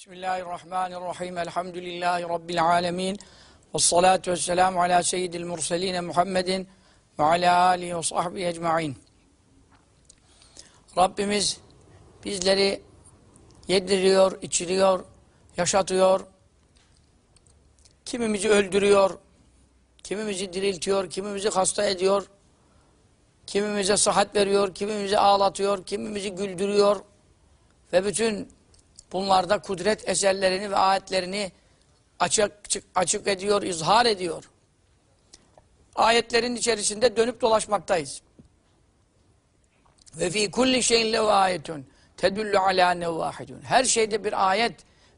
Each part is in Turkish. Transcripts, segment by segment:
Bismillahirrahmanirrahim. Elhamdülillahi Rabbil alemin. Ve salatu ve selamu ala seyyidil murseline Muhammedin ve ala alihi ve sahbihi ecma'in. Rabbimiz bizleri yediriyor, içiriyor, yaşatıyor. Kimimizi öldürüyor, kimimizi diriltiyor, kimimizi hasta ediyor, kimimize sıhhat veriyor, kimimizi ağlatıyor, kimimizi güldürüyor ve bütün bunlarda kudret eserlerini ve ayetlerini açık, açık ediyor, izhar ediyor. Ayetlerin içerisinde dönüp dolaşmaktayız. Ve fi kulli şeyin lehu ayetun tedullu ala nevvahidun. Her şeyde bir ayet,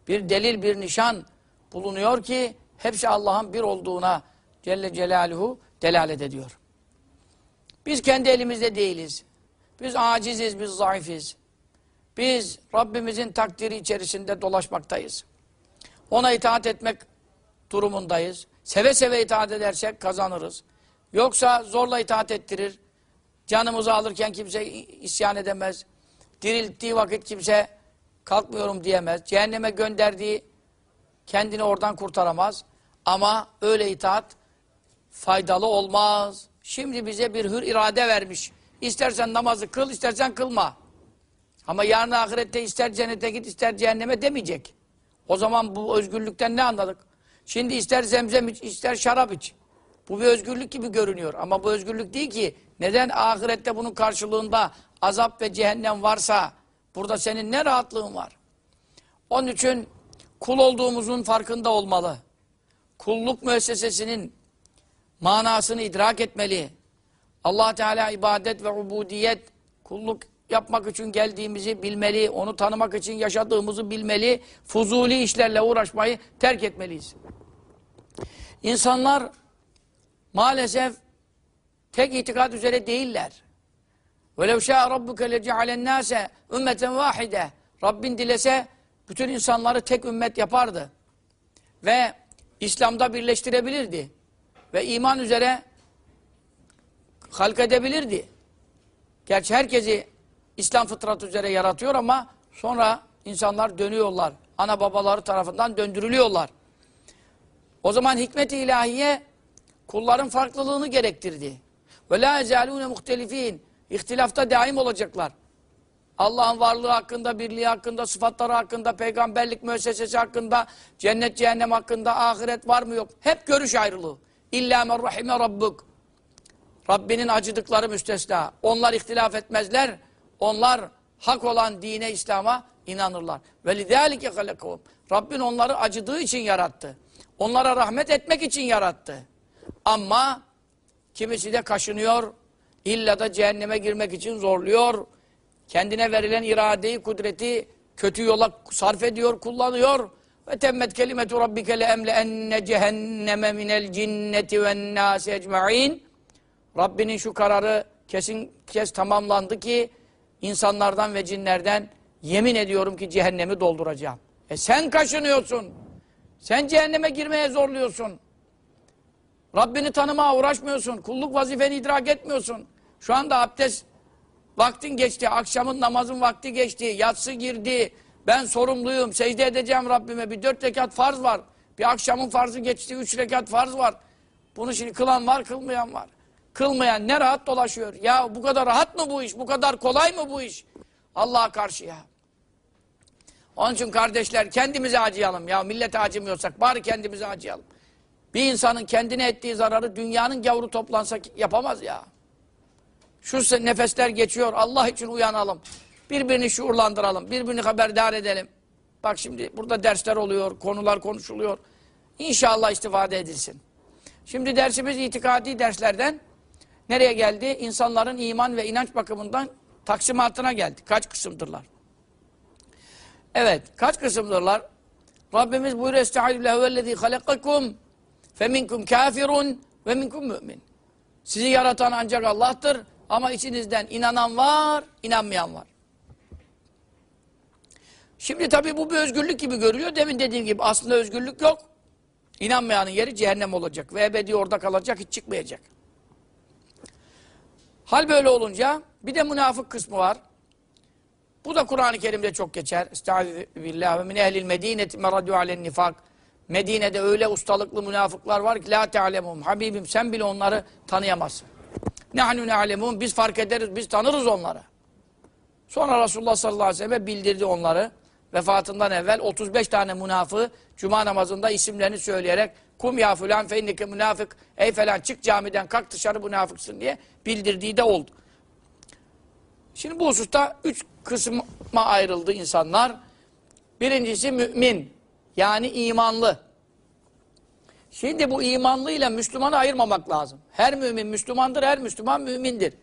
bir delil, bir nişan bulunuyor ki hepsi Allah'ın bir olduğuna Celle Celaluhu delalet ediyor. Biz kendi elimizde değiliz. Biz aciziz, biz zayıfiz. Biz Rabbimizin takdiri içerisinde dolaşmaktayız. Ona itaat etmek durumundayız. Seve seve itaat edersek kazanırız. Yoksa zorla itaat ettirir. Canımızı alırken kimse isyan edemez. Dirilttiği vakit kimse kalkmıyorum diyemez. Cehenneme gönderdiği kendini oradan kurtaramaz. Ama öyle itaat faydalı olmaz. Şimdi bize bir hür irade vermiş. İstersen namazı kıl, istersen kılma. Ama yarın ahirette ister cennete git, ister cehenneme demeyecek. O zaman bu özgürlükten ne anladık? Şimdi ister zemzem iç, ister şarap iç. Bu bir özgürlük gibi görünüyor. Ama bu özgürlük değil ki. Neden ahirette bunun karşılığında azap ve cehennem varsa burada senin ne rahatlığın var? Onun için kul olduğumuzun farkında olmalı. Kulluk müessesesinin manasını idrak etmeli. allah Teala ibadet ve ubudiyet, kulluk yapmak için geldiğimizi bilmeli, onu tanımak için yaşadığımızı bilmeli, fuzuli işlerle uğraşmayı terk etmeliyiz. İnsanlar maalesef tek itikad üzere değiller. وَلَوْ شَاءَ رَبُّكَ لَجَعَلَ النَّاسَ ümmeten vahide. Rabbin dilese bütün insanları tek ümmet yapardı. Ve İslam'da birleştirebilirdi. Ve iman üzere halk edebilirdi. Gerçi herkesi İslam fıtratı üzere yaratıyor ama sonra insanlar dönüyorlar. Ana babaları tarafından döndürülüyorlar. O zaman hikmet-i ilahiye kulların farklılığını gerektirdi. Ve la ezalune muhtelifin. İhtilafta daim olacaklar. Allah'ın varlığı hakkında, birliği hakkında, sıfatları hakkında, peygamberlik müessesesi hakkında, cennet cehennem hakkında, ahiret var mı yok. Hep görüş ayrılığı. İlla men rahime rabbuk. Rabbinin acıdıkları müstesna. Onlar ihtilaf etmezler. Onlar hak olan dine, İslam'a inanırlar. Ve lidâlike halekûm. Rabbin onları acıdığı için yarattı. Onlara rahmet etmek için yarattı. Ama kimisi de kaşınıyor, illa da cehenneme girmek için zorluyor. Kendine verilen iradeyi, kudreti kötü yola sarf ediyor, kullanıyor. Ve temmet kelimetu rabbike le emle enne cehenneme minel cinneti ven nâsi ecma'in. Rabbinin şu kararı kesin kes tamamlandı ki insanlardan ve cinlerden yemin ediyorum ki cehennemi dolduracağım. E sen kaşınıyorsun. Sen cehenneme girmeye zorluyorsun. Rabbini tanımaya uğraşmıyorsun. Kulluk vazifeni idrak etmiyorsun. Şu anda abdest vaktin geçti. Akşamın namazın vakti geçti. Yatsı girdi. Ben sorumluyum. Secde edeceğim Rabbime. Bir dört rekat farz var. Bir akşamın farzı geçti. Üç rekat farz var. Bunu şimdi kılan var, kılmayan var. Kılmayan ne rahat dolaşıyor. Ya bu kadar rahat mı bu iş? Bu kadar kolay mı bu iş? Allah'a karşı ya. Onun için kardeşler kendimize acıyalım. Ya millete acımıyorsak bari kendimize acıyalım. Bir insanın kendine ettiği zararı dünyanın gavuru toplansa yapamaz ya. Şu nefesler geçiyor. Allah için uyanalım. Birbirini şuurlandıralım. Birbirini haberdar edelim. Bak şimdi burada dersler oluyor. Konular konuşuluyor. İnşallah istifade edilsin. Şimdi dersimiz itikadi derslerden nereye geldi? İnsanların iman ve inanç bakımından taksimatına geldi. Kaç kısımdırlar? Evet, kaç kısımdırlar? Rabbimiz buyuruyor Estaizu lehuvellezî halakakum feminkum kafirun ve minkum mümin. Sizi yaratan ancak Allah'tır ama içinizden inanan var, inanmayan var. Şimdi tabii bu bir özgürlük gibi görülüyor. Demin dediğim gibi aslında özgürlük yok. İnanmayanın yeri cehennem olacak ve ebedi orada kalacak, hiç çıkmayacak. Hal böyle olunca bir de münafık kısmı var. Bu da Kur'an-ı Kerim'de çok geçer. Estağfirullah ve min ehlil medineti meradü alen nifak. Medine'de öyle ustalıklı münafıklar var ki la te'alemum. Habibim sen bile onları tanıyamazsın. Nahnu ne'alemun. Biz fark ederiz, biz tanırız onları. Sonra Resulullah sallallahu aleyhi ve sellem bildirdi onları. Vefatından evvel 35 tane münafığı cuma namazında isimlerini söyleyerek kum ya filan feinnike münafık ey falan çık camiden kalk dışarı münafıksın diye bildirdiği de oldu. Şimdi bu hususta üç kısma ayrıldı insanlar. Birincisi mümin. Yani imanlı. Şimdi bu imanlıyla Müslümanı ayırmamak lazım. Her mümin Müslümandır, her Müslüman mümindir.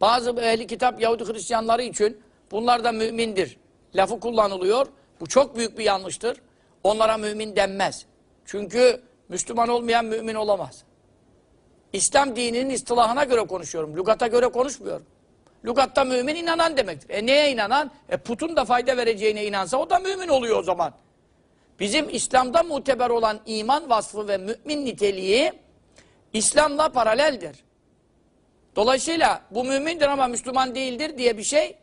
Bazı ehli kitap Yahudi Hristiyanları için bunlar da mümindir. Lafı kullanılıyor. Bu çok büyük bir yanlıştır. Onlara mümin denmez. Çünkü Müslüman olmayan mümin olamaz. İslam dininin istilahına göre konuşuyorum. Lugata göre konuşmuyorum. Lugatta mümin inanan demektir. E neye inanan? E putun da fayda vereceğine inansa o da mümin oluyor o zaman. Bizim İslam'da muteber olan iman vasfı ve mümin niteliği İslam'la paraleldir. Dolayısıyla bu mümindir ama Müslüman değildir diye bir şey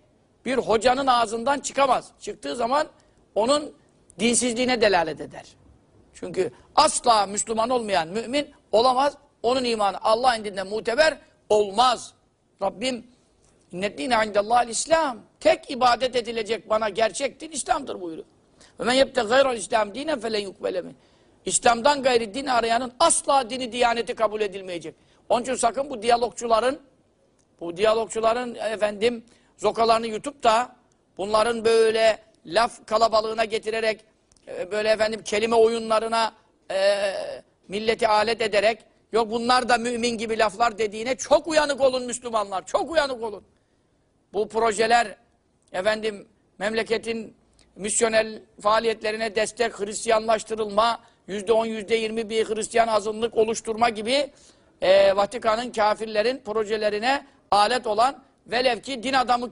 bir hocanın ağzından çıkamaz. Çıktığı zaman onun dinsizliğine delalet eder. Çünkü asla Müslüman olmayan mümin olamaz. Onun imanı Allah indinde muteber olmaz. Rabbim İnneddine indellâhil İslam. Tek ibadet edilecek bana gerçek din İslam'dır buyuruyor. Ve men yebte gayral İslam dinen felen yukbele min. İslam'dan gayri din arayanın asla dini diyaneti kabul edilmeyecek. Onun için sakın bu diyalogçuların bu diyalogçuların efendim zokalarını yutup da bunların böyle laf kalabalığına getirerek e, böyle efendim kelime oyunlarına e, milleti alet ederek yok bunlar da mümin gibi laflar dediğine çok uyanık olun Müslümanlar. Çok uyanık olun. Bu projeler efendim memleketin misyoner faaliyetlerine destek, Hristiyanlaştırılma, yüzde on, yüzde yirmi bir Hristiyan azınlık oluşturma gibi e, Vatikan'ın kafirlerin projelerine alet olan velev ki din adamı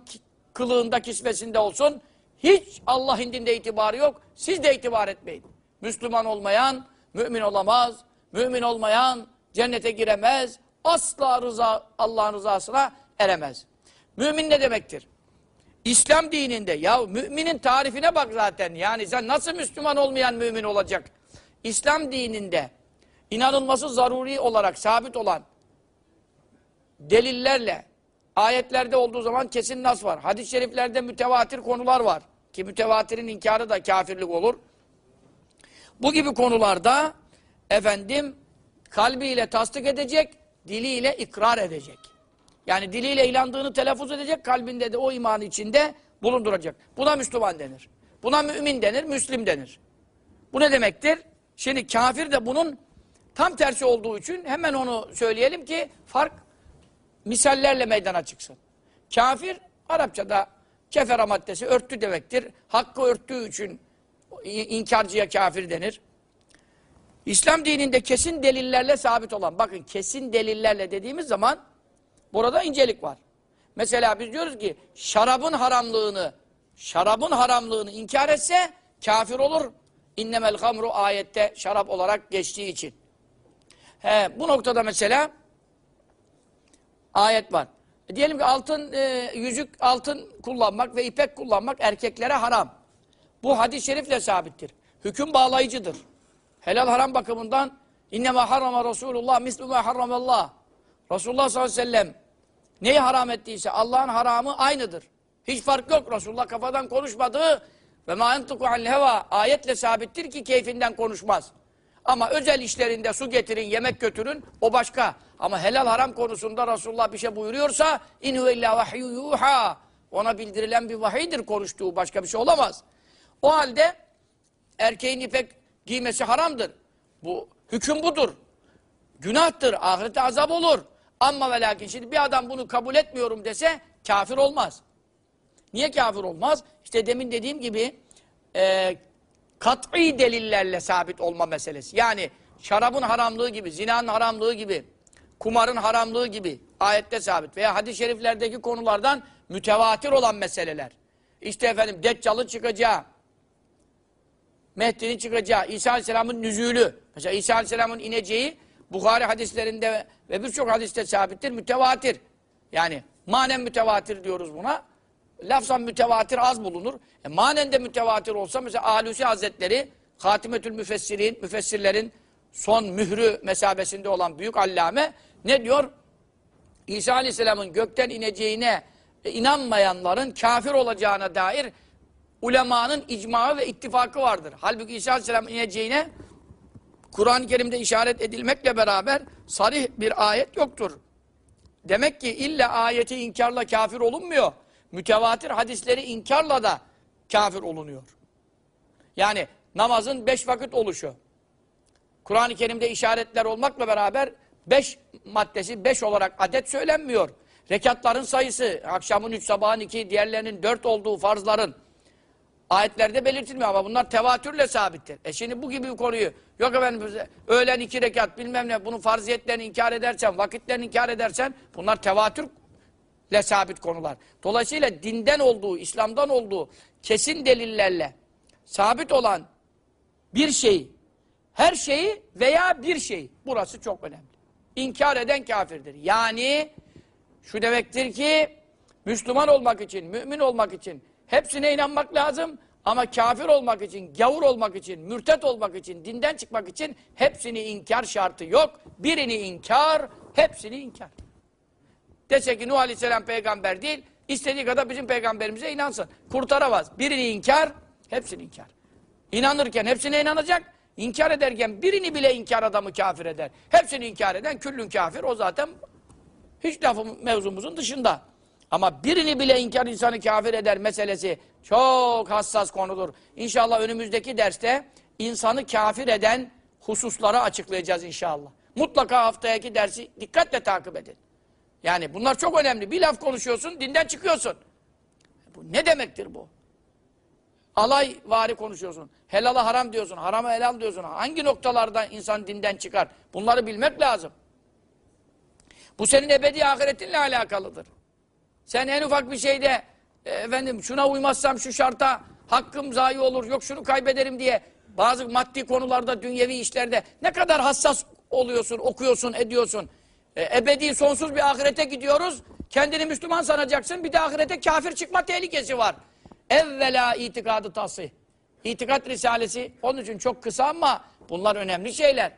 kılığında kisvesinde olsun hiç Allah indinde itibarı yok. Siz de itibar etmeyin. Müslüman olmayan mümin olamaz. Mümin olmayan cennete giremez. Asla rıza Allah'ın rızasına eremez. Mümin ne demektir? İslam dininde ya müminin tarifine bak zaten. Yani sen nasıl Müslüman olmayan mümin olacak? İslam dininde inanılması zaruri olarak sabit olan delillerle ayetlerde olduğu zaman kesin nas var. Hadis-i şeriflerde mütevatir konular var. Ki mütevatirin inkarı da kafirlik olur. Bu gibi konularda efendim kalbiyle tasdik edecek, diliyle ikrar edecek. Yani diliyle ilandığını telaffuz edecek, kalbinde de o imanı içinde bulunduracak. Buna Müslüman denir. Buna mümin denir, Müslim denir. Bu ne demektir? Şimdi kafir de bunun tam tersi olduğu için hemen onu söyleyelim ki fark misallerle meydana çıksın. Kafir Arapçada kefera maddesi örttü demektir. Hakkı örttüğü için inkarcıya kafir denir. İslam dininde kesin delillerle sabit olan, bakın kesin delillerle dediğimiz zaman burada incelik var. Mesela biz diyoruz ki şarabın haramlığını, şarabın haramlığını inkar etse kafir olur. İnnemel hamru ayette şarap olarak geçtiği için. He, bu noktada mesela ayet var. Diyelim ki altın e, yüzük, altın kullanmak ve ipek kullanmak erkeklere haram. Bu hadis-i şerifle sabittir. Hüküm bağlayıcıdır. Helal haram bakımından innema harrama Resulullah mislu ma harramallah. Resulullah sallallahu aleyhi ve sellem neyi haram ettiyse Allah'ın haramı aynıdır. Hiç fark yok. Resulullah kafadan konuşmadığı ve ma entuku heva ayetle sabittir ki keyfinden konuşmaz. Ama özel işlerinde su getirin, yemek götürün o başka. Ama helal haram konusunda Resulullah bir şey buyuruyorsa inhu illa vahyu yuha. Ona bildirilen bir vahiydir konuştuğu başka bir şey olamaz. O halde erkeğin ipek giymesi haramdır. Bu hüküm budur. Günahtır. Ahirete azap olur. Ama ve lakin şimdi bir adam bunu kabul etmiyorum dese kafir olmaz. Niye kafir olmaz? İşte demin dediğim gibi e, kat'i delillerle sabit olma meselesi. Yani şarabın haramlığı gibi, zinanın haramlığı gibi, kumarın haramlığı gibi ayette sabit veya hadis-i şeriflerdeki konulardan mütevatir olan meseleler. İşte efendim Deccal'ın çıkacağı, Mehdi'nin çıkacağı, İsa Aleyhisselam'ın nüzülü. Mesela İsa Aleyhisselam'ın ineceği Bukhari hadislerinde ve birçok hadiste sabittir, mütevatir. Yani manen mütevatir diyoruz buna. Lafzan mütevatir az bulunur. E, manen de mütevatir olsa mesela Alusi Hazretleri Hatimetül Müfessirin, müfessirlerin son mührü mesabesinde olan büyük allame ne diyor? İsa Aleyhisselam'ın gökten ineceğine e, inanmayanların kafir olacağına dair ulemanın icmağı ve ittifakı vardır. Halbuki İsa Aleyhisselam ineceğine Kur'an-ı Kerim'de işaret edilmekle beraber sarih bir ayet yoktur. Demek ki illa ayeti inkarla kafir olunmuyor. Mütevatir hadisleri inkarla da kafir olunuyor. Yani namazın beş vakit oluşu. Kur'an-ı Kerim'de işaretler olmakla beraber beş maddesi beş olarak adet söylenmiyor. Rekatların sayısı, akşamın üç, sabahın iki, diğerlerinin dört olduğu farzların ayetlerde belirtilmiyor ama bunlar tevatürle sabittir. E şimdi bu gibi bir konuyu yok efendim öğlen iki rekat bilmem ne bunun farziyetlerini inkar edersen, vakitlerini inkar edersen bunlar tevatürle sabit konular. Dolayısıyla dinden olduğu, İslam'dan olduğu kesin delillerle sabit olan bir şeyi, her şeyi veya bir şeyi, burası çok önemli. İnkar eden kafirdir. Yani şu demektir ki Müslüman olmak için, mümin olmak için hepsine inanmak lazım. Ama kafir olmak için, gavur olmak için, mürtet olmak için, dinden çıkmak için hepsini inkar şartı yok. Birini inkar, hepsini inkar. Dese ki Nuh Aleyhisselam peygamber değil, istediği kadar bizim peygamberimize inansın. Kurtaramaz. Birini inkar, hepsini inkar. İnanırken hepsine inanacak, inkar ederken birini bile inkar adamı kafir eder. Hepsini inkar eden küllün kafir, o zaten hiç lafım mevzumuzun dışında. Ama birini bile inkar insanı kafir eder meselesi çok hassas konudur. İnşallah önümüzdeki derste insanı kafir eden hususları açıklayacağız inşallah. Mutlaka haftayaki dersi dikkatle takip edin. Yani bunlar çok önemli. Bir laf konuşuyorsun, dinden çıkıyorsun. Bu ne demektir bu? Alay vari konuşuyorsun. Helala haram diyorsun, harama helal diyorsun. Hangi noktalardan insan dinden çıkar? Bunları bilmek lazım. Bu senin ebedi ahiretinle alakalıdır. Sen en ufak bir şeyde e, efendim şuna uymazsam şu şarta hakkım zayi olur, yok şunu kaybederim diye bazı maddi konularda, dünyevi işlerde ne kadar hassas oluyorsun, okuyorsun, ediyorsun. E, ebedi, sonsuz bir ahirete gidiyoruz. Kendini Müslüman sanacaksın. Bir de ahirete kafir çıkma tehlikesi var. Evvela itikadı tasih. İtikat Risalesi onun için çok kısa ama bunlar önemli şeyler.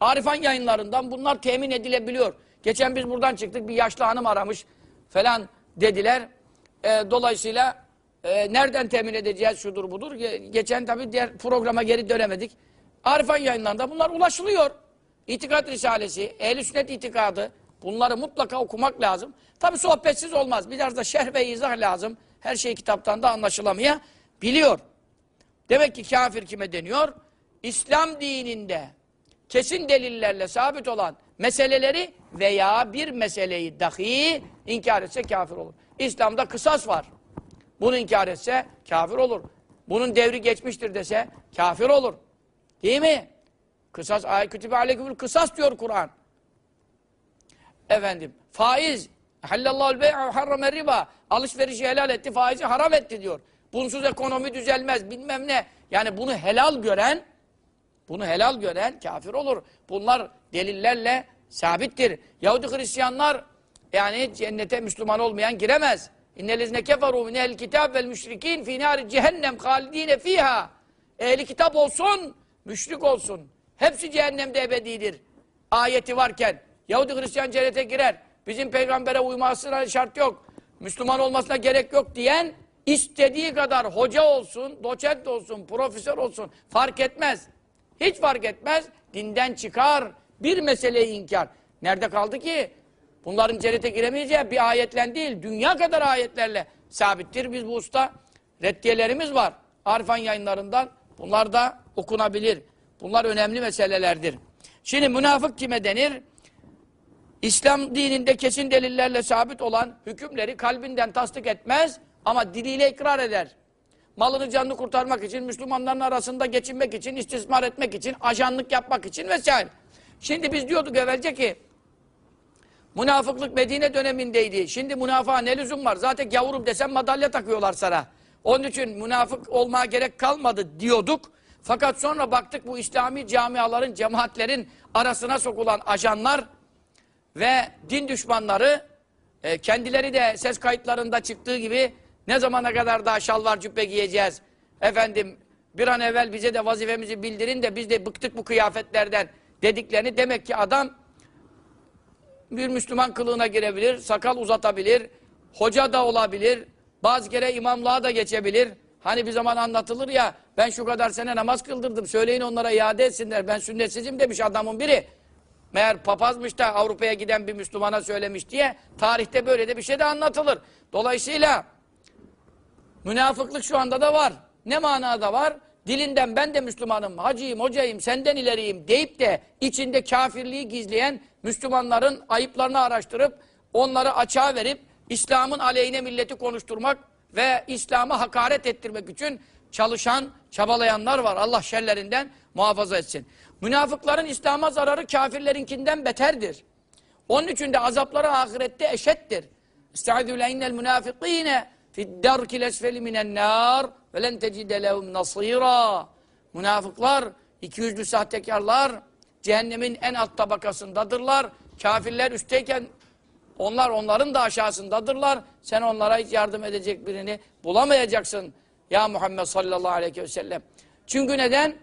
Arifan yayınlarından bunlar temin edilebiliyor. Geçen biz buradan çıktık bir yaşlı hanım aramış falan dediler. E, dolayısıyla e, nereden temin edeceğiz şudur budur. Ge geçen tabii diğer programa geri dönemedik. Arifan yayınlarında bunlar ulaşılıyor. İtikat Risalesi, ehl Sünnet itikadı bunları mutlaka okumak lazım. Tabii sohbetsiz olmaz. Biraz da şerh ve izah lazım. Her şey kitaptan da anlaşılamaya biliyor. Demek ki kafir kime deniyor? İslam dininde kesin delillerle sabit olan meseleleri veya bir meseleyi dahi inkar etse kafir olur. İslam'da kısas var. Bunu inkar etse kafir olur. Bunun devri geçmiştir dese kafir olur. Değil mi? Kısas, ayet kütübe aleykümül kısas diyor Kur'an. Efendim, faiz, hallallahu bey'a harrame riba, alışverişi helal etti, faizi haram etti diyor. Bunsuz ekonomi düzelmez, bilmem ne. Yani bunu helal gören, bunu helal gören kafir olur. Bunlar delillerle sabittir. Yahudi Hristiyanlar yani cennete Müslüman olmayan giremez. İnnelezine keferu minel kitab vel müşrikin fi nari cehennem halidine fiha. Ehli kitap olsun, müşrik olsun. Hepsi cehennemde ebedidir. Ayeti varken Yahudi Hristiyan cennete girer. Bizim peygambere uymasına şart yok. Müslüman olmasına gerek yok diyen istediği kadar hoca olsun, doçent olsun, profesör olsun fark etmez. Hiç fark etmez. Dinden çıkar. Bir meseleyi inkar. Nerede kaldı ki? Bunların cennete giremeyeceği bir ayetle değil, dünya kadar ayetlerle sabittir. Biz bu usta reddiyelerimiz var. Arifan yayınlarından. Bunlar da okunabilir. Bunlar önemli meselelerdir. Şimdi münafık kime denir? İslam dininde kesin delillerle sabit olan hükümleri kalbinden tasdik etmez ama diliyle ikrar eder. Malını canını kurtarmak için, Müslümanların arasında geçinmek için, istismar etmek için, ajanlık yapmak için vesaire. Şimdi biz diyorduk evvelce ki münafıklık Medine dönemindeydi. Şimdi münafığa ne lüzum var? Zaten gavurum desem madalya takıyorlar sana. Onun için münafık olmaya gerek kalmadı diyorduk. Fakat sonra baktık bu İslami camiaların, cemaatlerin arasına sokulan ajanlar ve din düşmanları e, kendileri de ses kayıtlarında çıktığı gibi Ne zamana kadar daha şalvar cübbe giyeceğiz? Efendim bir an evvel bize de vazifemizi bildirin de biz de bıktık bu kıyafetlerden dediklerini demek ki adam bir Müslüman kılığına girebilir, sakal uzatabilir, hoca da olabilir, bazı kere imamlığa da geçebilir. Hani bir zaman anlatılır ya, ben şu kadar sene namaz kıldırdım, söyleyin onlara iade etsinler, ben sünnetsizim demiş adamın biri. Meğer papazmış da Avrupa'ya giden bir Müslümana söylemiş diye, tarihte böyle de bir şey de anlatılır. Dolayısıyla, münafıklık şu anda da var. Ne manada var? Dilinden ben de Müslümanım, hacıyım, hocayım, senden ileriyim deyip de içinde kafirliği gizleyen Müslümanların ayıplarını araştırıp onları açığa verip İslam'ın aleyhine milleti konuşturmak ve İslam'a hakaret ettirmek için çalışan, çabalayanlar var. Allah şerlerinden muhafaza etsin. Münafıkların İslam'a zararı kafirlerinkinden beterdir. Onun için de azapları ahirette eşittir. Estaizu le innel münafikine fi'd-darkil esfeli minen nar ve len tecide lehum nasira. Münafıklar, iki yüzlü sahtekarlar cehennemin en alt tabakasındadırlar. Kafirler üstteyken onlar onların da aşağısındadırlar. Sen onlara hiç yardım edecek birini bulamayacaksın. Ya Muhammed sallallahu aleyhi ve sellem. Çünkü neden?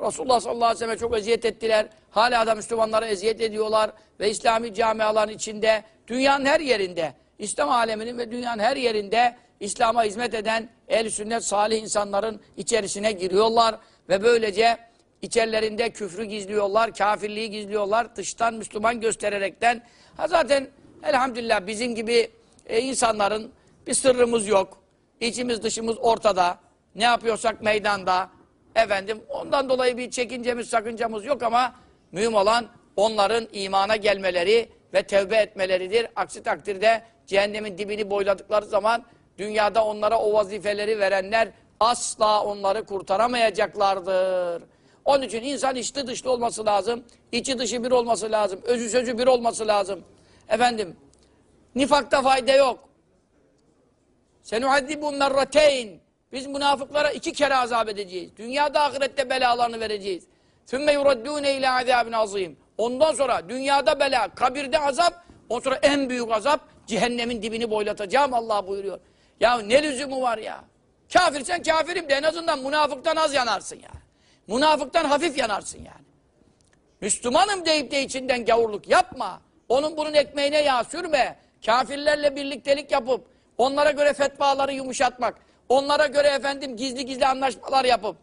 Resulullah sallallahu aleyhi ve sellem çok eziyet ettiler. Hala da Müslümanlara eziyet ediyorlar. Ve İslami camiaların içinde, dünyanın her yerinde, İslam aleminin ve dünyanın her yerinde İslam'a hizmet eden ehl sünnet salih insanların içerisine giriyorlar. Ve böylece içerilerinde küfrü gizliyorlar, kafirliği gizliyorlar. Dıştan Müslüman göstererekten. Ha zaten elhamdülillah bizim gibi e, insanların bir sırrımız yok. İçimiz dışımız ortada. Ne yapıyorsak meydanda. Efendim ondan dolayı bir çekincemiz, sakıncamız yok ama mühim olan onların imana gelmeleri ve tevbe etmeleridir. Aksi takdirde cehennemin dibini boyladıkları zaman dünyada onlara o vazifeleri verenler asla onları kurtaramayacaklardır. Onun için insan içli dışlı olması lazım. içi dışı bir olması lazım. Özü sözü bir olması lazım. Efendim nifakta fayda yok. Senuhaddibu merrateyn. Biz münafıklara iki kere azap edeceğiz. Dünyada ahirette belalarını vereceğiz. Sümme yuraddûne ilâ azâbin azîm. Ondan sonra dünyada bela, kabirde azap, ondan sonra en büyük azap cehennemin dibini boylatacağım Allah buyuruyor. Ya ne lüzumu var ya? Kafirsen kafirim de en azından münafıktan az yanarsın yani. Münafıktan hafif yanarsın yani. Müslümanım deyip de içinden gavurluk yapma. Onun bunun ekmeğine yağ sürme. Kafirlerle birliktelik yapıp onlara göre fetvaları yumuşatmak. Onlara göre efendim gizli gizli anlaşmalar yapıp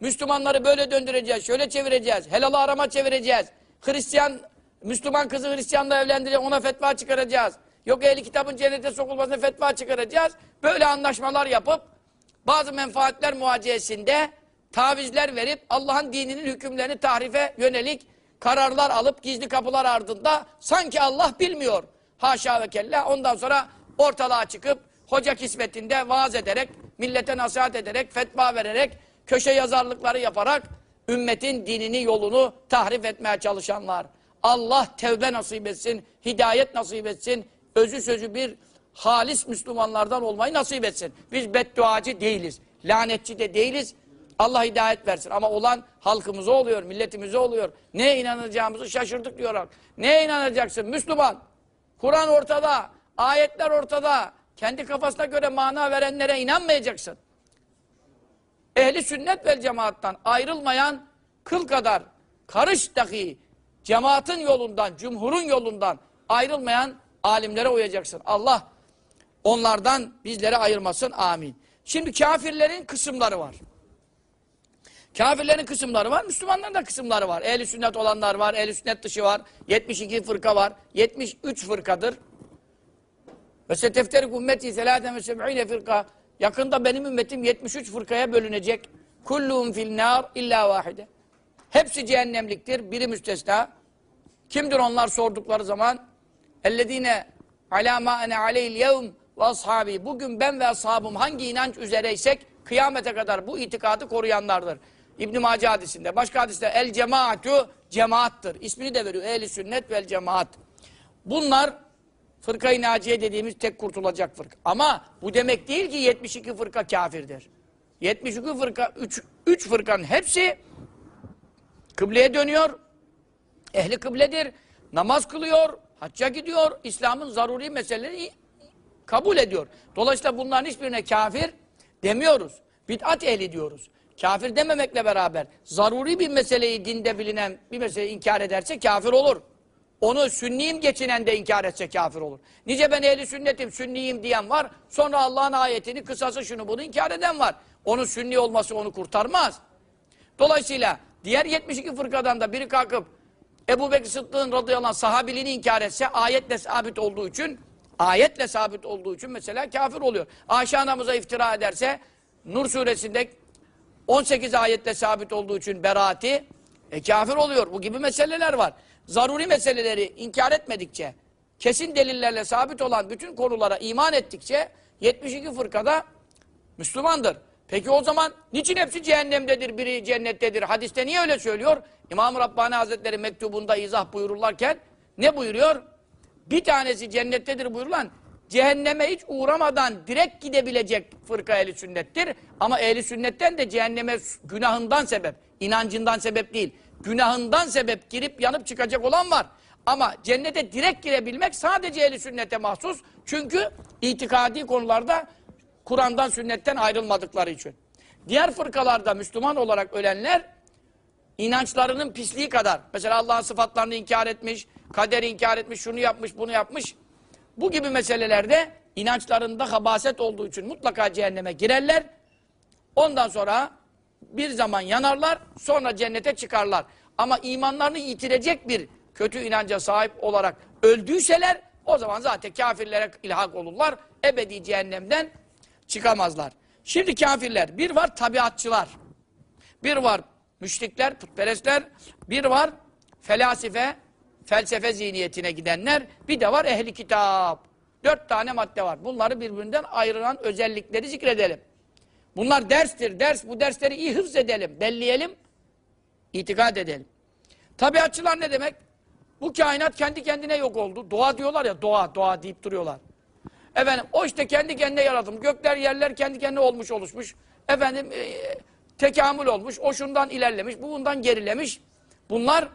Müslümanları böyle döndüreceğiz, şöyle çevireceğiz, helalı arama çevireceğiz. Hristiyan, Müslüman kızı Hristiyanla evlendireceğiz, ona fetva çıkaracağız. Yok ehli kitabın cennete sokulmasına fetva çıkaracağız. Böyle anlaşmalar yapıp bazı menfaatler muhaciyesinde tavizler verip Allah'ın dininin hükümlerini tahrife yönelik kararlar alıp gizli kapılar ardında sanki Allah bilmiyor. Haşa ve kella ondan sonra ortalığa çıkıp hoca kismetinde vaaz ederek, millete nasihat ederek, fetva vererek, köşe yazarlıkları yaparak ümmetin dinini, yolunu tahrif etmeye çalışanlar. Allah tevbe nasip etsin, hidayet nasip etsin, özü sözü bir halis Müslümanlardan olmayı nasip etsin. Biz bedduacı değiliz, lanetçi de değiliz. Allah hidayet versin. Ama olan halkımıza oluyor, milletimize oluyor. Neye inanacağımızı şaşırdık diyorlar. Neye inanacaksın Müslüman? Kur'an ortada, ayetler ortada. Kendi kafasına göre mana verenlere inanmayacaksın. Ehli sünnet vel cemaattan ayrılmayan kıl kadar karış dahi cemaatin yolundan, cumhurun yolundan ayrılmayan alimlere uyacaksın. Allah onlardan bizleri ayırmasın. Amin. Şimdi kafirlerin kısımları var. Kafirlerin kısımları var, Müslümanların da kısımları var. Ehli sünnet olanlar var, ehli sünnet dışı var. 72 fırka var. 73 fırkadır. Ve setefterik ümmeti selâten ve seb'ine fırka. Yakında benim ümmetim 73 fırkaya bölünecek. Kulluhum fil nar illa vahide. Hepsi cehennemliktir. Biri müstesna. Kimdir onlar sordukları zaman? Ellezine alâ mâ ene aleyhil yevm ve. Bugün ben ve ashabım hangi inanç üzereysek kıyamete kadar bu itikadı koruyanlardır. İbn-i Mace hadisinde. Başka hadiste el cemaatu cemaattır. İsmini de veriyor. Ehli sünnet vel cemaat. Bunlar fırkayı naciye dediğimiz tek kurtulacak fırka. Ama bu demek değil ki 72 fırka kafirdir. 72 fırka, 3, 3 fırkanın hepsi kıbleye dönüyor. Ehli kıbledir. Namaz kılıyor. Hacca gidiyor. İslam'ın zaruri meseleleri kabul ediyor. Dolayısıyla bunların hiçbirine kafir demiyoruz. Bid'at ehli diyoruz. Kafir dememekle beraber zaruri bir meseleyi dinde bilinen bir meseleyi inkar ederse kafir olur. Onu sünniyim geçinen de inkar etse kafir olur. Nice ben ehli sünnetim, sünniyim diyen var. Sonra Allah'ın ayetini, kısası şunu bunu inkar eden var. Onun sünni olması onu kurtarmaz. Dolayısıyla diğer 72 fırkadan da biri kalkıp Ebu Bekir Sıddık'ın radıyallahu anh sahabiliğini inkar etse ayetle sabit olduğu için ayetle sabit olduğu için mesela kafir oluyor. Ayşe anamıza iftira ederse Nur suresinde 18 ayetle sabit olduğu için beraati e, kafir oluyor. Bu gibi meseleler var. Zaruri meseleleri inkar etmedikçe, kesin delillerle sabit olan bütün konulara iman ettikçe 72 fırkada Müslümandır. Peki o zaman niçin hepsi cehennemdedir, biri cennettedir? Hadiste niye öyle söylüyor? İmam-ı Rabbani Hazretleri mektubunda izah buyururlarken ne buyuruyor? Bir tanesi cennettedir buyurulan cehenneme hiç uğramadan direkt gidebilecek fırka ehli sünnettir. Ama ehli sünnetten de cehenneme günahından sebep, inancından sebep değil. Günahından sebep girip yanıp çıkacak olan var. Ama cennete direkt girebilmek sadece ehli sünnete mahsus. Çünkü itikadi konularda Kur'an'dan sünnetten ayrılmadıkları için. Diğer fırkalarda Müslüman olarak ölenler inançlarının pisliği kadar. Mesela Allah'ın sıfatlarını inkar etmiş, kaderi inkar etmiş, şunu yapmış, bunu yapmış. Bu gibi meselelerde inançlarında habaset olduğu için mutlaka cehenneme girerler. Ondan sonra bir zaman yanarlar, sonra cennete çıkarlar. Ama imanlarını yitirecek bir kötü inanca sahip olarak öldüyseler o zaman zaten kafirlere ilhak olurlar. Ebedi cehennemden çıkamazlar. Şimdi kafirler, bir var tabiatçılar, bir var müşrikler, putperestler, bir var felasife, felsefe zihniyetine gidenler, bir de var ehli kitap. Dört tane madde var. Bunları birbirinden ayıran özellikleri zikredelim. Bunlar derstir, ders. Bu dersleri iyi hıfz edelim, belleyelim, itikad edelim. Tabiatçılar ne demek? Bu kainat kendi kendine yok oldu. Doğa diyorlar ya, doğa, doğa deyip duruyorlar. Efendim o işte kendi kendine yaratılmış. Gökler yerler kendi kendine olmuş oluşmuş. Efendim e, tekamül olmuş. O şundan ilerlemiş. Bu bundan gerilemiş. Bunlar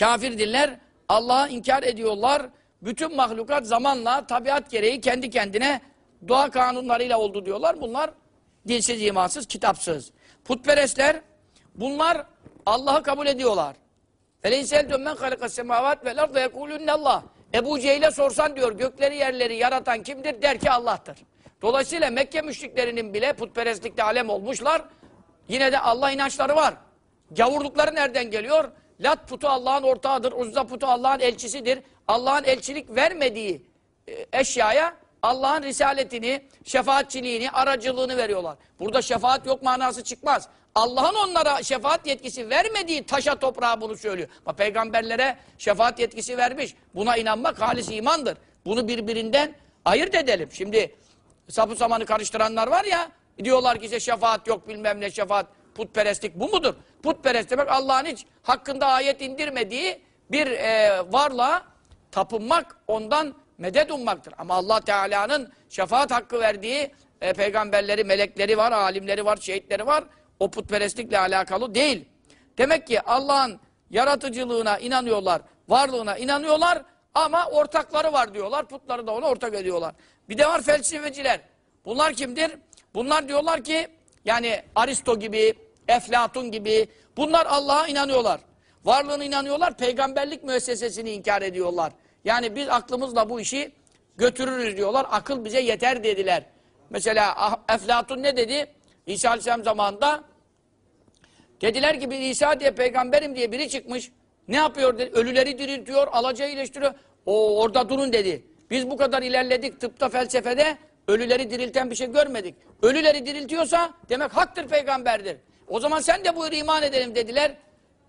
kafirdirler. Allah'ı inkar ediyorlar. Bütün mahlukat zamanla tabiat gereği kendi kendine doğa kanunlarıyla oldu diyorlar. Bunlar dinsiz, imansız, kitapsız. Putperestler bunlar Allah'ı kabul ediyorlar. Feleysel dönmen halikas semavat vel arda yekulünnallah. Ebu Cehil'e sorsan diyor gökleri yerleri yaratan kimdir? Der ki Allah'tır. Dolayısıyla Mekke müşriklerinin bile putperestlikte alem olmuşlar. Yine de Allah inançları var. Gavurlukları nereden geliyor? Lat putu Allah'ın ortağıdır. Uzza putu Allah'ın elçisidir. Allah'ın elçilik vermediği e, eşyaya Allah'ın risaletini, şefaatçiliğini, aracılığını veriyorlar. Burada şefaat yok manası çıkmaz. Allah'ın onlara şefaat yetkisi vermediği taşa toprağa bunu söylüyor. Ama peygamberlere şefaat yetkisi vermiş. Buna inanmak halis imandır. Bunu birbirinden ayırt edelim. Şimdi sapı samanı karıştıranlar var ya, diyorlar ki işte şefaat yok bilmem ne şefaat, putperestlik bu mudur? Putperest demek Allah'ın hiç hakkında ayet indirmediği bir e, varlığa tapınmak, ondan medet ummaktır. Ama Allah Teala'nın şefaat hakkı verdiği e, peygamberleri, melekleri var, alimleri var, şehitleri var. O putperestlikle alakalı değil. Demek ki Allah'ın yaratıcılığına inanıyorlar, varlığına inanıyorlar ama ortakları var diyorlar. Putları da ona ortak ediyorlar. Bir de var felsefeciler. Bunlar kimdir? Bunlar diyorlar ki yani Aristo gibi, Eflatun gibi bunlar Allah'a inanıyorlar. Varlığına inanıyorlar, peygamberlik müessesesini inkar ediyorlar. Yani biz aklımızla bu işi götürürüz diyorlar. Akıl bize yeter dediler. Mesela Ah- Eflatun ne dedi? İsa Aleyhisselam zamanında dediler ki bir İsa diye peygamberim diye biri çıkmış. Ne yapıyor dedi. Ölüleri diriltiyor, alacağı iyileştiriyor. O orada durun dedi. Biz bu kadar ilerledik tıpta, felsefede ölüleri dirilten bir şey görmedik. Ölüleri diriltiyorsa demek haktır peygamberdir. O zaman sen de buyur iman edelim dediler.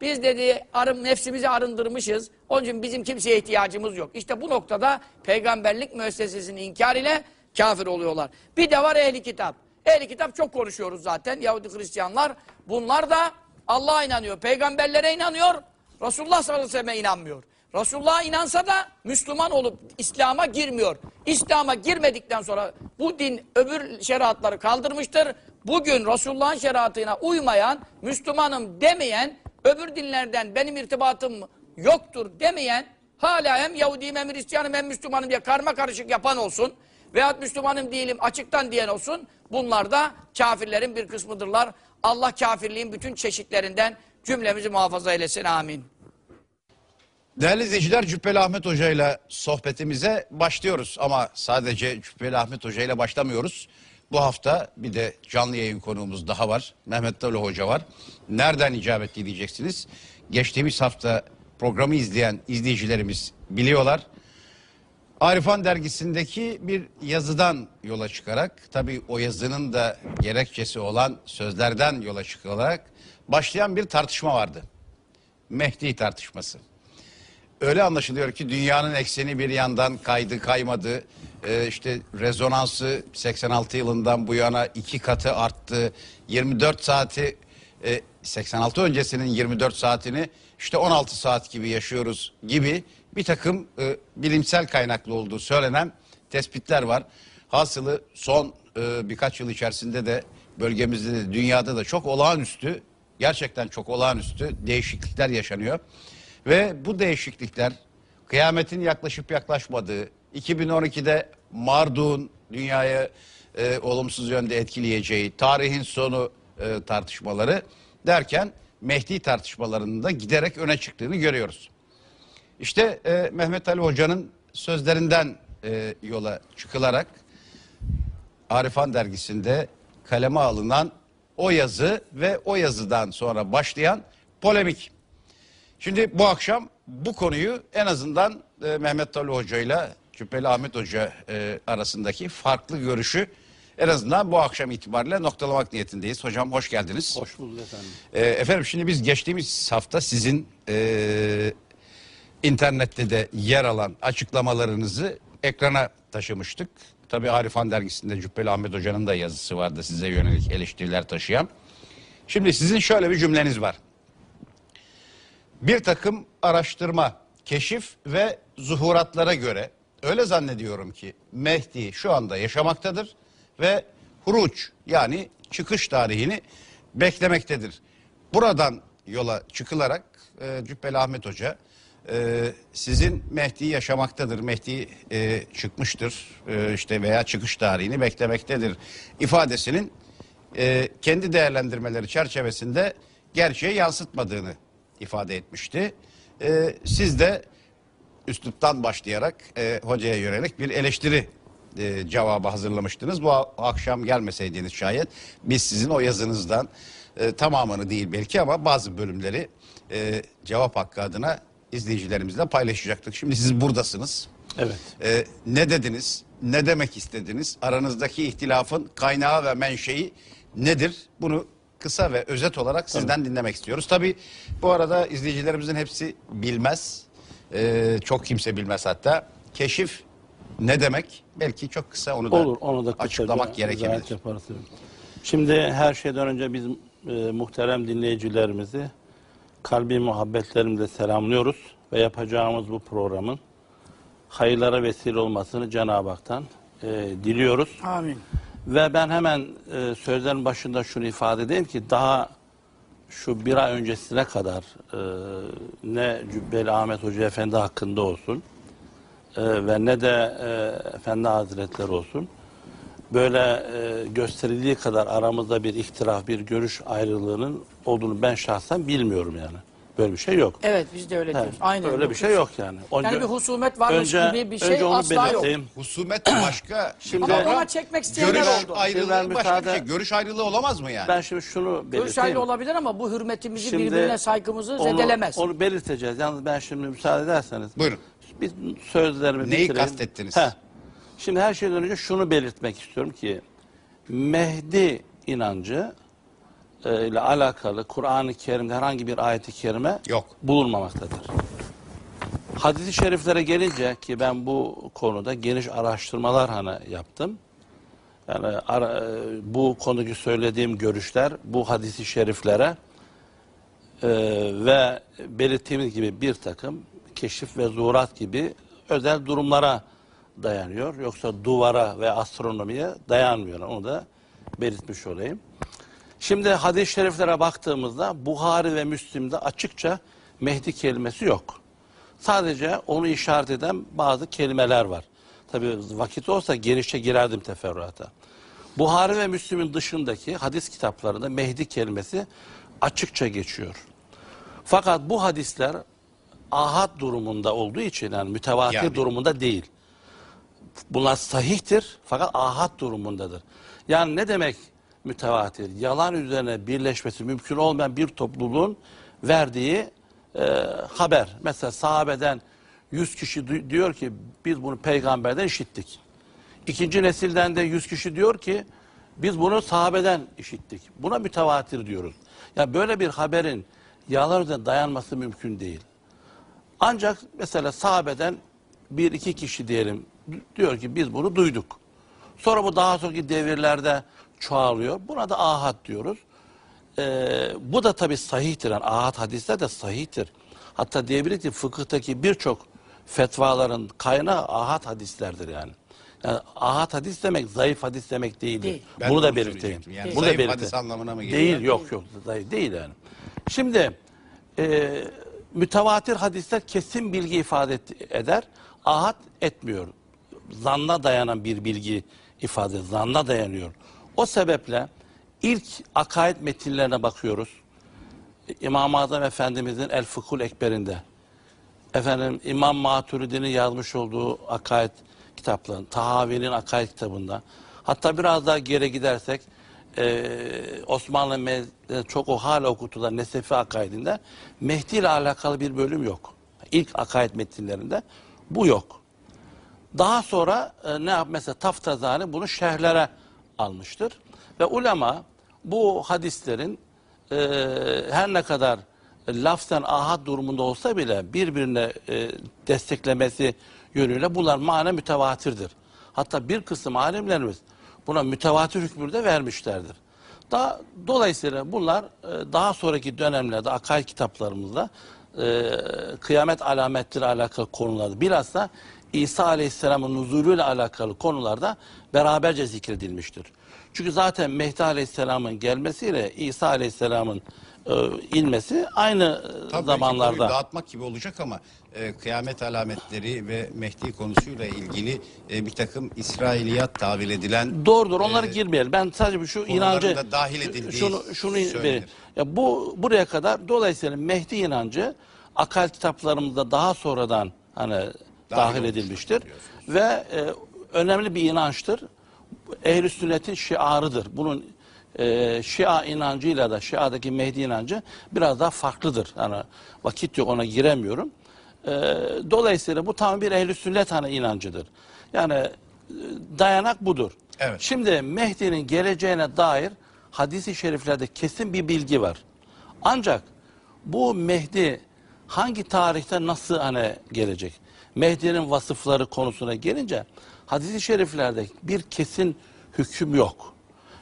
Biz dedi arım, nefsimizi arındırmışız. Onun için bizim kimseye ihtiyacımız yok. İşte bu noktada peygamberlik müessesesini inkar ile kafir oluyorlar. Bir de var ehli kitap. Ehli kitap çok konuşuyoruz zaten. Yahudi Hristiyanlar. Bunlar da Allah'a inanıyor. Peygamberlere inanıyor. Resulullah sallallahu aleyhi ve selleme inanmıyor. Resulullah'a inansa da Müslüman olup İslam'a girmiyor. İslam'a girmedikten sonra bu din öbür şeriatları kaldırmıştır. Bugün Resulullah'ın şeriatına uymayan, Müslümanım demeyen, öbür dinlerden benim irtibatım yoktur demeyen, hala hem Yahudiyim hem Hristiyanım hem Müslümanım diye karma karışık yapan olsun. veyahut Müslümanım değilim açıktan diyen olsun. Bunlar da kafirlerin bir kısmıdırlar. Allah kafirliğin bütün çeşitlerinden cümlemizi muhafaza eylesin. Amin. Değerli izleyiciler Cübbeli Ahmet Hoca ile sohbetimize başlıyoruz. Ama sadece Cübbeli Ahmet Hoca ile başlamıyoruz. Bu hafta bir de canlı yayın konuğumuz daha var. Mehmet Dalı Hoca var. Nereden icabet diyeceksiniz. Geçtiğimiz hafta programı izleyen izleyicilerimiz biliyorlar. Arifan dergisindeki bir yazıdan yola çıkarak tabii o yazının da gerekçesi olan sözlerden yola çıkarak başlayan bir tartışma vardı. Mehdi tartışması. Öyle anlaşılıyor ki dünyanın ekseni bir yandan kaydı kaymadı. Ee, işte rezonansı 86 yılından bu yana iki katı arttı. 24 saati e, 86 öncesinin 24 saatini işte 16 saat gibi yaşıyoruz gibi bir takım e, bilimsel kaynaklı olduğu söylenen tespitler var. Hasılı son e, birkaç yıl içerisinde de bölgemizde de dünyada da çok olağanüstü gerçekten çok olağanüstü değişiklikler yaşanıyor. Ve bu değişiklikler kıyametin yaklaşıp yaklaşmadığı 2012'de Marduk'un dünyaya e, olumsuz yönde etkileyeceği tarihin sonu e, tartışmaları derken Mehdi tartışmalarının da giderek öne çıktığını görüyoruz. İşte e, Mehmet Ali Hoca'nın sözlerinden e, yola çıkılarak Arifan dergisinde kaleme alınan o yazı ve o yazıdan sonra başlayan polemik. Şimdi bu akşam bu konuyu en azından e, Mehmet Ali Hoca ile Cübbeli Ahmet Hoca e, arasındaki farklı görüşü en azından bu akşam itibariyle noktalamak niyetindeyiz. Hocam hoş geldiniz. Hoş bulduk efendim. E, efendim şimdi biz geçtiğimiz hafta sizin e, internette de yer alan açıklamalarınızı ekrana taşımıştık. Tabii Arifan dergisinde Cübbeli Ahmet Hoca'nın da yazısı vardı size yönelik eleştiriler taşıyan. Şimdi sizin şöyle bir cümleniz var. Bir takım araştırma, keşif ve zuhuratlara göre öyle zannediyorum ki Mehdi şu anda yaşamaktadır ve huruç yani çıkış tarihini beklemektedir. Buradan yola çıkılarak e, Cübbeli Ahmet Hoca e, sizin Mehdi yaşamaktadır, Mehdi e, çıkmıştır e, işte veya çıkış tarihini beklemektedir ifadesinin e, kendi değerlendirmeleri çerçevesinde gerçeği yansıtmadığını ifade etmişti. E, siz de üsluptan başlayarak e, hocaya yönelik bir eleştiri e, cevabı hazırlamıştınız. Bu akşam gelmeseydiniz şayet biz sizin o yazınızdan e, tamamını değil belki ama bazı bölümleri e, cevap hakkı adına izleyicilerimizle paylaşacaktık. Şimdi siz buradasınız. Evet. E, ne dediniz? Ne demek istediniz? Aranızdaki ihtilafın kaynağı ve menşei nedir? Bunu kısa ve özet olarak sizden dinlemek istiyoruz. Tabii bu arada izleyicilerimizin hepsi bilmez. E, çok kimse bilmez hatta. Keşif ne demek? Belki çok kısa onu da Olur onu da kısaca açıklamak gerekebilir. yaparız. Şimdi her şeyden önce biz e, muhterem dinleyicilerimizi kalbi muhabbetlerimle selamlıyoruz ve yapacağımız bu programın hayırlara vesile olmasını Cenab-ı Hak'tan e, diliyoruz. Amin. Ve ben hemen e, sözlerin başında şunu ifade edeyim ki daha şu bir ay öncesine kadar e, ne Cübbeli Ahmet Hoca Efendi hakkında olsun e, ve ne de e, Efendi Hazretleri olsun böyle e, gösterildiği kadar aramızda bir ihtilaf, bir görüş ayrılığının olduğunu ben şahsen bilmiyorum yani. Böyle bir şey yok. Evet biz de öyle diyoruz. Aynen. öyle bir şey yok yani. Önce- Yani bir husumet varmış gibi bir şey onu asla yok. belirteyim. Husumet başka. Şimdi- Ama buna çekmek isteyenler görüş oldu. ayrılığı Şimdi başka bir şey. Görüş ayrılığı olamaz mı yani? Ben şimdi şunu Görüş belirteyim. ayrılığı olabilir ama bu hürmetimizi Şimdi birbirine saygımızı onu- zedelemez. Onu belirteceğiz. Yalnız ben şimdi müsaade ederseniz. Buyurun. Bir sözlerimi Neyi bitireyim. kastettiniz? Heh. Şimdi her şeyden önce şunu belirtmek istiyorum ki Mehdi inancı ile alakalı Kur'an-ı Kerim'de herhangi bir ayeti kerime Yok. bulunmamaktadır. Hadis-i şeriflere gelince ki ben bu konuda geniş araştırmalar hani yaptım. Yani ara- e, bu konudaki söylediğim görüşler bu hadisi şeriflere e, ve belirttiğimiz gibi bir takım keşif ve zuhurat gibi özel durumlara dayanıyor. Yoksa duvara ve astronomiye dayanmıyor. Onu da belirtmiş olayım. Şimdi hadis-i şeriflere baktığımızda Buhari ve Müslim'de açıkça Mehdi kelimesi yok. Sadece onu işaret eden bazı kelimeler var. Tabi vakit olsa genişçe girerdim teferruata. Buhari ve Müslim'in dışındaki hadis kitaplarında Mehdi kelimesi açıkça geçiyor. Fakat bu hadisler ahad durumunda olduğu için yani mütevatir Yani. durumunda değil. Bunlar sahihtir fakat ahad durumundadır. Yani ne demek mütevatir? Yalan üzerine birleşmesi mümkün olmayan bir topluluğun verdiği e, haber. Mesela sahabeden 100 kişi diyor ki biz bunu peygamberden işittik. İkinci nesilden de 100 kişi diyor ki biz bunu sahabeden işittik. Buna mütevatir diyoruz. Yani böyle bir haberin yalan üzerine dayanması mümkün değil. Ancak mesela sahabeden bir iki kişi diyelim diyor ki biz bunu duyduk. Sonra bu daha sonraki devirlerde çoğalıyor. Buna da ahad diyoruz. Ee, bu da tabi sahihtir. Yani ahad hadisler de sahihtir. Hatta diyebiliriz ki fıkıhtaki birçok fetvaların kaynağı ahad hadislerdir yani. Yani ahad hadis demek zayıf hadis demek değildir. Değil. Ben Bunu da belirteyim. Yani Bunu da zayıf belirteyim. hadis anlamına mı geliyor? Değil yok yok zayıf değil yani. Şimdi e, mütevatir hadisler kesin bilgi ifade et- eder. Ahad etmiyor. Zanna dayanan bir bilgi ifade, zanna dayanıyor. O sebeple ilk akaid metinlerine bakıyoruz. İmam-ı Azam Efendimizin El Fıkhul Ekber'inde efendim İmam Maturidi'nin yazmış olduğu akaid kitaplarında, Tahavi'nin akaid kitabında. Hatta biraz daha geri gidersek eee, Osmanlı çok o hala okutulan Nesefi akaidinde Mehdi ile alakalı bir bölüm yok. İlk akaid metinlerinde bu yok. Daha sonra e, ne yap mesela Taftazani bunu şerhlere almıştır ve ulema bu hadislerin e, her ne kadar lafzen ahad durumunda olsa bile birbirine e, desteklemesi yönüyle bunlar mana mütevatirdir. Hatta bir kısım alimlerimiz buna mütevatir hükmünü de vermişlerdir. Daha, dolayısıyla bunlar e, daha sonraki dönemlerde akaid kitaplarımızda e, kıyamet alametleri alakalı konularda bilhassa İsa Aleyhisselam'ın nuzulüyle alakalı konularda beraberce zikredilmiştir. Çünkü zaten Mehdi Aleyhisselam'ın gelmesiyle İsa Aleyhisselam'ın e, inmesi aynı e, Tabii zamanlarda. dağıtmak gibi olacak ama e, kıyamet alametleri ve Mehdi konusuyla ilgili e, bir takım İsrailiyat tabir edilen Doğrudur. Onlara e, girmeyelim. Ben sadece şu inancı da dahil edildiği şunu şunu. Ya bu buraya kadar dolayısıyla Mehdi inancı akal kitaplarımızda daha sonradan hani dahil, edilmiştir ve e, önemli bir inançtır. Ehl-i sünnetin şiarıdır. Bunun e, Şia inancıyla da Şia'daki Mehdi inancı biraz daha farklıdır. Yani vakit yok ona giremiyorum. E, dolayısıyla bu tam bir ehl-i sünnet hani inancıdır. Yani e, dayanak budur. Evet. Şimdi Mehdi'nin geleceğine dair hadisi şeriflerde kesin bir bilgi var. Ancak bu Mehdi hangi tarihte nasıl hani gelecek? Mehdi'nin vasıfları konusuna gelince hadisi şeriflerde bir kesin hüküm yok.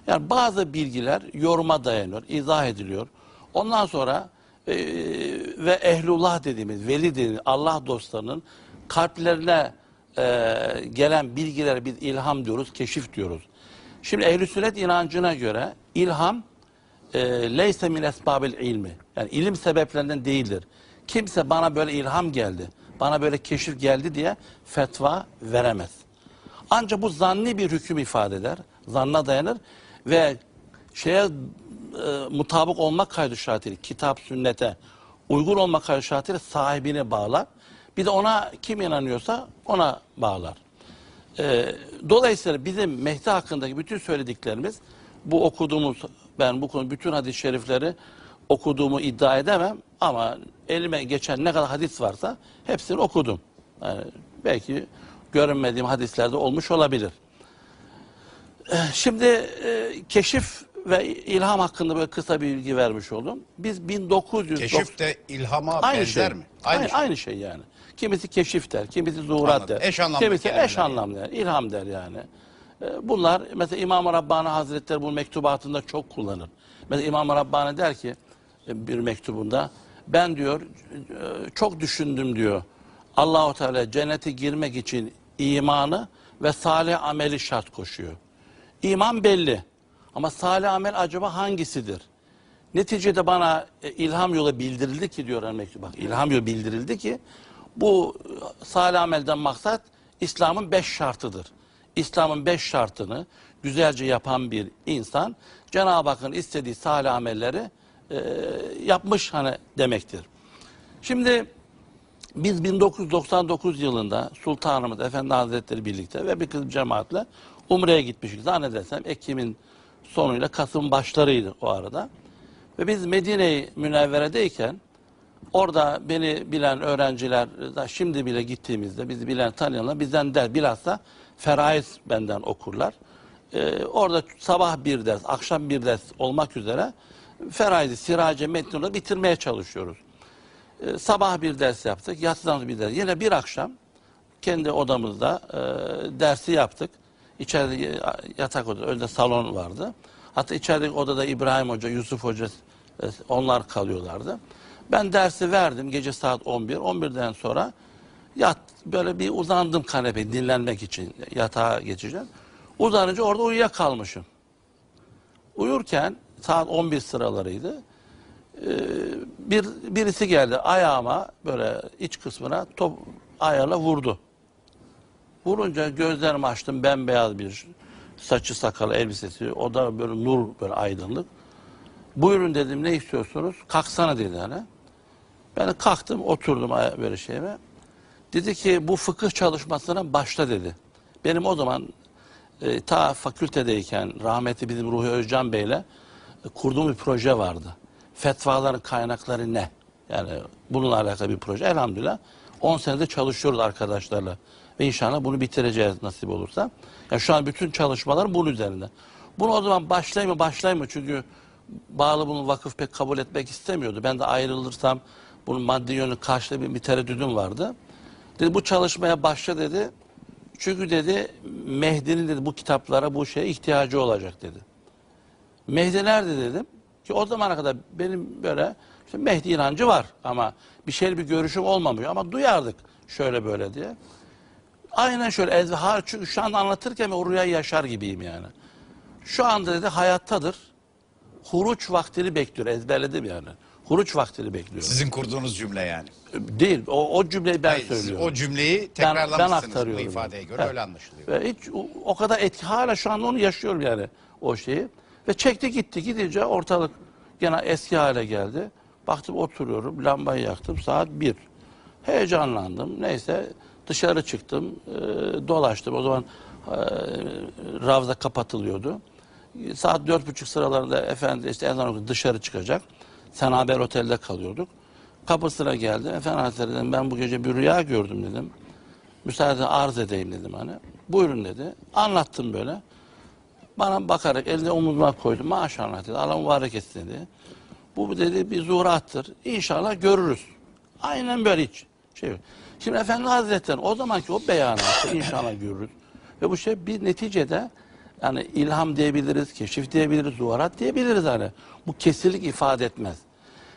Yani bazı bilgiler yoruma dayanıyor, izah ediliyor. Ondan sonra e, ve ehlullah dediğimiz, veli dediğimiz Allah dostlarının kalplerine e, gelen bilgilere biz ilham diyoruz, keşif diyoruz. Şimdi ehl sünnet inancına göre ilham e, leyse min esbabil ilmi. Yani ilim sebeplerinden değildir. Kimse bana böyle ilham geldi, bana böyle keşif geldi diye fetva veremez. Ancak bu zanni bir hüküm ifade eder. Zanna dayanır ve şeye e, mutabık olmak kaydı şartıyla, kitap, sünnete uygun olmak kaydı şartıyla sahibini bağlar. Bir de ona kim inanıyorsa ona bağlar. Ee, dolayısıyla bizim Mehdi hakkındaki bütün söylediklerimiz bu okuduğumuz ben bu konu bütün hadis-i şerifleri okuduğumu iddia edemem ama elime geçen ne kadar hadis varsa hepsini okudum. Yani belki görünmediğim hadislerde olmuş olabilir. Ee, Şimdi e, keşif ve ilham hakkında böyle kısa bir bilgi vermiş oldum. Biz 1900 keşif de ilhama aynı benzer şey. mi? Aynı, şey. aynı şey yani. Kimisi keşif der, kimisi zuhurat Anladım. der. Eş anlamlı kimisi eş yani. anlamlı der, ilham der yani. Ee, Bunlar mesela İmam-ı Rabbani Hazretleri bu mektubatında çok kullanır. Mesela İmam-ı Rabbani der ki bir mektubunda ben diyor e, çok düşündüm diyor. Allahu Teala cennete girmek için imanı ve salih ameli şart koşuyor. İman belli. Ama salih amel acaba hangisidir? Neticede bana e, ilham yolu bildirildi ki diyor mektup. Bak ilham yolu bildirildi ki bu e, salih amelden maksat İslam'ın beş şartıdır. İslam'ın beş şartını güzelce yapan bir insan Cenab-ı Hakk'ın istediği salih amelleri e, yapmış hani demektir. Şimdi biz 1999 yılında Sultanımız Efendi Hazretleri birlikte ve bir kız cemaatle Umre'ye gitmiştik. Zannedersem Ekim'in sonuyla Kasım başlarıydı o arada. Ve biz Medine-i Münevvere'deyken orada beni bilen öğrenciler şimdi bile gittiğimizde bizi bilen tanıyanlar bizden der bilhassa feraiz benden okurlar. Ee, orada sabah bir ders, akşam bir ders olmak üzere feraizi, sirace, metnunu bitirmeye çalışıyoruz. Ee, sabah bir ders yaptık, yatsıdan bir ders. Yine bir akşam kendi odamızda e, dersi yaptık. İçeride e, yatak odası, önde salon vardı. Hatta içerideki odada İbrahim Hoca, Yusuf Hoca e, onlar kalıyorlardı. Ben dersi verdim gece saat 11. 11'den sonra yat böyle bir uzandım kanepeye dinlenmek için yatağa geçeceğim. Uzanınca orada uyuyakalmışım. Uyurken saat 11 sıralarıydı. Ee, bir birisi geldi ayağıma böyle iç kısmına top ayağıyla vurdu. Vurunca gözlerimi açtım bembeyaz bir saçı sakalı elbisesi o da böyle nur böyle aydınlık. Buyurun dedim ne istiyorsunuz? Kalksana dedi hani. Ben kalktım oturdum böyle şeyime. Dedi ki bu fıkıh çalışmasına başla dedi. Benim o zaman e, ta fakültedeyken rahmetli bizim Ruhi Özcan Bey'le kurduğum bir proje vardı. Fetvaların kaynakları ne? Yani bununla alakalı bir proje. Elhamdülillah 10 senede çalışıyoruz arkadaşlarla. Ve inşallah bunu bitireceğiz nasip olursa. Yani şu an bütün çalışmalar bunun üzerinde. Bunu o zaman başlayayım mı? Çünkü bağlı bunu vakıf pek kabul etmek istemiyordu. Ben de ayrılırsam bunun maddi yönü karşılığı bir, bir tereddüdüm vardı. Dedi bu çalışmaya başla dedi. Çünkü dedi Mehdi'nin dedi bu kitaplara bu şeye ihtiyacı olacak dedi. Mehdi nerede dedim. Ki o zamana kadar benim böyle işte Mehdi inancı var ama bir şey bir görüşüm olmamış ama duyardık şöyle böyle diye. Aynen şöyle ezbe ha çünkü şu anda anlatırken o rüyayı yaşar gibiyim yani. Şu anda dedi hayattadır. Huruç vaktini bekliyor. Ezberledim yani. Huruç vaktini bekliyor. Sizin kurduğunuz cümle yani. Değil. O, o cümleyi ben Hayır, söylüyorum. O cümleyi Ben- ben tekrarlamışsınız bu ifadeye göre Evet. öyle anlaşılıyor. Ve hiç o, o kadar etki hala şu anda onu yaşıyorum yani o şeyi. Ve çekti gitti gidince ortalık gene eski hale geldi. Baktım oturuyorum lambayı yaktım saat bir. Heyecanlandım neyse dışarı çıktım e, dolaştım o zaman e, Ravza kapatılıyordu. Saat dört buçuk sıralarında efendi işte ezan okudu dışarı çıkacak. Senaber Otel'de kalıyorduk. Kapısına geldim. Efendi Hazretleri dedim ben bu gece bir rüya gördüm dedim. Müsaade arz edeyim dedim hani. Buyurun dedi. Anlattım böyle. Bana bakarak elini omuzuma koydu. Maşallah dedi. Allah mübarek etsin dedi. Bu dedi bir zuhurattır. İnşallah görürüz. Aynen böyle hiç. Şey. yok. Şimdi Efendi Hazretleri o zamanki o beyanatı inşallah görürüz. Ve bu şey bir neticede yani ilham diyebiliriz, keşif diyebiliriz, zuharat diyebiliriz hani. Bu kesinlik ifade etmez.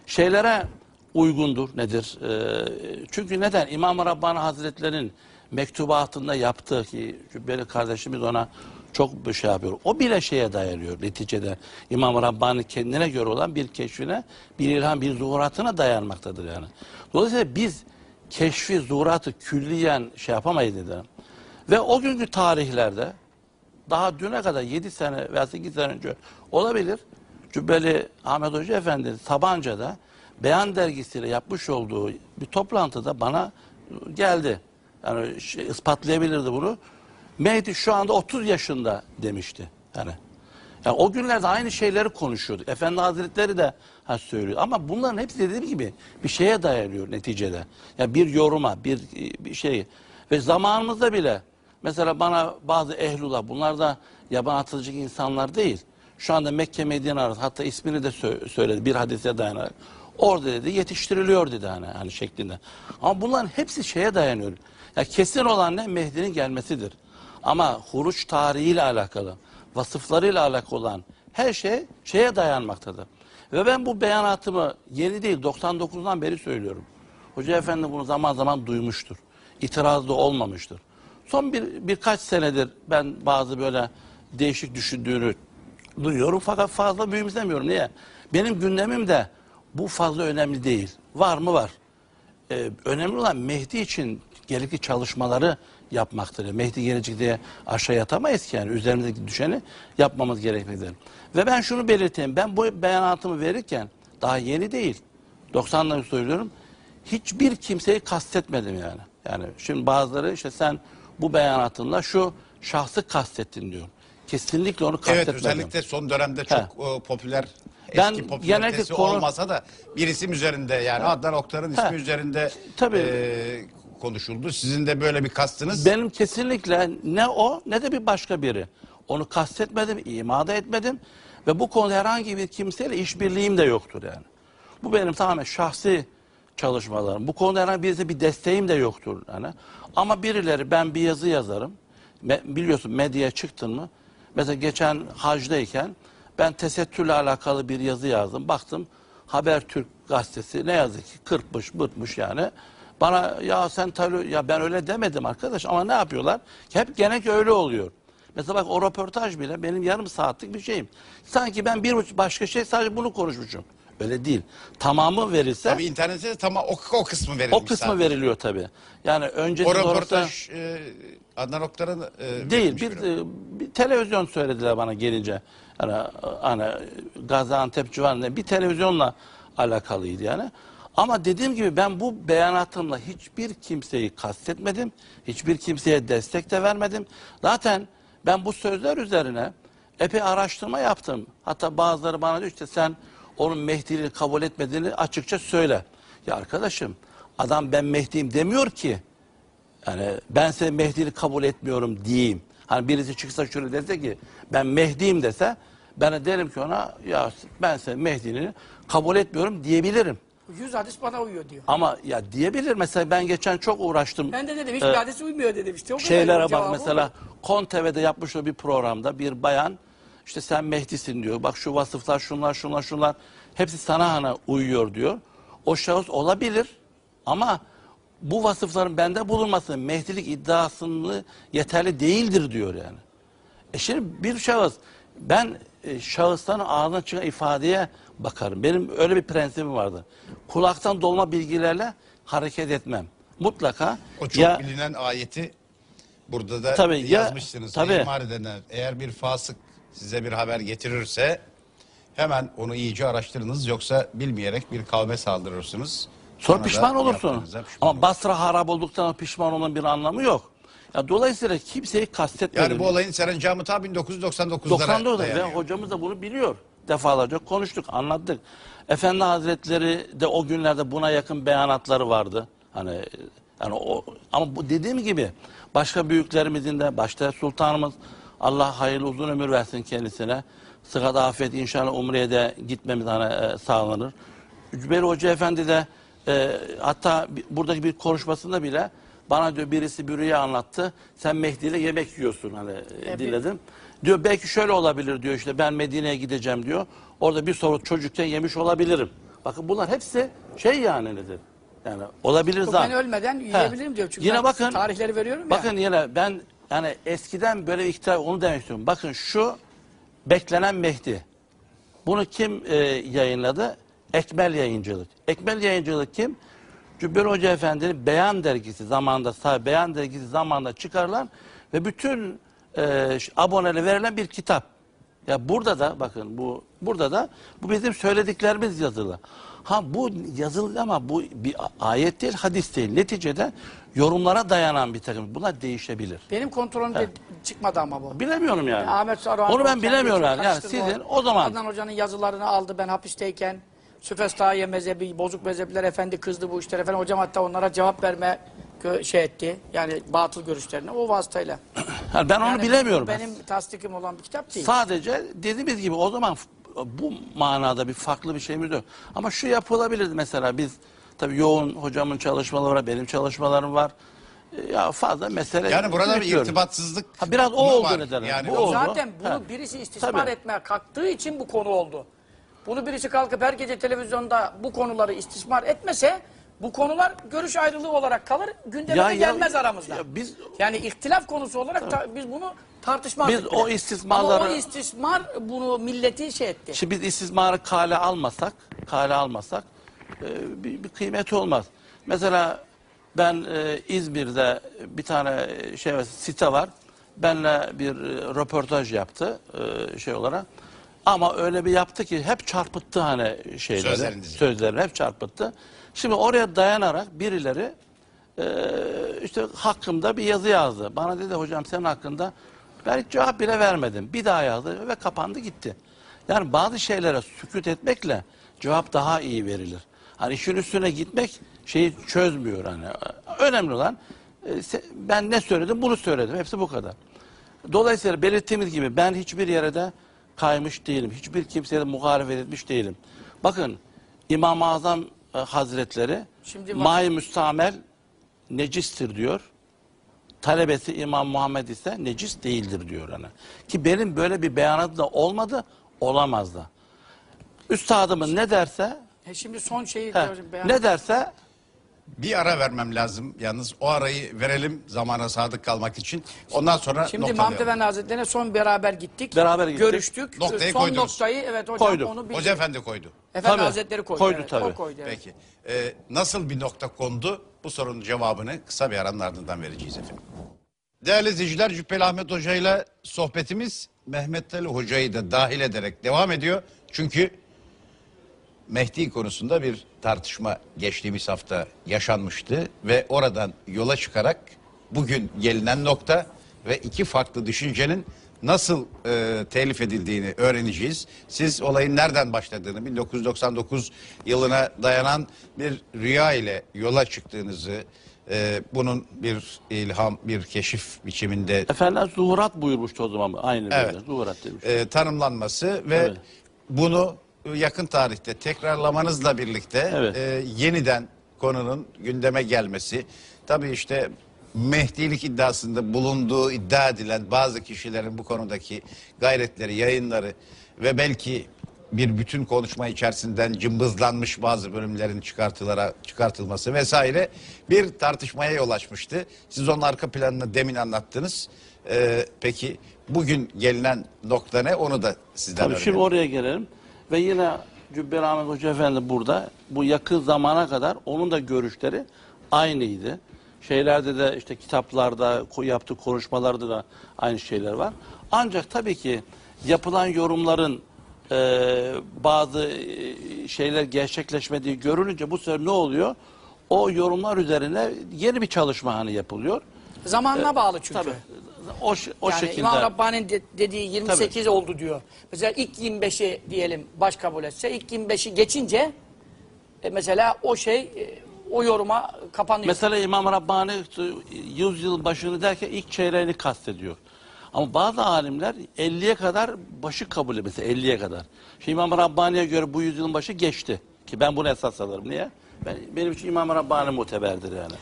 Şeylere uygundur nedir? Ee, çünkü neden? İmam-ı Rabbani Hazretleri'nin mektubatında yaptığı ki Cübbeli kardeşimiz ona çok bir şey yapıyor. O bile şeye dayanıyor neticede. İmam-ı Rabbani kendine göre olan bir keşfine, bir ilham, bir zuhuratına dayanmaktadır yani. Dolayısıyla biz keşfi, zuhuratı külliyen şey yapamayız dedi. Ve o günkü tarihlerde daha düne kadar 7 sene veya 8 sene önce olabilir. Cübbeli Ahmet Hoca Efendi Sabancı'da Beyan dergisiyle yapmış olduğu bir toplantıda bana geldi. Yani şey, ispatlayabilirdi bunu. Mehdi şu anda 30 yaşında demişti. Yani yani o günlerde aynı şeyleri konuşuyorduk. Efendi Hazretleri de ha söylüyor. Ama bunların hepsi dediğim gibi bir şeye dayanıyor neticede. Yani bir yoruma, bir, bir şey. Ve zamanımızda bile mesela bana bazı ehlullah, bunlar da yaban atılacak insanlar değil. Şu anda Mekke Medine arası hatta ismini de sö- söyledi bir hadise dayanarak. Orada dedi yetiştiriliyor dedi hani, hani şeklinde. Ama bunların hepsi şeye dayanıyor. Ya kesin olan ne? Mehdi'nin gelmesidir. Ama huruç tarihiyle alakalı, vasıflarıyla alakalı olan her şey şeye dayanmaktadır. Ve ben bu beyanatımı yeni değil 99'dan beri söylüyorum. Hoca Efendi bunu zaman zaman duymuştur. İtiraz da olmamıştır. Son bir birkaç senedir ben bazı böyle değişik düşündüğünü duyuyorum fakat fazla mühimsemiyorum. Niye? Benim gündemim de bu fazla önemli değil. Var mı var. Ee, önemli olan Mehdi için gerekli çalışmaları yapmaktır. Mehdi gelecek diye aşağı yatamayız ki yani üzerimizdeki düşeni yapmamız gerekmektedir. Ve ben şunu belirteyim. Ben bu beyanatımı verirken daha yeni değil. 90'ları söylüyorum. Hiçbir kimseyi kastetmedim yani. Yani şimdi bazıları işte sen bu beyanatınla şu şahsı kastettin diyor. Kesinlikle onu Evet kastetmedim. özellikle son dönemde çok e, popüler Ben eski popülaritesi konu- olmasa da bir isim üzerinde yani Adnan Oktar'ın ismi Ha. üzerinde Tabii. e, konuşuldu. Sizin de böyle bir kastınız. Benim kesinlikle ne o ne de bir başka biri. Onu kastetmedim, ima da etmedim ve bu konuda herhangi bir kimseyle işbirliğim de yoktur yani. Bu benim tamamen şahsi çalışmalarım. Bu konuda herhangi birisi bir desteğim de yoktur yani. Ama birileri ben bir yazı yazarım. Me- biliyorsun medyaya çıktın mı? Mesela geçen hacdayken ben tesettürle alakalı bir yazı yazdım. Baktım Habertürk gazetesi ne yazık ki kırpmış bırtmış yani. Bana ya sen tabii ya ben öyle demedim arkadaş ama ne yapıyorlar? Hep genellikle öyle oluyor. Mesela bak o röportaj bile benim yarım saatlik bir şeyim. Sanki ben bir başka şey sadece bunu konuşmuşum. Öyle değil. Tamamı verilse Tabii internette de tamam o, o kısmı verilmiş o kısmı sadece. veriliyor tabii. Yani önce O röportaj e, Adnan Oktar'ın e, değil verilmiş bir, e, bir televizyon söylediler bana gelince. Hani, hani Gaziantep civarında bir televizyonla alakalıydı yani. Ama dediğim gibi ben bu beyanatımla hiçbir kimseyi kastetmedim. Hiçbir kimseye destek de vermedim. Zaten ben bu sözler üzerine epey araştırma yaptım. Hatta bazıları bana diyor işte sen onun Mehdi'yi kabul etmediğini açıkça söyle. Ya arkadaşım adam ben Mehdi'yim demiyor ki. Yani ben senin Mehdi'ni kabul etmiyorum diyeyim. Hani birisi çıksa şöyle dese ki ben Mehdi'yim dese ben de derim ki ona ya ben senin Mehdi'ni kabul etmiyorum diyebilirim. Yüz hadis bana uyuyor diyor. Ama ya diyebilir mesela ben geçen çok uğraştım. Ben de dedim hiçbir Ee, hadis uymuyor dedim işte. O şeylere bak mesela. Kon TV'de yapmış o bir programda bir bayan işte sen Mehdi'sin diyor. Bak şu vasıflar şunlar şunlar şunlar hepsi sana hani uyuyor diyor. O şahıs olabilir ama bu vasıfların bende bulunması Mehdilik iddiasını yeterli değildir diyor yani. E şimdi bir şahıs ben e, şahısların ağzından çıkan ifadeye bakarım. Benim öyle bir prensibim vardı. Kulaktan dolma bilgilerle hareket etmem. Mutlaka O çok ya bilinen ayeti burada da Tabii, ya- yazmışsınız. tabii. İhmal edenler eğer bir fasık size bir haber getirirse hemen onu iyice araştırınız yoksa bilmeyerek bir kavme saldırırsınız. Sonra da pişman olursun. yaptığınıza pişman Ama Basra harap olduktan sonra pişman olmanın bir anlamı yok. Ya dolayısıyla kimseyi kastetmedim. Yani bu olayın serencamı ta 1999'lara 99'da ve dayanıyor. hocamız da bunu biliyor. Defalarca konuştuk, anlattık. Efendi Hazretleri de o günlerde buna yakın beyanatları vardı. Hani yani o ama bu dediğim gibi başka büyüklerimizin de başta sultanımız Allah hayırlı uzun ömür versin kendisine. Sıhhat afiyet inşallah Umre'ye de gitmemiz hani e, sağlanır. Cübeyr Hoca Efendi de e, hatta buradaki bir konuşmasında bile bana diyor birisi bir rüya anlattı. Sen Mehdi ile yemek yiyorsun hani e, E, dinledim. Diyor belki şöyle olabilir diyor işte ben Medine'ye gideceğim diyor. Orada bir soru çocukken yemiş olabilirim. Bakın bunlar hepsi şey yani nedir? Yani olabilir zaten. ben ölmeden yiyebilirim diyor. Çünkü Yine bakın tarihleri veriyorum ya. Bakın yine ben yani eskiden böyle iktidar onu demek istiyorum. Bakın şu beklenen Mehdi. Bunu kim e, yayınladı? Ekmel Yayıncılık. Ekmel Yayıncılık kim? Cübbeli Hoca Efendi'nin Beyan Dergisi zamanında, Beyan Dergisi zamanında çıkarılan ve bütün e, aboneli verilen bir kitap. Ya burada da bakın bu burada da bu bizim söylediklerimiz yazılı. Ha bu yazılı ama bu bir ayet değil, hadis değil. Neticede yorumlara dayanan bir takım. Bunlar değişebilir. Benim kontrolümde çıkmadı ama bu. Bilemiyorum yani. Ahmet Saruhan Onu ben bilemiyorum yani. Yani sizin o zaman Adnan Hoca'nın yazılarını aldı ben hapisteyken. Süfestahiye mezhebi, bozuk mezhepler efendi kızdı bu işlere falan. Hocam hatta onlara cevap verme şey etti. Yani batıl görüşlerine o vasıtayla. yani ben onu Yani bilemiyorum. bu Benim tasdikim olan bir kitap değil. Sadece dediğimiz gibi o zaman bu manada bir farklı bir şeyimiz yok. Ama şu yapılabilirdi mesela biz tabii yoğun hocamın çalışmaları var, benim çalışmalarım var. Ya fazla mesele Yani burada bir irtibatsızlık Ha, biraz o oldu var? nedeni. Yani Bu oldu. Zaten bunu Ha. birisi istismar Tabii. etmeye kalktığı için bu konu oldu. Bunu birisi kalkıp her gece televizyonda bu konuları istismar etmese bu konular görüş ayrılığı olarak kalır, gündeme Ya- de ya- gelmez aramızda. ya biz- yani ihtilaf konusu olarak ta- biz bunu tartışmazdık. Biz bile. o istismarları- Ama o istismar bunu milleti şey etti. Şimdi biz istismarı kale almasak, kale almasak e, bir, bir kıymeti olmaz. Mesela Ben e, İzmir'de bir tane şey var, site var. Benle bir e, röportaj yaptı e, şey olarak. Ama öyle bir yaptı ki hep çarpıttı hani şeyleri. Sözlerinizi. Sözlerini hep çarpıttı. Şimdi oraya dayanarak birileri e, işte hakkımda bir yazı yazdı. Bana dedi hocam senin hakkında ben hiç cevap bile vermedim. Bir daha yazdı ve kapandı gitti. Yani bazı şeylere sükut etmekle cevap daha iyi verilir. Hani işin üstüne gitmek şeyi çözmüyor hani. Önemli olan e, ben ne söyledim bunu söyledim. Hepsi bu kadar. Dolayısıyla belirttiğimiz gibi ben hiçbir yere de kaymış değilim. Hiçbir kimseye de muhalefet etmiş değilim. Bakın İmam-ı Azam Hazretleri Şimdi May Müstamel necistir diyor. Talebesi İmam Muhammed ise necis değildir diyor hani. Ki benim böyle bir beyanatı da olmadı, olamaz da. Üstadımın ne derse, E şimdi son şeyi he, ne derse Bir ara vermem lazım yalnız. O arayı verelim zamana sadık kalmak için. Ondan sonra Şimdi noktalayalım. Mahmut Efendi Hazretleri'ne son beraber gittik. Beraber gittik. Görüştük. Noktayı son koydunuz. noktayı evet hocam Koyduk. onu bir Hoca Efendi koydu. Efendi Tabii. Hazretleri koydu. Koydu evet, tabii. O koydu. evet. Peki. Ee, nasıl bir nokta kondu? Bu sorunun cevabını kısa bir aranın ardından vereceğiz efendim. Değerli izleyiciler Cübbeli Ahmet Hoca ile sohbetimiz Mehmet Ali Hoca'yı da dahil ederek devam ediyor. Çünkü Mehdi konusunda bir tartışma geçtiğimiz hafta yaşanmıştı ve oradan yola çıkarak bugün gelinen nokta ve iki farklı düşüncenin nasıl e, telif edildiğini öğreneceğiz. Siz olayın nereden başladığını 1999 yılına dayanan bir rüya ile yola çıktığınızı e, bunun bir ilham bir keşif biçiminde Efendiler zuhurat buyurmuştu o zaman. Aynı böyle Evet. zuhurat demiş. e, tanımlanması ve Evet. bunu yakın tarihte tekrarlamanızla birlikte Evet. e, yeniden konunun gündeme gelmesi. Tabii işte Mehdilik iddiasında bulunduğu iddia edilen bazı kişilerin bu konudaki gayretleri, yayınları ve belki bir bütün konuşma içerisinden cımbızlanmış bazı bölümlerin çıkartılara çıkartılması vesaire bir tartışmaya yol açmıştı. Siz onun arka planını demin anlattınız. Ee, peki bugün gelinen nokta ne? Onu da sizden Tabii şimdi öğrenelim. oraya gelelim. Ve yine Cübbeli Ahmet Hoca Efendi burada. Bu yakın zamana kadar onun da görüşleri aynıydı. Şeylerde de işte kitaplarda yaptığı konuşmalarda da aynı şeyler var. Ancak tabii ki yapılan yorumların e, bazı e, şeyler gerçekleşmediği görülünce bu sefer ne oluyor? O yorumlar üzerine yeni bir çalışma hani yapılıyor. Zamanına bağlı çünkü. Tabii. O, o yani şekilde. İmam Rabbani'nin de- dediği 28 oldu diyor. Mesela ilk 25'i diyelim baş kabul etse ilk 25'i geçince e, mesela o şey e, o yoruma kapanıyor. Mesela İmam Rabbani 100 yıl başını derken ilk çeyreğini kastediyor. Ama bazı alimler 50'ye kadar başı kabul ediyor. Mesela 50'ye kadar. Şimdi İmam Rabbani'ye göre bu yüzyılın başı geçti. Ki ben bunu esas alırım. Niye? Ben, benim için İmam Rabbani muteberdir yani.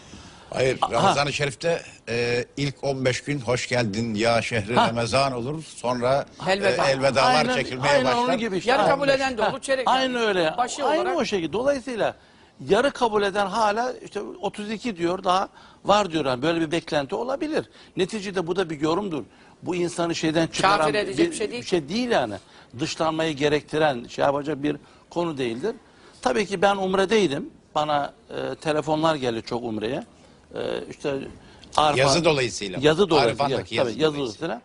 Hayır, Ramazan-ı Şerif'te e, ilk 15 gün hoş geldin ya şehri Ha. Ramazan olur. Sonra Elveda. e, elvedalar Aynen- çekilmeye aynen başlar. onun gibi işte. Yarı kabul eden de olur, çeyrek Aynı öyle. Başı aynı olarak- o şekilde. Dolayısıyla yarı kabul eden hala işte 32 diyor daha var diyor. Yani böyle bir beklenti olabilir. Neticede bu da bir yorumdur. Bu insanı şeyden çıkaran Kafir edecek bir şey değil. bir şey değil yani. Dışlanmayı gerektiren şey yapacak bir konu değildir. Tabii ki ben umredeydim. Bana e, telefonlar geldi çok umreye. E, işte Arfa- Yazı dolayısıyla. Yazı dolayısıyla. Arifandaki Tabii, yazı yazı dolayısıyla.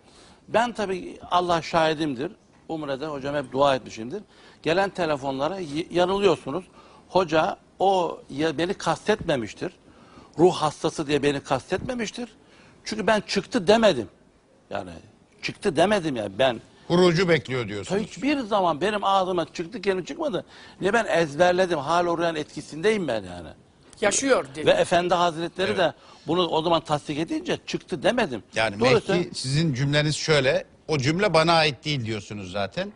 Ben tabii Allah şahidimdir. Umre'de hocam hep dua etmişimdir. Gelen telefonlara yanılıyorsunuz. Hoca o ya beni kastetmemiştir. Ruh hastası diye beni kastetmemiştir. Çünkü ben çıktı demedim. Yani çıktı demedim ya ben. Hurucu bekliyor diyorsunuz. Hiçbir zaman benim ağzıma çıktı kelime çıkmadı. Niye ben ezberledim. Hal oruyan etkisindeyim ben yani. Yaşıyor dedi. Ve Efendi Hazretleri Evet. de bunu o zaman tasdik edince çıktı demedim. Yani Dolayısıyla Mehdi sizin cümleniz şöyle. O cümle bana ait değil diyorsunuz zaten.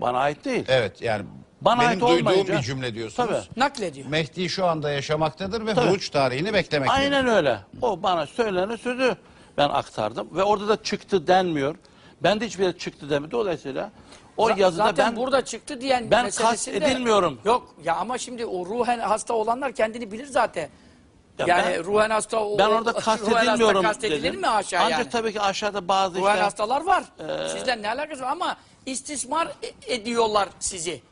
bana ait değil. Evet yani Bana benim ait duyduğum olmayınca- bir cümle diyorsunuz. Tabii. Naklediyor. Mehdi şu anda yaşamaktadır ve Tabii. huruç tarihini beklemektedir. Aynen öyle. O bana söylenen sözü ben aktardım. Ve orada da çıktı denmiyor. Ben de hiçbir yere çıktı demedi. Dolayısıyla o yazıda Zaten ben burada çıktı diyen ben meselesinde- kast edilmiyorum. Yok ya ama şimdi o ruhen hasta olanlar kendini bilir zaten. Ya yani ben- ruhen hasta o, ben orada ruhen kastedilmiyorum hasta kastedilir dedim. mi aşağı Ancak yani? tabii ki aşağıda bazı Ruhen işte hastalar var. Sizden ne alakası var ama istismar e- ediyorlar sizi.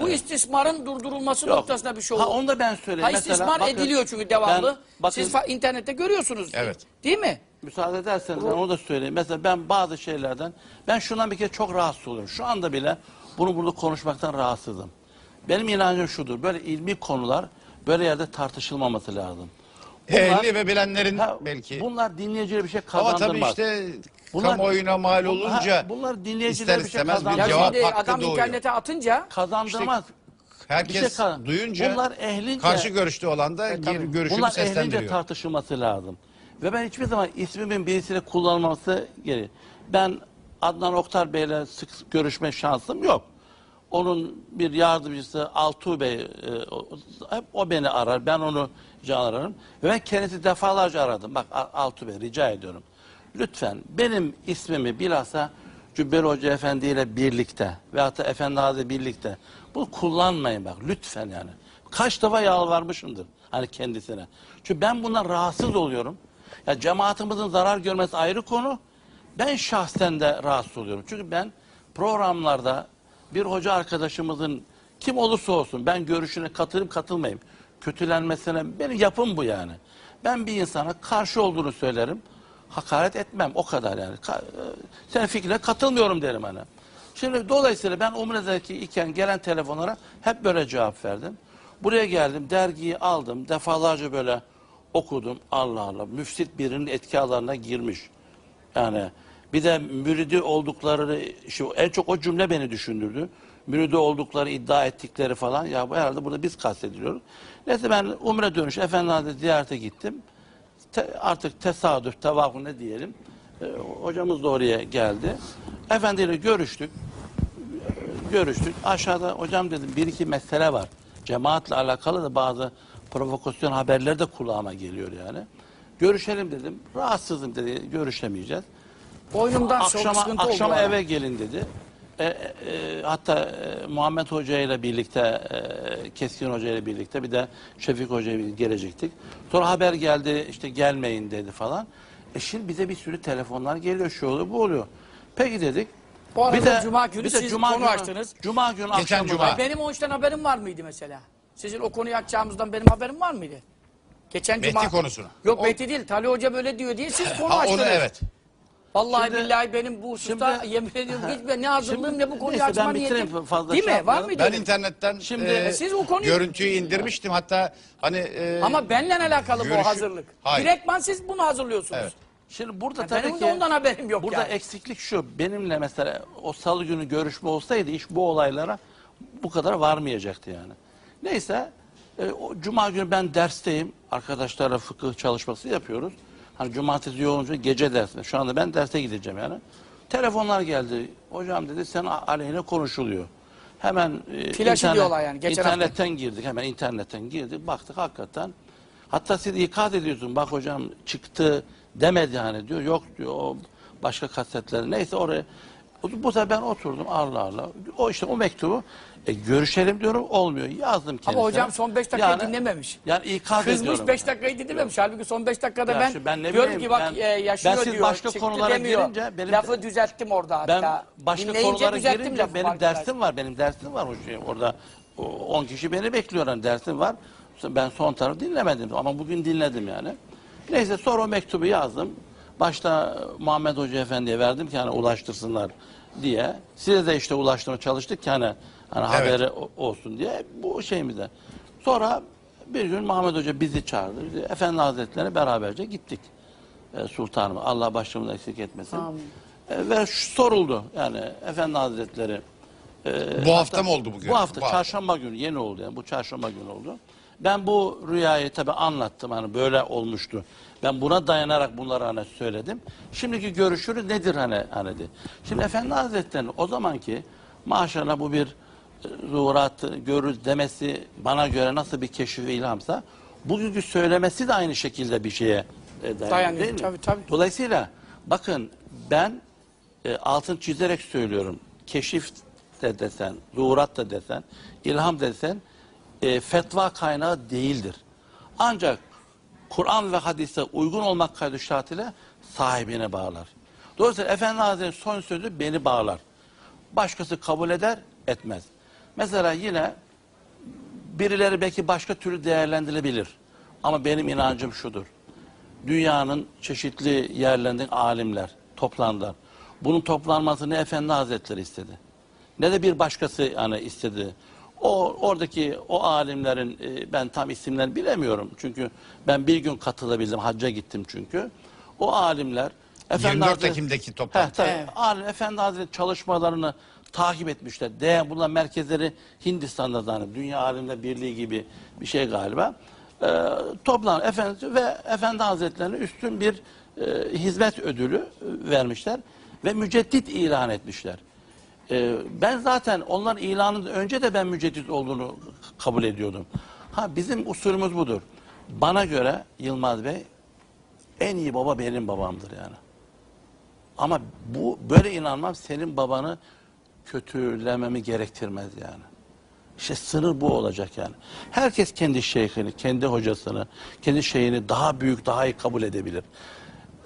Bu istismarın durdurulması Yok. noktasında bir şey Ha olur. onu da ben söyleyeyim. Ha, Mesela istismar bakın, ediliyor çünkü devamlı. ben- bakın, Siz fa- internette görüyorsunuz. Evet. Değil mi? Müsaade ederseniz ben onu da söyleyeyim. Mesela ben bazı şeylerden, ben şundan bir kere çok rahatsız oluyorum. Şu anda bile bunu burada konuşmaktan rahatsızım. Benim inancım şudur, böyle ilmi konular böyle yerde tartışılmaması lazım. Bunlar- Ehli ve bilenlerin Ha, belki. Bunlar dinleyiciye bir şey Ama kazandırmaz. tabii işte Bunlar- kamuoyuna mal olunca bunlar dinleyicilere ister bir şey istemez bir kazandırmaz. Ya cevap şimdi hakkı adam doğuyor. internete atınca kazandırmaz. Herkes bir şey kazan- duyunca Bunlar ehlince- karşı görüşte olan da gir- tabii. görüşünü Bunlar ehlince seslendiriyor. tartışılması lazım. Ve ben hiçbir zaman ismimin birisiyle kullanılması gereği. Ben Adnan Oktar Bey'le sık görüşme şansım yok. Onun bir yardımcısı Altuğ Bey, e, o- hep o beni arar, ben onu can ararım. Ve ben kendisi defalarca aradım. Bak A- Altuğ Bey rica ediyorum. Lütfen benim ismimi bilhassa Cübbeli Hoca Efendi ile birlikte veyahut da Efendi Hazretleri birlikte bunu kullanmayın bak lütfen yani. Kaç defa yalvarmışımdır hani kendisine. Çünkü ben bundan rahatsız oluyorum. Ya cemaatimizin zarar görmesi ayrı konu. Ben şahsen de rahatsız oluyorum. Çünkü ben programlarda bir hoca arkadaşımızın kim olursa olsun ben görüşüne katılıp katılmayayım. Kötülenmesine benim yapım bu yani. Ben bir insana karşı olduğunu söylerim. Hakaret etmem o kadar yani. Ka- e, Senin fikrine katılmıyorum derim hani. Şimdi dolayısıyla ben Umre'deki iken gelen telefonlara hep böyle cevap verdim. Buraya geldim, dergiyi aldım, defalarca böyle okudum. Allah Allah, müfsit birinin etki alanına girmiş. Yani bir de müridi oldukları, şu en çok o cümle beni düşündürdü. Müridi oldukları iddia ettikleri falan. Ya bu herhalde burada biz kastediliyoruz. Neyse ben Umre dönüş Efendi Hazretleri ziyarete gittim. Te- artık tesadüf, tevafuk ne diyelim. E, hocamız da oraya geldi. Efendiyle görüştük. Görüştük. Aşağıda hocam dedim bir iki mesele var. Cemaatle alakalı da bazı provokasyon haberleri de kulağıma geliyor yani. Görüşelim dedim. Rahatsızım dedi. Görüşemeyeceğiz. Boynumdan çok akşama sıkıntı oldu. akşama eve gelin dedi. E, e, e, hatta e, Muhammed Hoca ile birlikte, e, Keskin Hoca ile birlikte bir de Şefik Hoca ile gelecektik. Sonra haber geldi işte gelmeyin dedi falan. E şimdi bize bir sürü telefonlar geliyor şu oluyor bu oluyor. Peki dedik. Bu arada Cuma günü siz konu açtınız. Cuma günü Geçen akşamı Cuma. Ay, benim o işten haberim var mıydı mesela? Sizin o konuyu açacağımızdan benim haberim var mıydı? Geçen Mehdi cuma. konusunu. Yok O- Mehdi değil. Tali Hoca böyle diyor diye siz konu Ha, açtınız. onu evet. Vallahi Şimdi- billahi benim bu hususta şimdi- yemin ediyorum hiç ben ne hazırlığım ne bu konuyu neyse, ben açma bitireyim, niyetim. fazla Değil şey mi? Var yapmayalım. mıydı? Ben öyle? internetten Şimdi- e, Siz o konuyu- görüntüyü indirmiştim. Hatta hani e, Ama benle alakalı bu görüşü- hazırlık. Hayır. Direktman siz bunu hazırlıyorsunuz. Evet. Şimdi burada tabii benim ki de ondan haberim yok burada yani. eksiklik şu. Benimle mesela o salı günü görüşme olsaydı iş bu olaylara bu kadar varmayacaktı yani. Neyse e, o cuma günü ben dersteyim. Arkadaşlarla fıkıh çalışması yapıyoruz. Hani cumartesi yoğunca gece dersinde. Şu anda ben derse gideceğim yani. Telefonlar geldi. Hocam dedi sen aleyhine konuşuluyor. Hemen e, Flash ediyorlar yani, geçen hafta. internetten girdik. Hemen internetten girdik. Baktık hakikaten Hatta siz ikaz ediyorsun. Bak hocam çıktı demedi yani diyor. Yok diyor o başka kasetler. Neyse oraya. Bu sefer ben oturdum Allah Allah. O işte o mektubu e, görüşelim diyorum olmuyor. Yazdım kendisine. Ama hocam son 5 dakikayı dinlememiş. Yani ikaz Kızmış ediyorum. 5 dakikayı dinlememiş. Halbuki son 5 dakikada Ya ben, şu ben ne diyorum bileyim, ki bak ben- e, yaşıyor ben siz diyor. başka çıktı konulara demiyor. girince benim- Lafı düzelttim orada hatta. Ben başka Dinleyince konulara düzelttim girince benim farkındaysan. dersim var. Benim dersim var o şey. Orada o 10 kişi beni bekliyor. Yani dersim var. Ben son tarafı dinlemedim ama bugün dinledim yani. Neyse sonra o mektubu yazdım. Başta Muhammed Hoca Efendi'ye verdim ki hani ulaştırsınlar diye. Size de işte ulaştırma çalıştık ki hani, hani Evet. haberi olsun diye bu şeyimizde. Sonra bir gün Muhammed Hoca bizi çağırdı. Biz Efendi Hazretleri'ne beraberce gittik. E, sultanım Allah başımızdan eksik etmesin. Amin. E, ve şu soruldu yani Efendi Hazretleri. e, Bu hafta mı oldu bugün? Bu hafta Bu hafta. çarşamba günü yeni oldu yani bu çarşamba günü oldu. Ben bu rüyayı tabi anlattım hani böyle olmuştu. Ben buna dayanarak bunları hani söyledim. Şimdiki görüşürü nedir hani hani de. Şimdi Efendi Hazretleri o zamanki maşallah bu bir e, zuhurat görür demesi bana göre nasıl bir keşif ilhamsa bugünkü söylemesi de aynı şekilde bir şeye e, dayanıyor, Dayanıyor, değil mi? tabii, tabii. Dolayısıyla bakın ben e, altın çizerek söylüyorum. Keşif de desen, zuhurat da desen, ilham desen e, fetva kaynağı değildir. Ancak Kur'an ve hadise uygun olmak kaydı şartıyla sahibine bağlar. Dolayısıyla Efendi Hazretleri'nin son sözü beni bağlar. Başkası kabul eder, etmez. Mesela yine birileri belki başka türlü değerlendirilebilir. Ama benim inancım şudur. Dünyanın çeşitli yerlerinden alimler toplandılar. Bunun toplanmasını ne Efendi Hazretleri istedi. Ne de bir başkası yani istedi. O oradaki o alimlerin e, ben tam isimlerini bilemiyorum. Çünkü ben bir gün katılabildim. Hacca gittim çünkü. O alimler 24 Hazretleri- Ekim'deki Heh, toplantı. tabii. Evet. Alim Efendi Hazretleri çalışmalarını takip etmişler. De, bunlar merkezleri Hindistan'da zannediyorum. Dünya Alimler Birliği gibi bir şey galiba. Ee, toplam Efendi ve Efendi Hazretlerine üstün bir e, hizmet ödülü e, vermişler ve müceddit ilan etmişler. Ee, ben zaten onların ilanından önce de ben müceddit olduğunu kabul ediyordum. Ha bizim usulümüz budur. Bana göre Yılmaz Bey en iyi baba benim babamdır yani. Ama bu böyle inanmam senin babanı kötülememi gerektirmez yani. İşte sınır bu olacak yani. Herkes kendi şeyhini, kendi hocasını, kendi şeyini daha büyük, daha iyi kabul edebilir.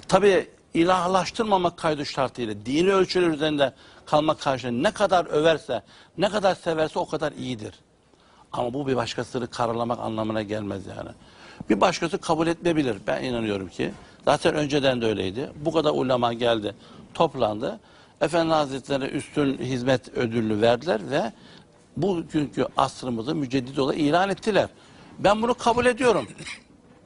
Tabii ilahlaştırmamak kaydı şartıyla dini ölçüler üzerinde kalmak karşılığında ne kadar överse, ne kadar severse o kadar iyidir. Ama bu bir başkasını karalamak anlamına gelmez yani. Bir başkası kabul etmeyebilir. Ben inanıyorum ki. Zaten önceden de öyleydi. Bu kadar ulema geldi, toplandı. Efendi Hazretleri üstün hizmet ödülünü verdiler ve bugünkü asrımızı müceddit olarak ilan ettiler. Ben bunu kabul ediyorum.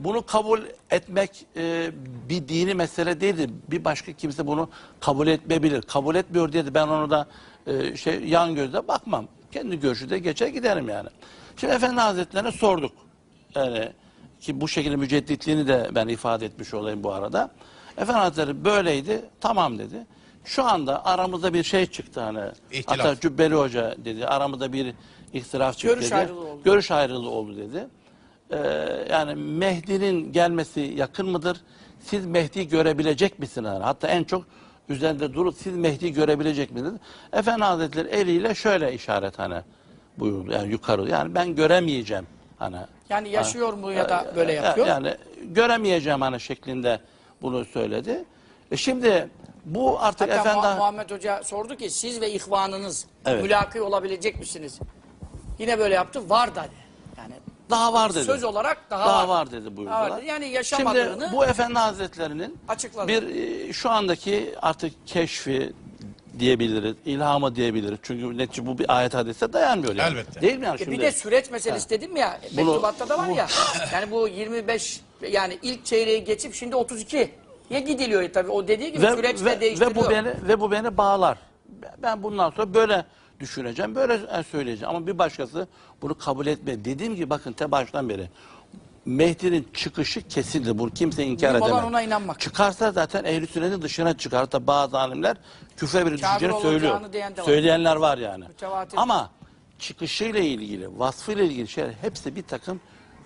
Bunu kabul etmek e, bir dini mesele değildir. Bir başka kimse bunu kabul etmeyebilir. Kabul etmiyor diye de ben onu da e, şey yan gözle bakmam. Kendi görüşü de geçer giderim yani. Şimdi Efendi Hazretlerine sorduk. Yani ki bu şekilde mücedditliğini de ben ifade etmiş olayım bu arada. Efendi Hazretleri böyleydi. Tamam dedi. Şu anda aramızda bir şey çıktı hani. İhtilaf. Hatta Cübbeli Hoca dedi. Aramızda bir ihtilaf çıktı Görüş dedi. ayrılığı oldu. Görüş ayrılığı oldu dedi. Ee, yani Mehdi'nin gelmesi yakın mıdır? Siz Mehdi'yi görebilecek misiniz? Yani Hatta en çok üzerinde durup siz Mehdi'yi görebilecek misiniz? Efendi Hazretleri eliyle şöyle işaret hani buyurdu. Yani yukarı. Yani ben göremeyeceğim. Hani Yani yaşıyor mu ya da böyle e, yapıyor? Yani göremeyeceğim hani şeklinde bunu söyledi. E şimdi bu artık Hatta efendi Muha- Muhammed Hoca sordu ki siz ve ihvanınız Evet. mülaki olabilecek misiniz? Yine böyle yaptı. Var dedi. Yani daha var dedi. söz olarak daha, daha var. var dedi buyurdular. Var dedi. Yani yaşamadığını Şimdi bu Efendi Hazretlerinin açıkladı. bir e, şu andaki artık keşfi diyebiliriz, ilhamı diyebiliriz. Çünkü netice bu bir ayet hadise dayanmıyor yani. Elbette. Değil mi yani E şimdi? bir de süreç meselesi dedim ya. Bunu- mektubatta da var bu- ya. Yani bu 25 yani ilk çeyreği geçip şimdi 32'ye gidiliyor tabii. O dediği gibi ve, süreçte ve, değiştiriyor. ve bu beni ve bu beni bağlar. Ben bundan sonra böyle düşüneceğim, böyle söyleyeceğim. Ama bir başkası bunu kabul etme. Dediğim gibi bakın te baştan beri Mehdi'nin çıkışı kesildi. Bunu kimse inkar Mühim edemez. ona inanmak. Çıkarsa zaten ehl sünnetin dışına çıkar. Hatta bazı alimler küfre bir düşeceğini söylüyor. var. Söyleyenler var yani. Mütevatir. Ama çıkışıyla ilgili, vasfıyla ilgili şeyler hepsi bir takım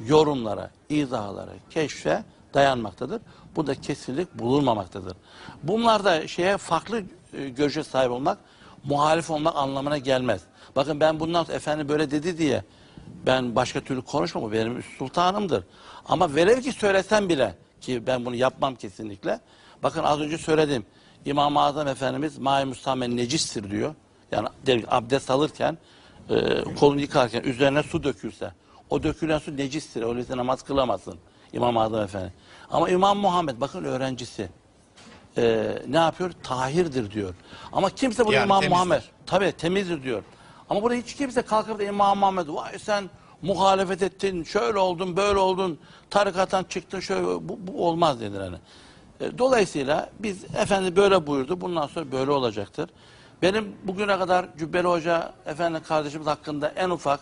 yorumlara, izahlara, keşfe dayanmaktadır. Bu da kesinlik bulunmamaktadır. Bunlarda şeye farklı e, görüşe sahip olmak, muhalif olmak anlamına gelmez. Bakın ben bundan sonra efendi böyle dedi diye ben başka türlü konuşmam. Benim sultanımdır. Ama velev ki söylesem bile ki ben bunu yapmam kesinlikle. Bakın az önce söyledim. İmam-ı Azam Efendimiz Mai Mustamen necistir diyor. Yani abdest alırken e, kolunu yıkarken üzerine su dökülse o dökülen su necistir. Öyleyse namaz kılamazsın. İmam-ı Azam Efendi. Ama İmam Muhammed bakın öğrencisi. E, ne yapıyor? Tahirdir diyor. Ama kimse bunu Yani İmam temizdir. Muhammed tabii temizdir diyor. Ama burada hiç kimse kalkıp da İmam Muhammed vay sen muhalefet ettin, şöyle oldun, böyle oldun, tarikattan çıktın, şöyle bu, bu olmaz denir hani. E, Dolayısıyla biz efendi böyle buyurdu. Bundan sonra böyle olacaktır. Benim bugüne kadar Cübbeli Hoca efendi kardeşimiz hakkında en ufak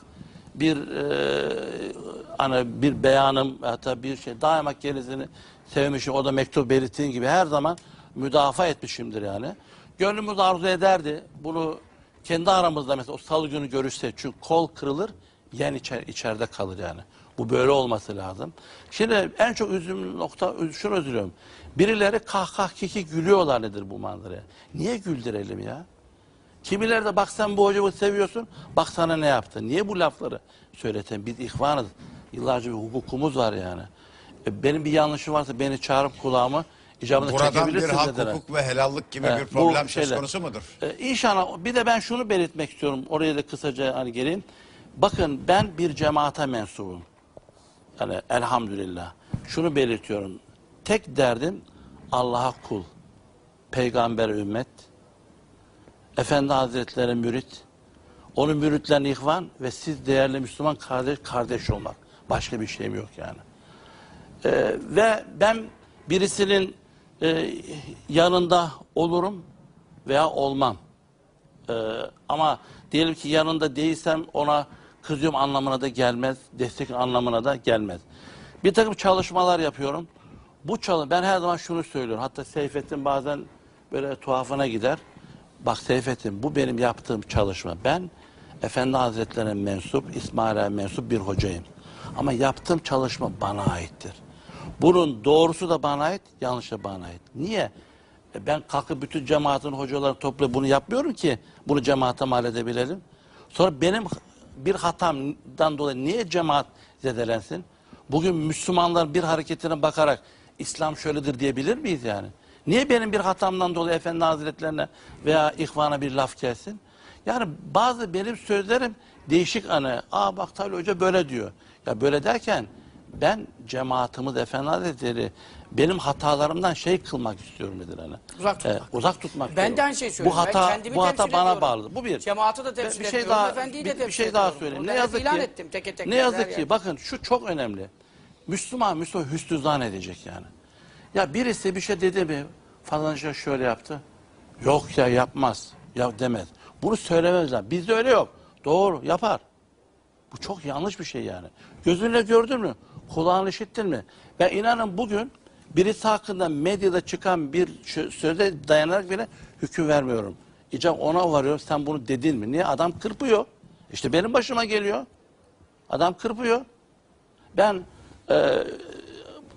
bir e, hani bir beyanım hatta bir şey daima kendisini sevmişim. O da mektup belirttiğin gibi her zaman müdafaa etmişimdir yani. Gönlümüz arzu ederdi. Bunu kendi aramızda mesela o salı günü görüşse çünkü kol kırılır yen içer, içeride kalır yani. Bu böyle olması lazım. Şimdi en çok üzüm nokta şunu üzülüyorum. Birileri kahkah kiki gülüyorlar nedir bu manzaraya? Niye güldürelim ya? Kimileri de bak sen bu hocamı seviyorsun, bak sana ne yaptı. Niye bu lafları söyleten? Biz ihvanız. Yıllarca bir hukukumuz var yani. E, benim bir yanlışım varsa beni çağırıp kulağımı icabında Buradan bir hak, dediler. hukuk ve helallik gibi Evet, bir problem söz şeyler. konusu mudur? Ee, inşallah bir de ben şunu belirtmek istiyorum. Oraya da kısaca hani geleyim. Bakın ben bir cemaate mensubum. Yani elhamdülillah. Şunu belirtiyorum. Tek derdim Allah'a kul. Peygamber ümmet. Efendi Hazretleri mürit. Onun müritlerine ihvan ve siz değerli Müslüman kardeş kardeş olmak. Başka bir şeyim yok yani. Ee, ve ben birisinin e, yanında olurum veya olmam. Ee, ama diyelim ki yanında değilsem ona kızıyorum anlamına da gelmez, destek anlamına da gelmez. Bir takım çalışmalar yapıyorum. Bu çalı ben her zaman şunu söylüyorum. Hatta Seyfettin bazen böyle tuhafına gider. Bak Seyfettin bu benim yaptığım çalışma. Ben Efendi Hazretleri'ne mensup, İsmail'e mensup bir hocayım. Ama yaptığım çalışma bana aittir. Bunun doğrusu da bana ait, yanlışı da bana ait. Niye? E Ben kalkıp bütün cemaatin hocalarını toplayıp bunu yapmıyorum ki bunu cemaate mal edebilelim. Sonra benim bir hatamdan dolayı niye cemaat zedelensin? Bugün Müslümanlar bir hareketine bakarak İslam şöyledir diyebilir miyiz yani? Niye benim bir hatamdan dolayı Efendi Hazretlerine veya ihvana bir laf gelsin? Yani bazı benim sözlerim değişik hani. Aa bak Talha Hoca böyle diyor. Ya böyle derken ben cemaatimiz Efendi Hazretleri benim hatalarımdan şey kılmak istiyorum nedir hani. Uzak tutmak. uzak tutmak. Ben de aynı şeyi söylüyorum. Bu hata, bu hata bana bağlı. Bu bir. Cemaati de temsil bir şey daha, efendiyi de bir, bir şey daha söyleyeyim. Ne yazık ilan ki, ettim teke tek ne yazık ki bakın şu çok önemli. Müslüman Müslüman hüsnü zan edecek yani. Ya birisi bir şey dedi mi falanca şöyle yaptı. Yok ya yapmaz. Ya demez. Bunu söylemez lazım. Bizde öyle yok. Doğru yapar. Bu çok yanlış bir şey yani. Gözünle gördün mü? Kulağını işittin mi? Ben inanın bugün birisi hakkında medyada çıkan bir söze dayanarak bile hüküm vermiyorum. İcab ona varıyor. Sen bunu dedin mi? Niye? Adam kırpıyor. İşte benim başıma geliyor. Adam kırpıyor. Ben e,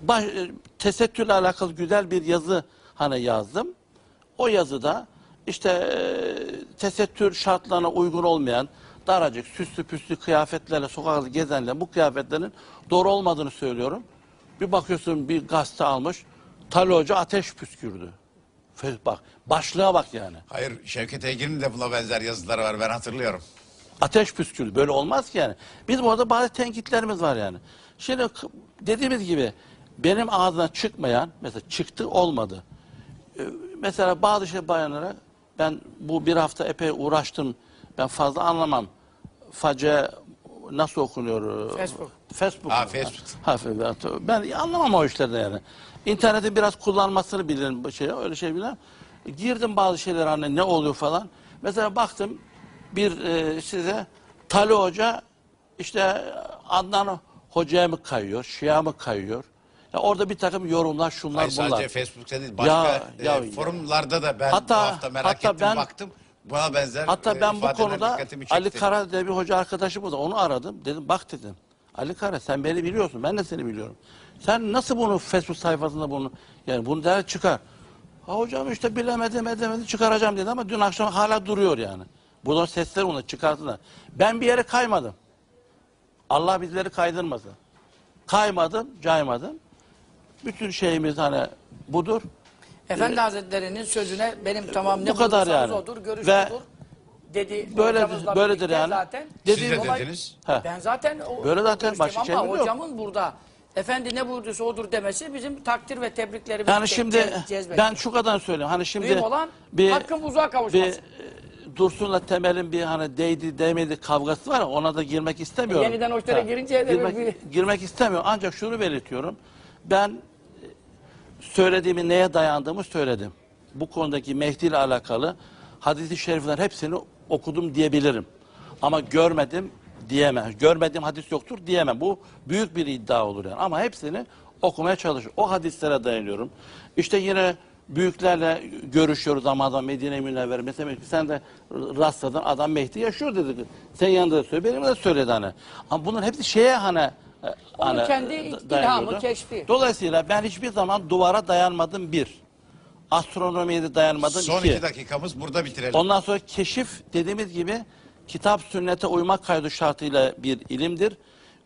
baş, e, tesettürle alakalı güzel bir yazı hani yazdım. O yazıda işte e, tesettür şartlarına uygun olmayan daracık süslü püslü kıyafetlerle sokakta gezenler bu kıyafetlerin doğru olmadığını söylüyorum. Bir bakıyorsun bir gazete almış. Tali Hoca ateş püskürdü. Bak başlığa bak yani. Hayır Şevket Eygir'in de buna benzer yazıları var ben hatırlıyorum. Ateş püskürdü. Böyle olmaz ki yani. Bizim orada bazı tenkitlerimiz var yani. Şimdi dediğimiz gibi benim ağzından çıkmayan mesela çıktı olmadı. Ee, Mesela bazı şey bayanlara ben bu bir hafta epey uğraştım. Ben fazla anlamam. Face nasıl okunuyor? Facebook. Facebook. Ha? Facebook. Ha, Facebook. ben anlamam o işlerden yani. İnternetin biraz kullanmasını bilirim bu şey öyle şey bilemem. Girdim bazı şeyler hani ne oluyor falan. Mesela baktım bir e, size Tali Hoca işte Adnan Hoca'ya mı kayıyor, Şia mı kayıyor? Ya orada bir takım yorumlar şunlar Hayır, bunlar. sadece Facebook'ta değil başka Ya, e, ya, forumlarda da ben Hatta- bu hafta merak hatta ettim ben- baktım. Buna benzer Hatta e, ben bu konuda. Ali Kara diye bir hoca arkadaşım o da onu aradım. Dedim bak dedim. Ali Kara sen beni biliyorsun ben de seni biliyorum. Sen nasıl bunu Facebook sayfasında bunu yani bunu der çıkar. Ha hocam işte bilemedim edemedim çıkaracağım dedi ama dün akşam hala duruyor yani. Buradan sesler onu çıkarttılar. Ben bir yere kaymadım. Allah bizleri kaydırmasın. Kaymadım, caymadım. Bütün şeyimiz hani budur. Efendi Hazretleri'nin sözüne benim tamam ne Bu kadar yani. odur, görüş Ve odur. Dedi. böyle- böyledir yani. Zaten. Siz Dediğim de Olay- dediniz. He. Ben zaten o, Böyle zaten görüşteyim başka şey ama yok. hocamın burada efendi ne buyurduysa odur demesi bizim takdir ve tebriklerimiz Yani şimdi ben şu kadar söyleyeyim. Hani şimdi Mühim olan hakkın buzağa kavuşması. Bir e, Dursun'la Temel'in bir hani değdi değmedi kavgası var ya ona da girmek istemiyorum. Yeniden o işlere Ha, girince de girmek, bir- girmek istemiyorum. Ancak şunu belirtiyorum. Ben e, söylediğimi neye dayandığımı söyledim. Bu konudaki Mehdi ile alakalı hadisi şeriflerin hepsini okudum diyebilirim. Ama görmedim diyemem. Görmediğim hadis yoktur diyemem. Bu büyük bir iddia olur yani. Ama hepsini okumaya çalışıyorum. O hadislere dayanıyorum. İşte yine büyüklerle görüşüyoruz zaman zaman Medine-i Münevvere. Mesela sen de rastladın adam Mehdi yaşıyor dedi. Sen yanında da söyle. Benim de söyledi hani. Ama bunların hepsi şeye hani Onun hani, kendi ilhamı, keşfi. Dolayısıyla ben hiçbir zaman duvara dayanmadım bir. Astronomiye de dayanmadım Son iki. iki dakikamız burada bitirelim. Ondan sonra keşif dediğimiz gibi kitap sünnete uymak kaydı şartıyla bir ilimdir.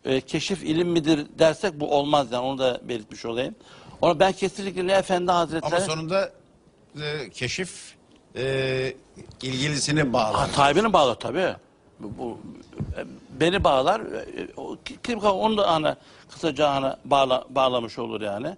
Ee, keşif ilim midir dersek bu olmaz yani onu da belirtmiş olayım. Onu ben kesinlikle ne Efendi Hazretleri... Ama sonunda e, keşif e, ilgilisini bağlar. Ha, sahibini bağlar tabii. Bu, bu- e, beni bağlar. e, Kim onu da hani kısaca hani bağla, bağlamış olur yani.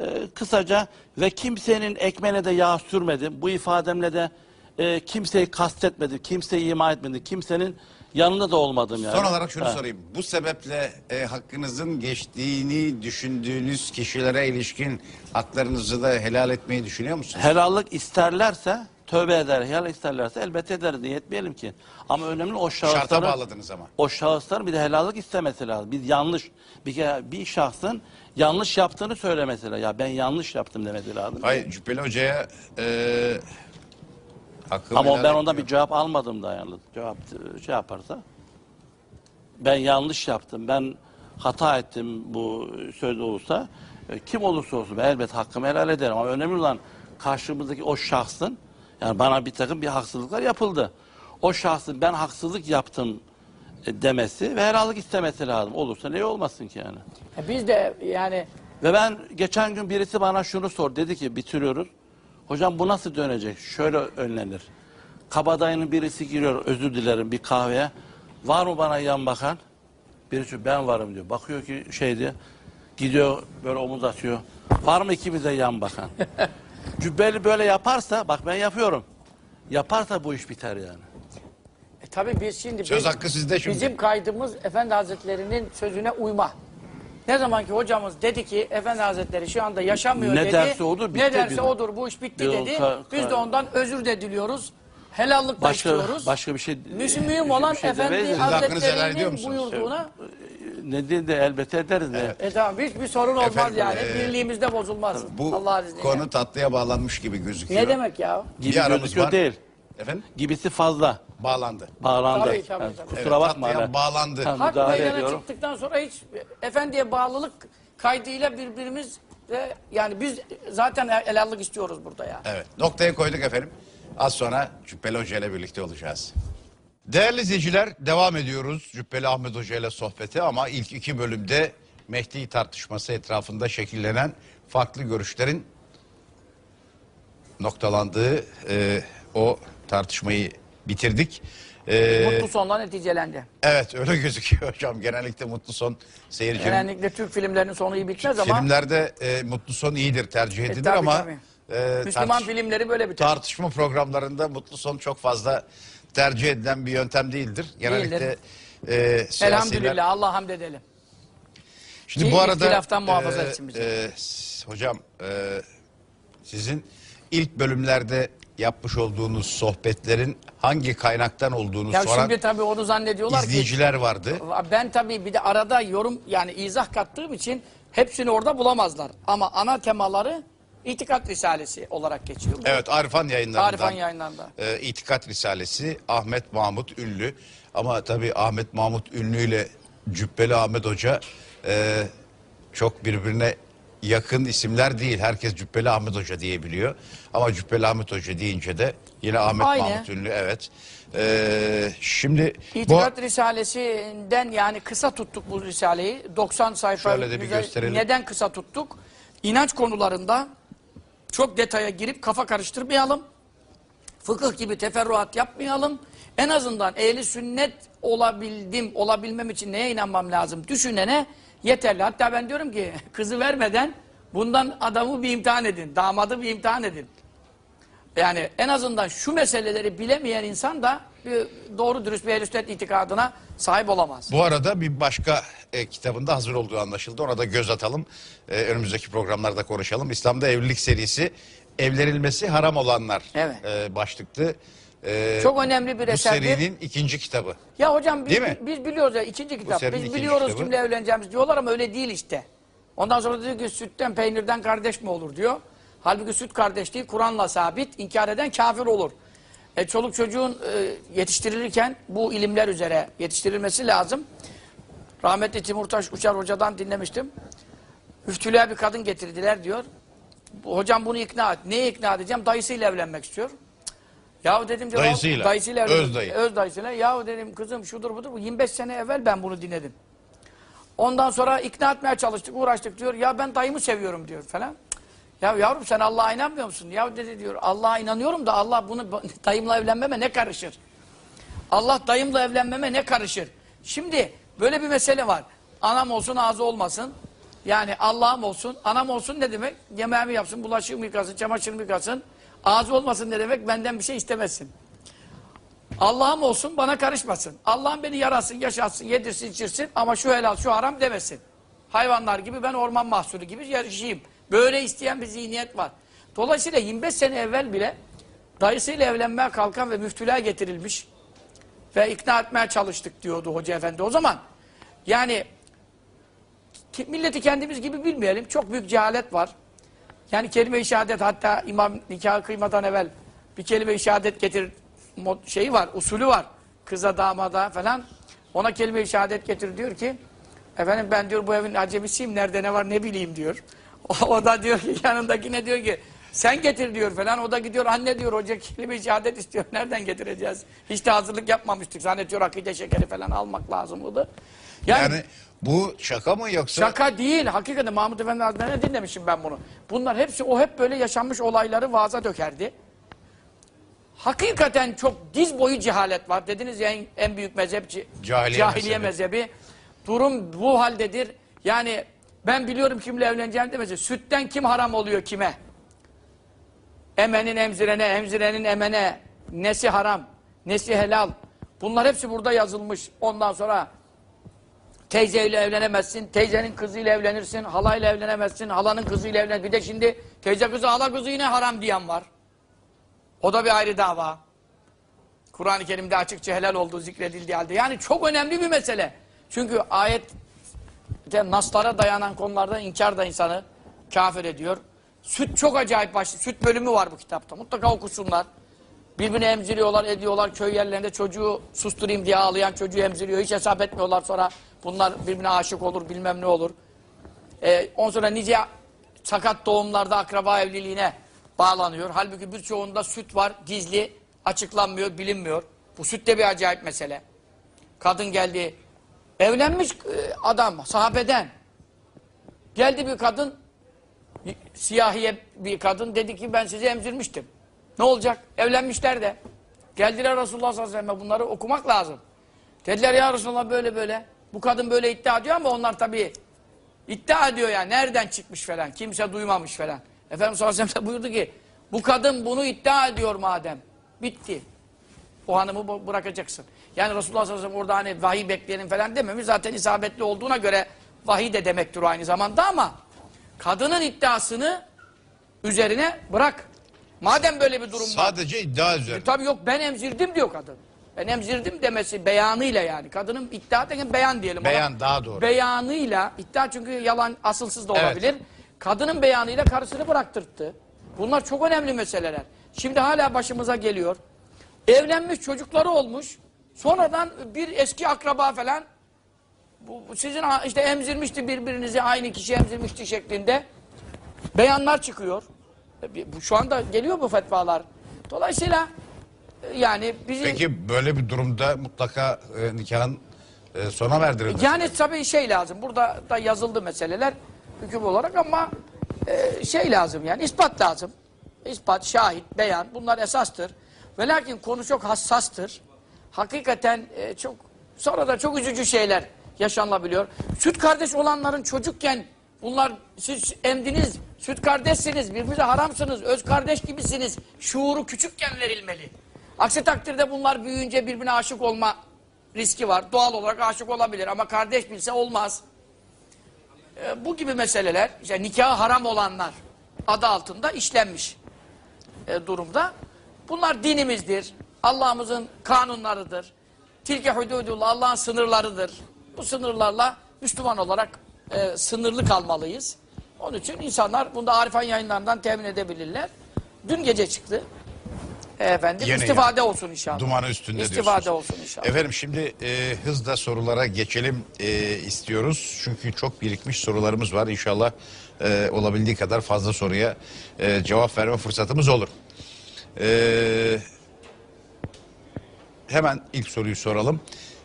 E, kısaca ve kimsenin ekmeğine de yağ sürmedim. Bu ifademle de e, kimseyi kastetmedim. Kimseyi ima etmedim. Kimsenin yanında da olmadım yani. Son olarak şunu Ha. sorayım. Bu sebeple e, hakkınızın geçtiğini düşündüğünüz kişilere ilişkin haklarınızı da helal etmeyi düşünüyor musunuz? Helallik isterlerse tövbe eder. Helal isterlerse elbette ederiz. Niye etmeyelim ki? Ama önemli o Şarta şahısların... bağladınız ama. o şahısların bir de helallik istemesi lazım. Biz yanlış bir kere bir şahsın yanlış yaptığını söylemesi lazım. Ya ben yanlış yaptım demesi lazım. Hayır Cübbeli Hoca'ya e, hakkımı Ama ben ondan bir cevap almadım da yani. Cevap şey yaparsa. Ben yanlış yaptım. Ben hata ettim bu söz olursa. e, Kim olursa olsun ben elbet hakkımı helal ederim. Ama önemli olan karşımızdaki o şahsın yani bana bir takım bir haksızlıklar yapıldı. O şahsın ben haksızlık yaptım e, demesi ve helallik istemesi lazım. Olursa ne olmasın ki yani. E Biz de yani Ve ben geçen gün birisi bana şunu sor. Dedi ki bitiriyoruz. Hocam bu nasıl dönecek? Şöyle önlenir. Kabadayının birisi giriyor özür dilerim bir kahveye. Var mı bana yan bakan? Birisi ben varım diyor. Bakıyor ki şey diyor. Gidiyor böyle omuz atıyor. Var mı ikimize yan bakan? Cübbeli böyle yaparsa bak ben yapıyorum. Yaparsa bu iş biter yani. e, tabii biz şimdi Söz biz- hakkı sizde şimdi. Bizim kaydımız Efendi Hazretleri'nin sözüne uyma. Ne zaman ki hocamız dedi ki Efendi Hazretleri şu anda yaşamıyor Ne dedi. derse odur, bitti Ne derse bizim. odur bu iş bitti Yok, dedi. Biz de ondan özür de diliyoruz. Helallık da Başka istiyoruz. başka bir şey Mühim bir- olan şey Efendi Hazretleri'nin buyurduğuna Ne değil de elbette ederiz de. e tamam hiçbir sorun olmaz Efendim, yani. e, Birliğimizde bozulmaz. Bu Allah'ın izniyle. konu tatlıya bağlanmış gibi gözüküyor. Ne demek ya? Gibi Bir aramız gözüküyor var. değil. Efendim? Gibisi fazla. Bağlandı. Bağlandı. Tabii, tabii, Yani tabii. Kusura Evet, bakma. tatlıya bağlandı. Tamam. Hak müdahale meydana ediyorum. çıktıktan sonra hiç efendiye bağlılık kaydıyla birbirimiz ve yani biz zaten helallik istiyoruz burada ya. Evet. Noktaya koyduk efendim. Az sonra Cübbeli Hoca ile birlikte olacağız. Değerli izleyiciler devam ediyoruz Cübbeli Ahmet Hoca ile sohbeti ama ilk iki bölümde Mehdi tartışması etrafında şekillenen farklı görüşlerin noktalandığı e, o tartışmayı bitirdik. E, Mutlu sonla neticelendi. evet öyle gözüküyor hocam. Genellikle mutlu son seyircinin Genellikle Türk filmlerinin sonu iyi bitmez ama filmlerde e, mutlu son iyidir tercih edilir tabii, ama tabii. e, Müslüman filmleri böyle biter. tartışma programlarında mutlu son çok fazla tercih edilen bir yöntem değildir. Genellikle Değildir. e, siyasiler... Elhamdülillah Allah hamd edelim. Şimdi Ki bu arada muhafaza etsin bizi. e, hocam e, sizin ilk bölümlerde yapmış olduğunuz sohbetlerin hangi kaynaktan olduğunu Ya soran şimdi tabii onu zannediyorlar ki izleyiciler vardı. ben tabii bir de arada yorum yani izah kattığım için hepsini orada bulamazlar. Ama ana temaları İtikat Risalesi olarak geçiyor. Bu Evet Arifan yayınlarından. Arifan yayınlarında. e, İtikat Risalesi Ahmet Mahmut Ünlü. Ama tabii Ahmet Mahmut Ünlü ile Cübbeli Ahmet Hoca e, çok birbirine yakın isimler değil. Herkes Cübbeli Ahmet Hoca diyebiliyor. Ama Cübbeli Ahmet Hoca deyince de yine Ahmet Aynı. Mahmut Ünlü evet. E, şimdi bu İtikat Risalesi'nden yani kısa tuttuk bu Risale'yi. 90 sayfa. Şöyle de bir güzel. gösterelim. Neden kısa tuttuk? İnanç konularında çok detaya girip kafa karıştırmayalım. Fıkıh gibi teferruat yapmayalım. En azından ehli sünnet olabildim, olabilmem için neye inanmam lazım düşünene yeterli. Hatta ben diyorum ki kızı vermeden bundan adamı bir imtihan edin, damadı bir imtihan edin. Yani en azından şu meseleleri bilemeyen insan da bir doğru dürüst bir ehl itikadına sahip olamaz. Bu arada bir başka e, kitabında hazır olduğu anlaşıldı. Ona da göz atalım. E, önümüzdeki programlarda konuşalım. İslam'da evlilik serisi evlenilmesi haram olanlar Evet. e, başlıklı. E, Çok önemli bir bu eserdir. serinin ikinci kitabı. Ya hocam biz, Değil mi? biz biliyoruz ya ikinci kitap. Biz biliyoruz kitabı. kimle evleneceğimiz diyorlar ama öyle değil işte. Ondan sonra diyor ki sütten peynirden kardeş mi olur diyor. Halbuki süt kardeşliği Kur'an'la sabit. inkar eden kafir olur. E, çoluk çocuğun e, yetiştirilirken bu ilimler üzere yetiştirilmesi lazım. Rahmetli Timurtaş Uçar Hoca'dan dinlemiştim. Müftülüğe bir kadın getirdiler diyor. Hocam bunu ikna et. Neye ikna edeceğim? Dayısıyla evlenmek istiyor. Yahu dedim diyor, Dayısıyla. Dayısıyla Öz dayı. Öz dayısıyla. Yahu dedim kızım şudur budur. Bu 25 sene evvel ben bunu dinledim. Ondan sonra ikna etmeye çalıştık, uğraştık diyor. Ya ben dayımı seviyorum diyor falan. Ya yavrum sen Allah'a inanmıyor musun? Ya dedi diyor Allah'a inanıyorum da Allah bunu dayımla evlenmeme ne karışır? Allah dayımla evlenmeme ne karışır? Şimdi böyle bir mesele var. Anam olsun ağzı olmasın. Yani Allah'ım olsun, anam olsun ne demek? Yemeğimi yapsın, bulaşığımı yıkasın, çamaşırımı yıkasın. Ağzı olmasın ne demek? Benden bir şey istemesin. Allah'ım olsun bana karışmasın. Allah'ım beni yarasın, yaşatsın, yedirsin, içirsin ama şu helal, şu haram demesin. Hayvanlar gibi ben orman mahsulü gibi yaşayayım. Böyle isteyen bir zihniyet var. Dolayısıyla 25 sene evvel bile dayısıyla evlenmeye kalkan ve müftülüğe getirilmiş ve ikna etmeye çalıştık diyordu hoca efendi o zaman. Yani milleti kendimiz gibi bilmeyelim. Çok büyük cehalet var. Yani kelime-i şehadet hatta imam nikahı kıymadan evvel bir kelime-i şehadet getir şeyi var, usulü var. Kıza damada falan. Ona kelime-i şehadet getir diyor ki efendim ben diyor bu evin acemisiyim nerede ne var ne bileyim diyor. O, o da diyor ki yanındakine diyor ki sen getir diyor falan. O da gidiyor anne diyor hoca kelime-i şehadet istiyor. Nereden getireceğiz? Hiç de hazırlık yapmamıştık. Zannediyor akide şekeri falan almak lazımdı. Yani, Yani bu şaka mı yoksa? Şaka değil. Hakikaten Mahmut Efendi Hazretleri'ne dinlemişim ben bunu. Bunlar hepsi o hep böyle yaşanmış olayları vaaza dökerdi. Hakikaten çok diz boyu cehalet var. Dediniz ya en, en büyük mezhep ci- Cahiliye mezhebi. mezhebi. Durum bu haldedir. Yani ben biliyorum kimle evleneceğim demesi. Sütten kim haram oluyor kime? Emenin emzirene, emzirenin emene, nesi haram, nesi helal. Bunlar hepsi burada yazılmış. Ondan sonra Teyzeyle evlenemezsin, teyzenin kızıyla evlenirsin, halayla evlenemezsin, halanın kızıyla evlen. Bir de şimdi teyze kızı, hala kızı yine haram diyen var. O da bir ayrı dava. Kur'an-ı Kerim'de açıkça helal olduğu zikredildiği halde. Yani çok önemli bir mesele. Çünkü ayet de naslara dayanan konularda inkar da insanı kafir ediyor. Süt çok acayip başlı. Süt bölümü var bu kitapta. Mutlaka okusunlar. Birbirini emziriyorlar, ediyorlar. Köy yerlerinde çocuğu susturayım diye ağlayan çocuğu emziriyor. Hiç hesap etmiyorlar sonra bunlar birbirine aşık olur, bilmem ne olur. Ee, ondan sonra nice sakat doğumlarda akraba evliliğine bağlanıyor. Halbuki birçoğunda süt var, gizli, açıklanmıyor, bilinmiyor. Bu süt de bir acayip mesele. Kadın geldi, evlenmiş e, adam, sahabeden. Geldi bir kadın, siyahiye bir kadın dedi ki ben sizi emzirmiştim. Ne olacak? Evlenmişler de. Geldiler Resulullah sallallahu aleyhi ve sellem bunları okumak lazım. Dediler ya Resulullah böyle böyle. Bu kadın böyle iddia ediyor ama onlar tabii iddia ediyor ya. Nereden çıkmış falan. Kimse duymamış falan. Efendimiz sallallahu aleyhi ve buyurdu ki bu kadın bunu iddia ediyor madem. Bitti. O hanımı bırakacaksın. Yani Resulullah sallallahu aleyhi ve sellem orada hani vahiy bekleyelim falan dememiş. Zaten isabetli olduğuna göre vahiy de demektir aynı zamanda ama kadının iddiasını üzerine bırak. Madem böyle bir durum var. Sadece iddia üzerine. Tabii yok ben emzirdim diyor kadın. Ben emzirdim demesi beyanıyla yani. Kadının iddia derken beyan diyelim. ona. Beyan daha doğru. Beyanıyla, iddia çünkü yalan asılsız da Evet. olabilir. Kadının beyanıyla karısını bıraktırttı. Bunlar çok önemli meseleler. Şimdi hala başımıza geliyor. Evlenmiş çocukları olmuş. Sonradan bir eski akraba falan bu, sizin işte emzirmişti birbirinizi aynı kişi emzirmişti şeklinde beyanlar çıkıyor. E, Şu anda geliyor bu fetvalar. Dolayısıyla e, yani bizim Peki böyle bir durumda mutlaka e, nikahın e, sona verdirilmesi. yani tabii şey lazım. Burada da yazıldı meseleler hüküm olarak ama e, şey lazım yani ispat lazım. İspat, şahit, beyan bunlar esastır. Ve lakin konu çok hassastır. Hakikaten e, çok sonra da çok üzücü şeyler yaşanabiliyor. Süt kardeş olanların çocukken bunlar siz emdiniz, süt kardeşsiniz, birbirinize haramsınız, öz kardeş gibisiniz. Şuuru küçükken verilmeli. Aksi takdirde bunlar büyüyünce birbirine aşık olma riski var. Doğal olarak aşık olabilir ama kardeş bilse olmaz. E, bu gibi meseleler, işte nikahı haram olanlar adı altında işlenmiş e, durumda. Bunlar dinimizdir. Allah'ımızın kanunlarıdır. Tilke hududullah Allah'ın sınırlarıdır. Bu sınırlarla Müslüman olarak e, sınırlı kalmalıyız. Onun için insanlar bunu da Arifan yayınlarından temin edebilirler. Dün gece çıktı. E, efendim Yeni istifade olsun inşallah. Dumanı üstünde İstifade diyorsunuz. olsun inşallah. Efendim şimdi e, hızla sorulara geçelim e, istiyoruz. Çünkü çok birikmiş sorularımız var. İnşallah e, olabildiği kadar fazla soruya e, cevap verme fırsatımız olur. E, hemen ilk soruyu soralım.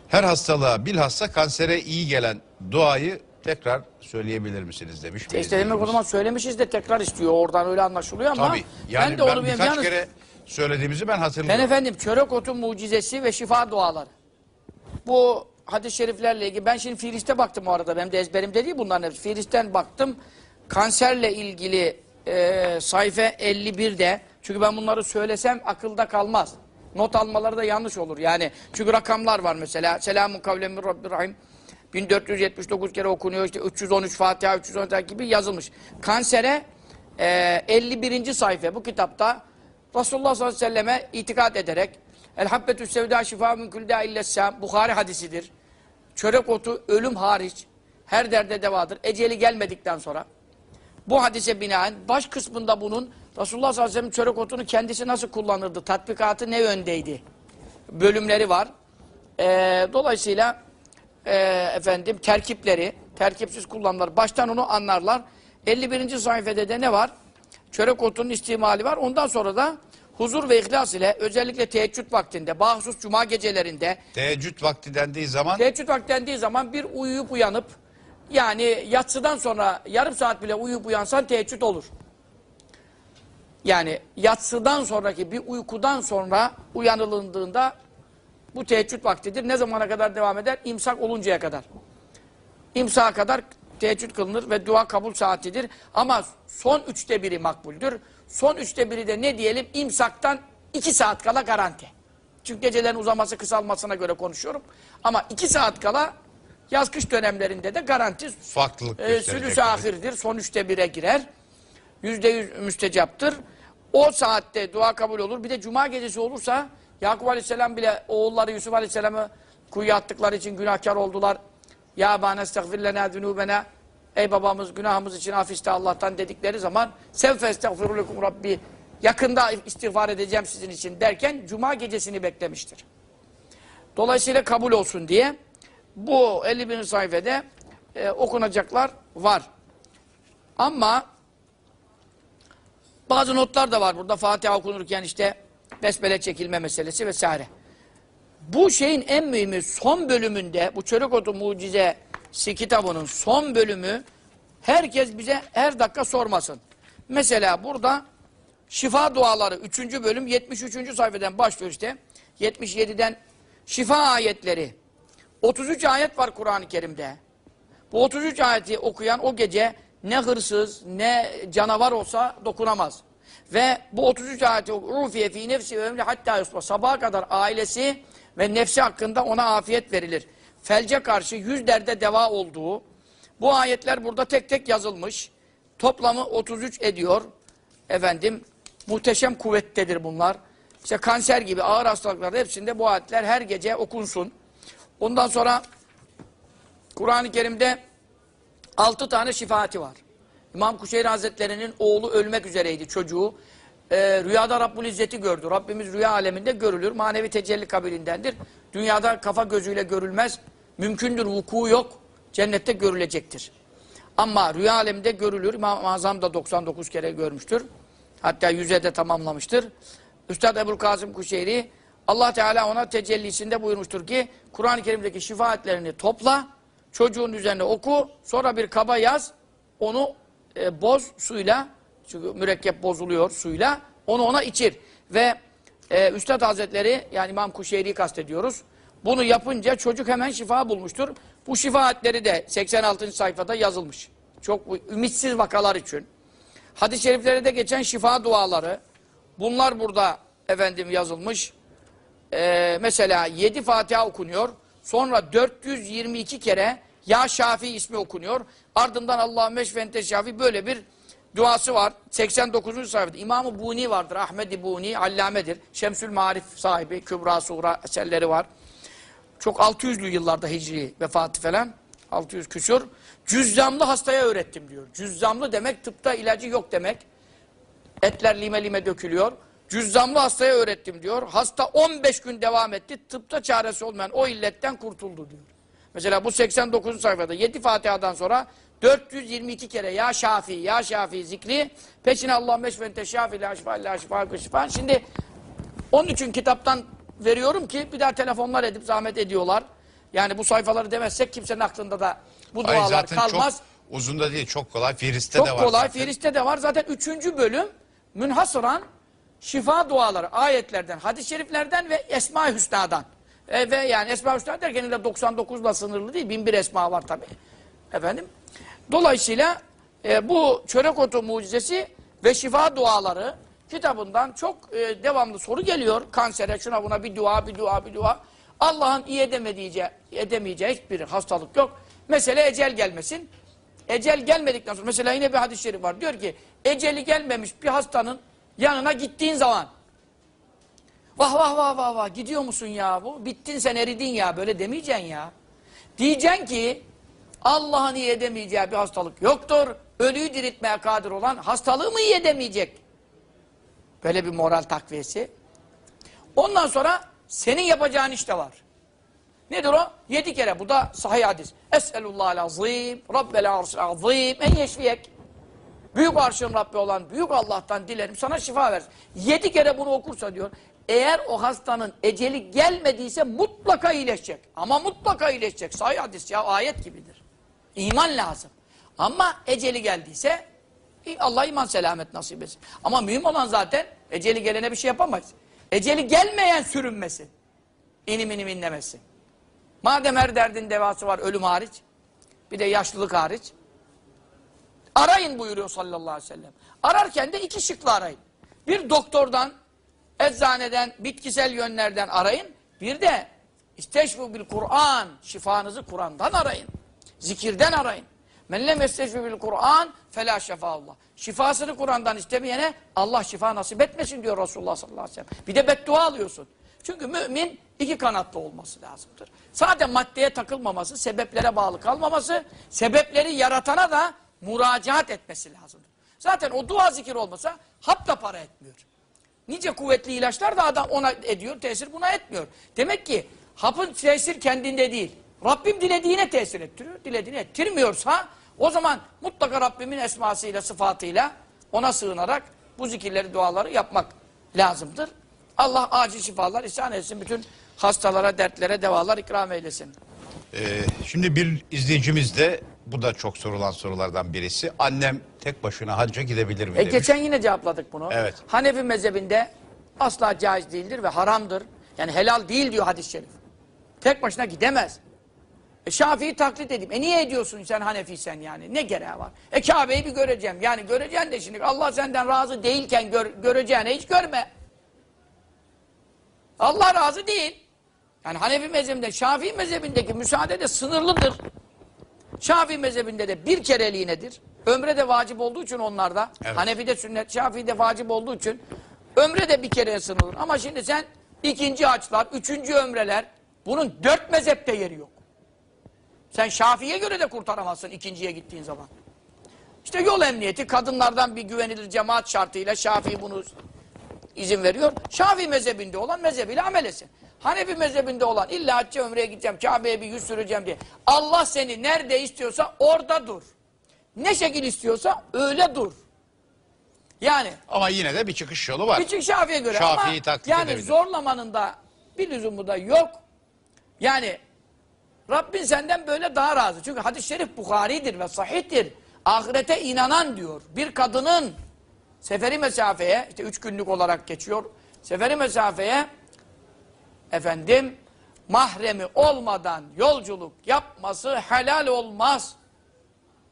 Her hastalığa bilhassa kansere iyi gelen duayı tekrar söyleyebilir misiniz demiş. bir İşte demek o zaman söylemişiz de tekrar istiyor. Oradan öyle anlaşılıyor ama Tabii. Yani ben de onu birkaç yalnız- kere söylediğimizi ben Ben hatırlıyorum. efendim çörek otu mucizesi ve şifa duaları. Bu hadis-i şeriflerle ilgili. Ben şimdi Filis'te baktım o arada. Benim de ezberimde değil bunların hepsi. Filis'ten baktım. Kanserle ilgili e, sayfa 51'de. Çünkü ben bunları söylesem akılda kalmaz. Not almaları da yanlış olur. Yani çünkü rakamlar var mesela. Selamun kavlen min Rabbir Rahim. 1479 kere okunuyor. işte 313 Fatiha, 313 gibi yazılmış. Kansere e, 51. sayfa bu kitapta Resulullah sallallahu aleyhi ve selleme itikad ederek El habbetü sevda şifa dâ illessâm Bukhari hadisidir. Çörek otu ölüm hariç her derde devadır. Eceli gelmedikten sonra bu hadise binaen baş kısmında bunun Resulullah sallallahu aleyhi ve sellem çörek otunu kendisi nasıl kullanırdı? Tatbikatı ne yöndeydi? Bölümleri var. Ee, dolayısıyla e, efendim terkipleri, terkipsiz kullanımlar baştan onu anlarlar. 51. sayfada de ne var? Çörek otunun istimali var. Ondan sonra da huzur ve ihlas ile özellikle teheccüd vaktinde, bahsus cuma gecelerinde Teheccüd vakti dendiği zaman Teheccüd vakti dendiği zaman bir uyuyup uyanıp yani yatsıdan sonra yarım saat bile uyuyup uyansan teheccüd olur. Yani yatsıdan sonraki bir uykudan sonra uyanıldığında bu teheccüd vaktidir. Ne zamana kadar devam eder? İmsak oluncaya kadar. İmsağa kadar teheccüd kılınır ve dua kabul saatidir. Ama son üçte biri makbuldür. Son üçte biri de ne diyelim? İmsaktan iki saat kala garanti. Çünkü gecelerin uzaması kısalmasına göre konuşuyorum. Ama iki saat kala yaz kış dönemlerinde de garanti farklılık e, sülüs ahirdir. Son üçte bire girer. Yüzde yüz müstecaptır. O saatte dua kabul olur. Bir de cuma gecesi olursa Yakup Aleyhisselam bile oğulları Yusuf Aleyhisselam'ı kuyuya attıkları için günahkar oldular. Ya bana estağfir lena zunubena Ey babamız günahımız için af iste Allah'tan dedikleri zaman sevfe estağfiru lekum Rabbi yakında istiğfar edeceğim sizin için derken cuma gecesini beklemiştir. Dolayısıyla kabul olsun diye bu 51. sayfada e, okunacaklar var. Ama bazı notlar da var burada Fatiha okunurken işte besmele çekilme meselesi vesaire. Bu şeyin en mühimi son bölümünde bu Çörek Otu Mucizesi kitabının son bölümü herkes bize her dakika sormasın. Mesela burada şifa duaları 3. bölüm 73. sayfadan başlıyor işte. 77'den şifa ayetleri. 33 ayet var Kur'an-ı Kerim'de. Bu 33 ayeti okuyan o gece ne hırsız ne canavar olsa dokunamaz. Ve bu 33 ayeti rufiye fi nefsi ömrü hatta yusba sabaha kadar ailesi ve nefsi hakkında ona afiyet verilir. Felce karşı yüz derde deva olduğu bu ayetler burada tek tek yazılmış. Toplamı 33 ediyor. Efendim muhteşem kuvvettedir bunlar. İşte kanser gibi ağır hastalıklarda hepsinde bu ayetler her gece okunsun. Ondan sonra Kur'an-ı Kerim'de altı tane şifaati var. İmam Kuşeyri Hazretleri'nin oğlu ölmek üzereydi çocuğu. Ee, rüyada Rabbul İzzet'i gördü. Rabbimiz rüya aleminde görülür. Manevi tecelli kabilindendir. Dünyada kafa gözüyle görülmez. Mümkündür, vuku yok. Cennette görülecektir. Ama rüya aleminde görülür. İmam-ı Azam da 99 kere görmüştür. Hatta yüze de tamamlamıştır. Üstad Ebu Kasım Kuşeyri Allah Teala ona tecellisinde buyurmuştur ki Kur'an-ı Kerim'deki şifaatlerini topla, çocuğun üzerine oku, sonra bir kaba yaz, onu e, boz suyla, çünkü mürekkep bozuluyor suyla, onu ona içir. Ve e, Üstad Hazretleri, yani İmam Kuşeyri'yi kastediyoruz, bunu yapınca çocuk hemen şifa bulmuştur. Bu şifaatleri de 86. sayfada yazılmış. Çok ümitsiz vakalar için. Hadis-i şeriflerde geçen şifa duaları, bunlar burada efendim yazılmış. Ee, mesela 7 Fatiha okunuyor. Sonra 422 kere Ya Şafi ismi okunuyor. Ardından Allah'ın meşfente şafi böyle bir duası var. 89. sayfada. İmam-ı Buni vardır. Ahmed-i Buni allamedir. Şemsül Marif sahibi. Kübra Suğra eserleri var. Çok 600'lü yıllarda hicri vefatı falan. 600 küsur. Cüzzamlı hastaya öğrettim diyor. Cüzzamlı demek tıpta ilacı yok demek. Etler lime lime dökülüyor. Cüzzamlı hastaya öğrettim diyor. Hasta 15 gün devam etti. Tıpta çaresi olmayan o illetten kurtuldu diyor. Mesela bu 89. sayfada 7 Fatiha'dan sonra 422 kere ya Şafi ya Şafi zikri peşine Allah meşvente şafi la şifa la şifa şifa. Şimdi onun için kitaptan veriyorum ki bir daha telefonlar edip zahmet ediyorlar. Yani bu sayfaları demezsek kimsenin aklında da bu Hayır, dualar zaten kalmaz. çok uzun da değil çok kolay. Firiste Çok de var kolay. zaten. Firiste de var. Zaten üçüncü bölüm münhasıran şifa duaları ayetlerden, hadis-i şeriflerden ve Esma-i Hüsna'dan. E, ve yani Esma-i Hüsna derken de 99'la sınırlı değil. 1001 esma var tabi. Efendim. Dolayısıyla e, bu çörek otu mucizesi ve şifa duaları kitabından çok e, devamlı soru geliyor. Kansere şuna buna bir dua, bir dua, bir dua. Allah'ın iyi edemeyeceği, edemeyeceği hiçbir hastalık yok. Mesele ecel gelmesin. Ecel gelmedikten sonra mesela yine bir hadis-i şerif var. Diyor ki eceli gelmemiş bir hastanın yanına gittiğin zaman vah vah vah vah vah gidiyor musun ya bu? Bittin sen eridin ya böyle demeyeceksin ya. Diyeceksin ki Allah'ın iyi edemeyeceği bir hastalık yoktur. Ölüyü diriltmeye kadir olan hastalığı mı iyi edemeyecek? Böyle bir moral takviyesi. Ondan sonra senin yapacağın iş de var. Nedir o? Yedi kere. Bu da sahih hadis. Es'elullahal azim, Rabbel arşil azim, en yeşfiyek. Büyük arşın Rabbi olan büyük Allah'tan dilerim sana şifa versin. Yedi kere bunu okursa diyor, eğer o hastanın eceli gelmediyse mutlaka iyileşecek. Ama mutlaka iyileşecek. Sahih hadis ya ayet gibidir. İman lazım. Ama eceli geldiyse Allah iman selamet nasip etsin. Ama mühim olan zaten eceli gelene bir şey yapamayız. Eceli gelmeyen sürünmesin. İnim inim inlemesin. Madem her derdin devası var ölüm hariç, bir de yaşlılık hariç, arayın buyuruyor sallallahu aleyhi ve sellem. Ararken de iki şıkla arayın. Bir doktordan, eczaneden, bitkisel yönlerden arayın. Bir de isteşfu bil Kur'an, şifanızı Kur'an'dan arayın. Zikirden arayın. Men lem yesteşfu bil Kur'an felâ şefâullah. Şifasını Kur'an'dan istemeyene Allah şifa nasip etmesin diyor Resulullah sallallahu aleyhi ve sellem. Bir de beddua alıyorsun. Çünkü mümin iki kanatlı olması lazımdır. Sadece maddeye takılmaması, sebeplere bağlı kalmaması, sebepleri yaratana da müracaat etmesi lazımdır. Zaten o dua zikir olmasa hap da para etmiyor. Nice kuvvetli ilaçlar da adam ona ediyor, tesir buna etmiyor. Demek ki hapın tesir kendinde değil. Rabbim dilediğine tesir ettiriyor, dilediğine ettirmiyorsa o zaman mutlaka Rabbimin esmasıyla, sıfatıyla ona sığınarak bu zikirleri, duaları yapmak lazımdır. Allah acil şifalar ihsan etsin. Bütün hastalara, dertlere, devalar ikram eylesin. Ee, şimdi bir izleyicimiz de bu da çok sorulan sorulardan birisi. Annem tek başına hacca gidebilir mi E demiş. geçen yine cevapladık bunu. Evet. Hanefi mezhebinde asla caiz değildir ve haramdır. Yani helal değil diyor hadis-i şerif. Tek başına gidemez. E Şafii'yi taklit edeyim. E niye ediyorsun sen Hanefiysen yani? Ne gereği var? E Kabe'yi bir göreceğim. Yani göreceksin de şimdi Allah senden razı değilken gör, göreceğine hiç görme. Allah razı değil. Yani Hanefi mezhebinde, Şafii mezhebindeki müsaade de sınırlıdır. Şafii mezhebinde de bir kereliğinedir. Ömre de vacip olduğu için onlarda. Evet. Hanefi'de sünnet, Şafii'de vacip olduğu için ömre de bir kereye sınırlı. Ama şimdi sen ikinci haçlar, üçüncü ömreler bunun dört mezhepte yeri yok. Sen Şafii'ye göre de kurtaramazsın ikinciye gittiğin zaman. İşte yol emniyeti kadınlardan bir güvenilir cemaat şartıyla Şafii bunu izin veriyor. Şafii mezhebinde olan mezhebiyle amel etsin. Hanefi mezhebinde olan illa hacca ömreye gideceğim, Kabe'ye bir yüz süreceğim diye. Allah seni nerede istiyorsa orada dur. Ne şekil istiyorsa öyle dur. Yani Ama yine de bir çıkış yolu var. Küçük Şafii'ye göre Şafii'yi ama taklit yani edebilir. zorlamanın da bir lüzumu da yok. Yani Rabbin senden böyle daha razı. Çünkü hadis-i şerif Bukhari'dir ve sahihtir. Ahirete inanan diyor. Bir kadının seferi mesafeye, işte üç günlük olarak geçiyor. Seferi mesafeye efendim mahremi olmadan yolculuk yapması helal olmaz.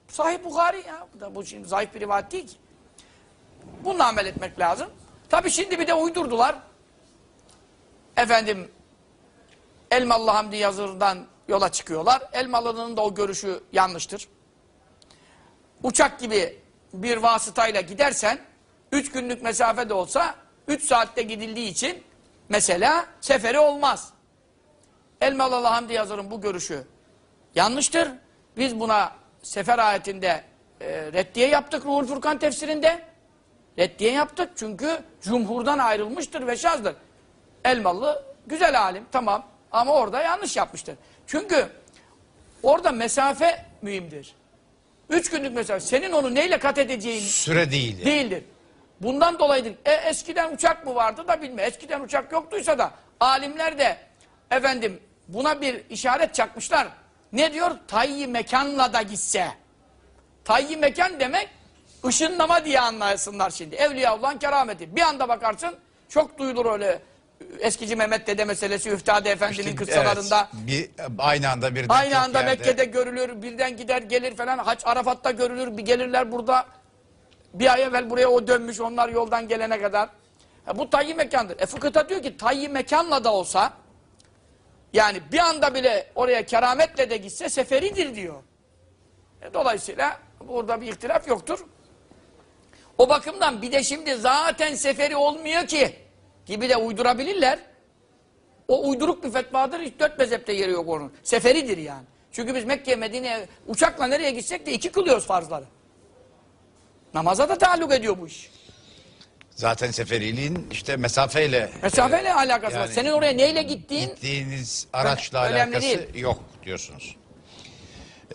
Sahih Bukhari ya. Bu da bu şimdi zayıf bir rivayet değil ki. Bununla amel etmek lazım. Tabi şimdi bir de uydurdular. Efendim Elmalı Hamdi Yazır'dan yola çıkıyorlar. Elmalı'nın da o görüşü yanlıştır. Uçak gibi bir vasıtayla gidersen üç günlük mesafe de olsa üç saatte gidildiği için mesela seferi olmaz. Elmalı Hamdi Yazır'ın bu görüşü yanlıştır. Biz buna sefer ayetinde e, reddiye yaptık Ruhul Furkan tefsirinde. Reddiye yaptık çünkü cumhurdan ayrılmıştır ve şazdır. Elmalı güzel alim tamam ama orada yanlış yapmıştır. Çünkü orada mesafe mühimdir. Üç günlük mesafe. Senin onu neyle kat edeceğin Süre değil. yani. değildir. Bundan dolayıdır. E, eskiden uçak mı vardı da bilme. Eskiden uçak yoktuysa da alimler de efendim buna bir işaret çakmışlar. Ne diyor? Tayyi mekanla da gitse. Tayyi mekan demek ışınlama diye anlasınlar şimdi. Evliyaullah'ın kerameti. Bir anda bakarsın çok duyulur öyle eskici Mehmet Dede meselesi Üftade Efendi'nin İşte, kıssalarında. evet, bir, aynı anda birden Aynı anda yerde- Mekke'de görülür, birden gider gelir falan. Haç Arafat'ta görülür, bir gelirler burada. Bir ay evvel buraya o dönmüş, onlar yoldan gelene kadar. Ha, bu tayyi mekandır. E fıkıhta diyor ki tayyi mekanla da olsa, yani bir anda bile oraya kerametle de gitse seferidir diyor. E, dolayısıyla burada bir ihtilaf yoktur. O bakımdan bir de şimdi zaten seferi olmuyor ki gibi de uydurabilirler. O uyduruk bir fetvadır. Hiç dört mezhepte yeri yok onun. Seferidir yani. Çünkü biz Mekke, Medine'ye uçakla nereye gitsek de iki kılıyoruz farzları. Namaza da taalluk ediyor bu iş. Zaten seferiliğin işte mesafeyle Mesafeyle alakası var. yani- Senin oraya neyle gittiğin gittiğiniz araçla alakası değil. yok diyorsunuz.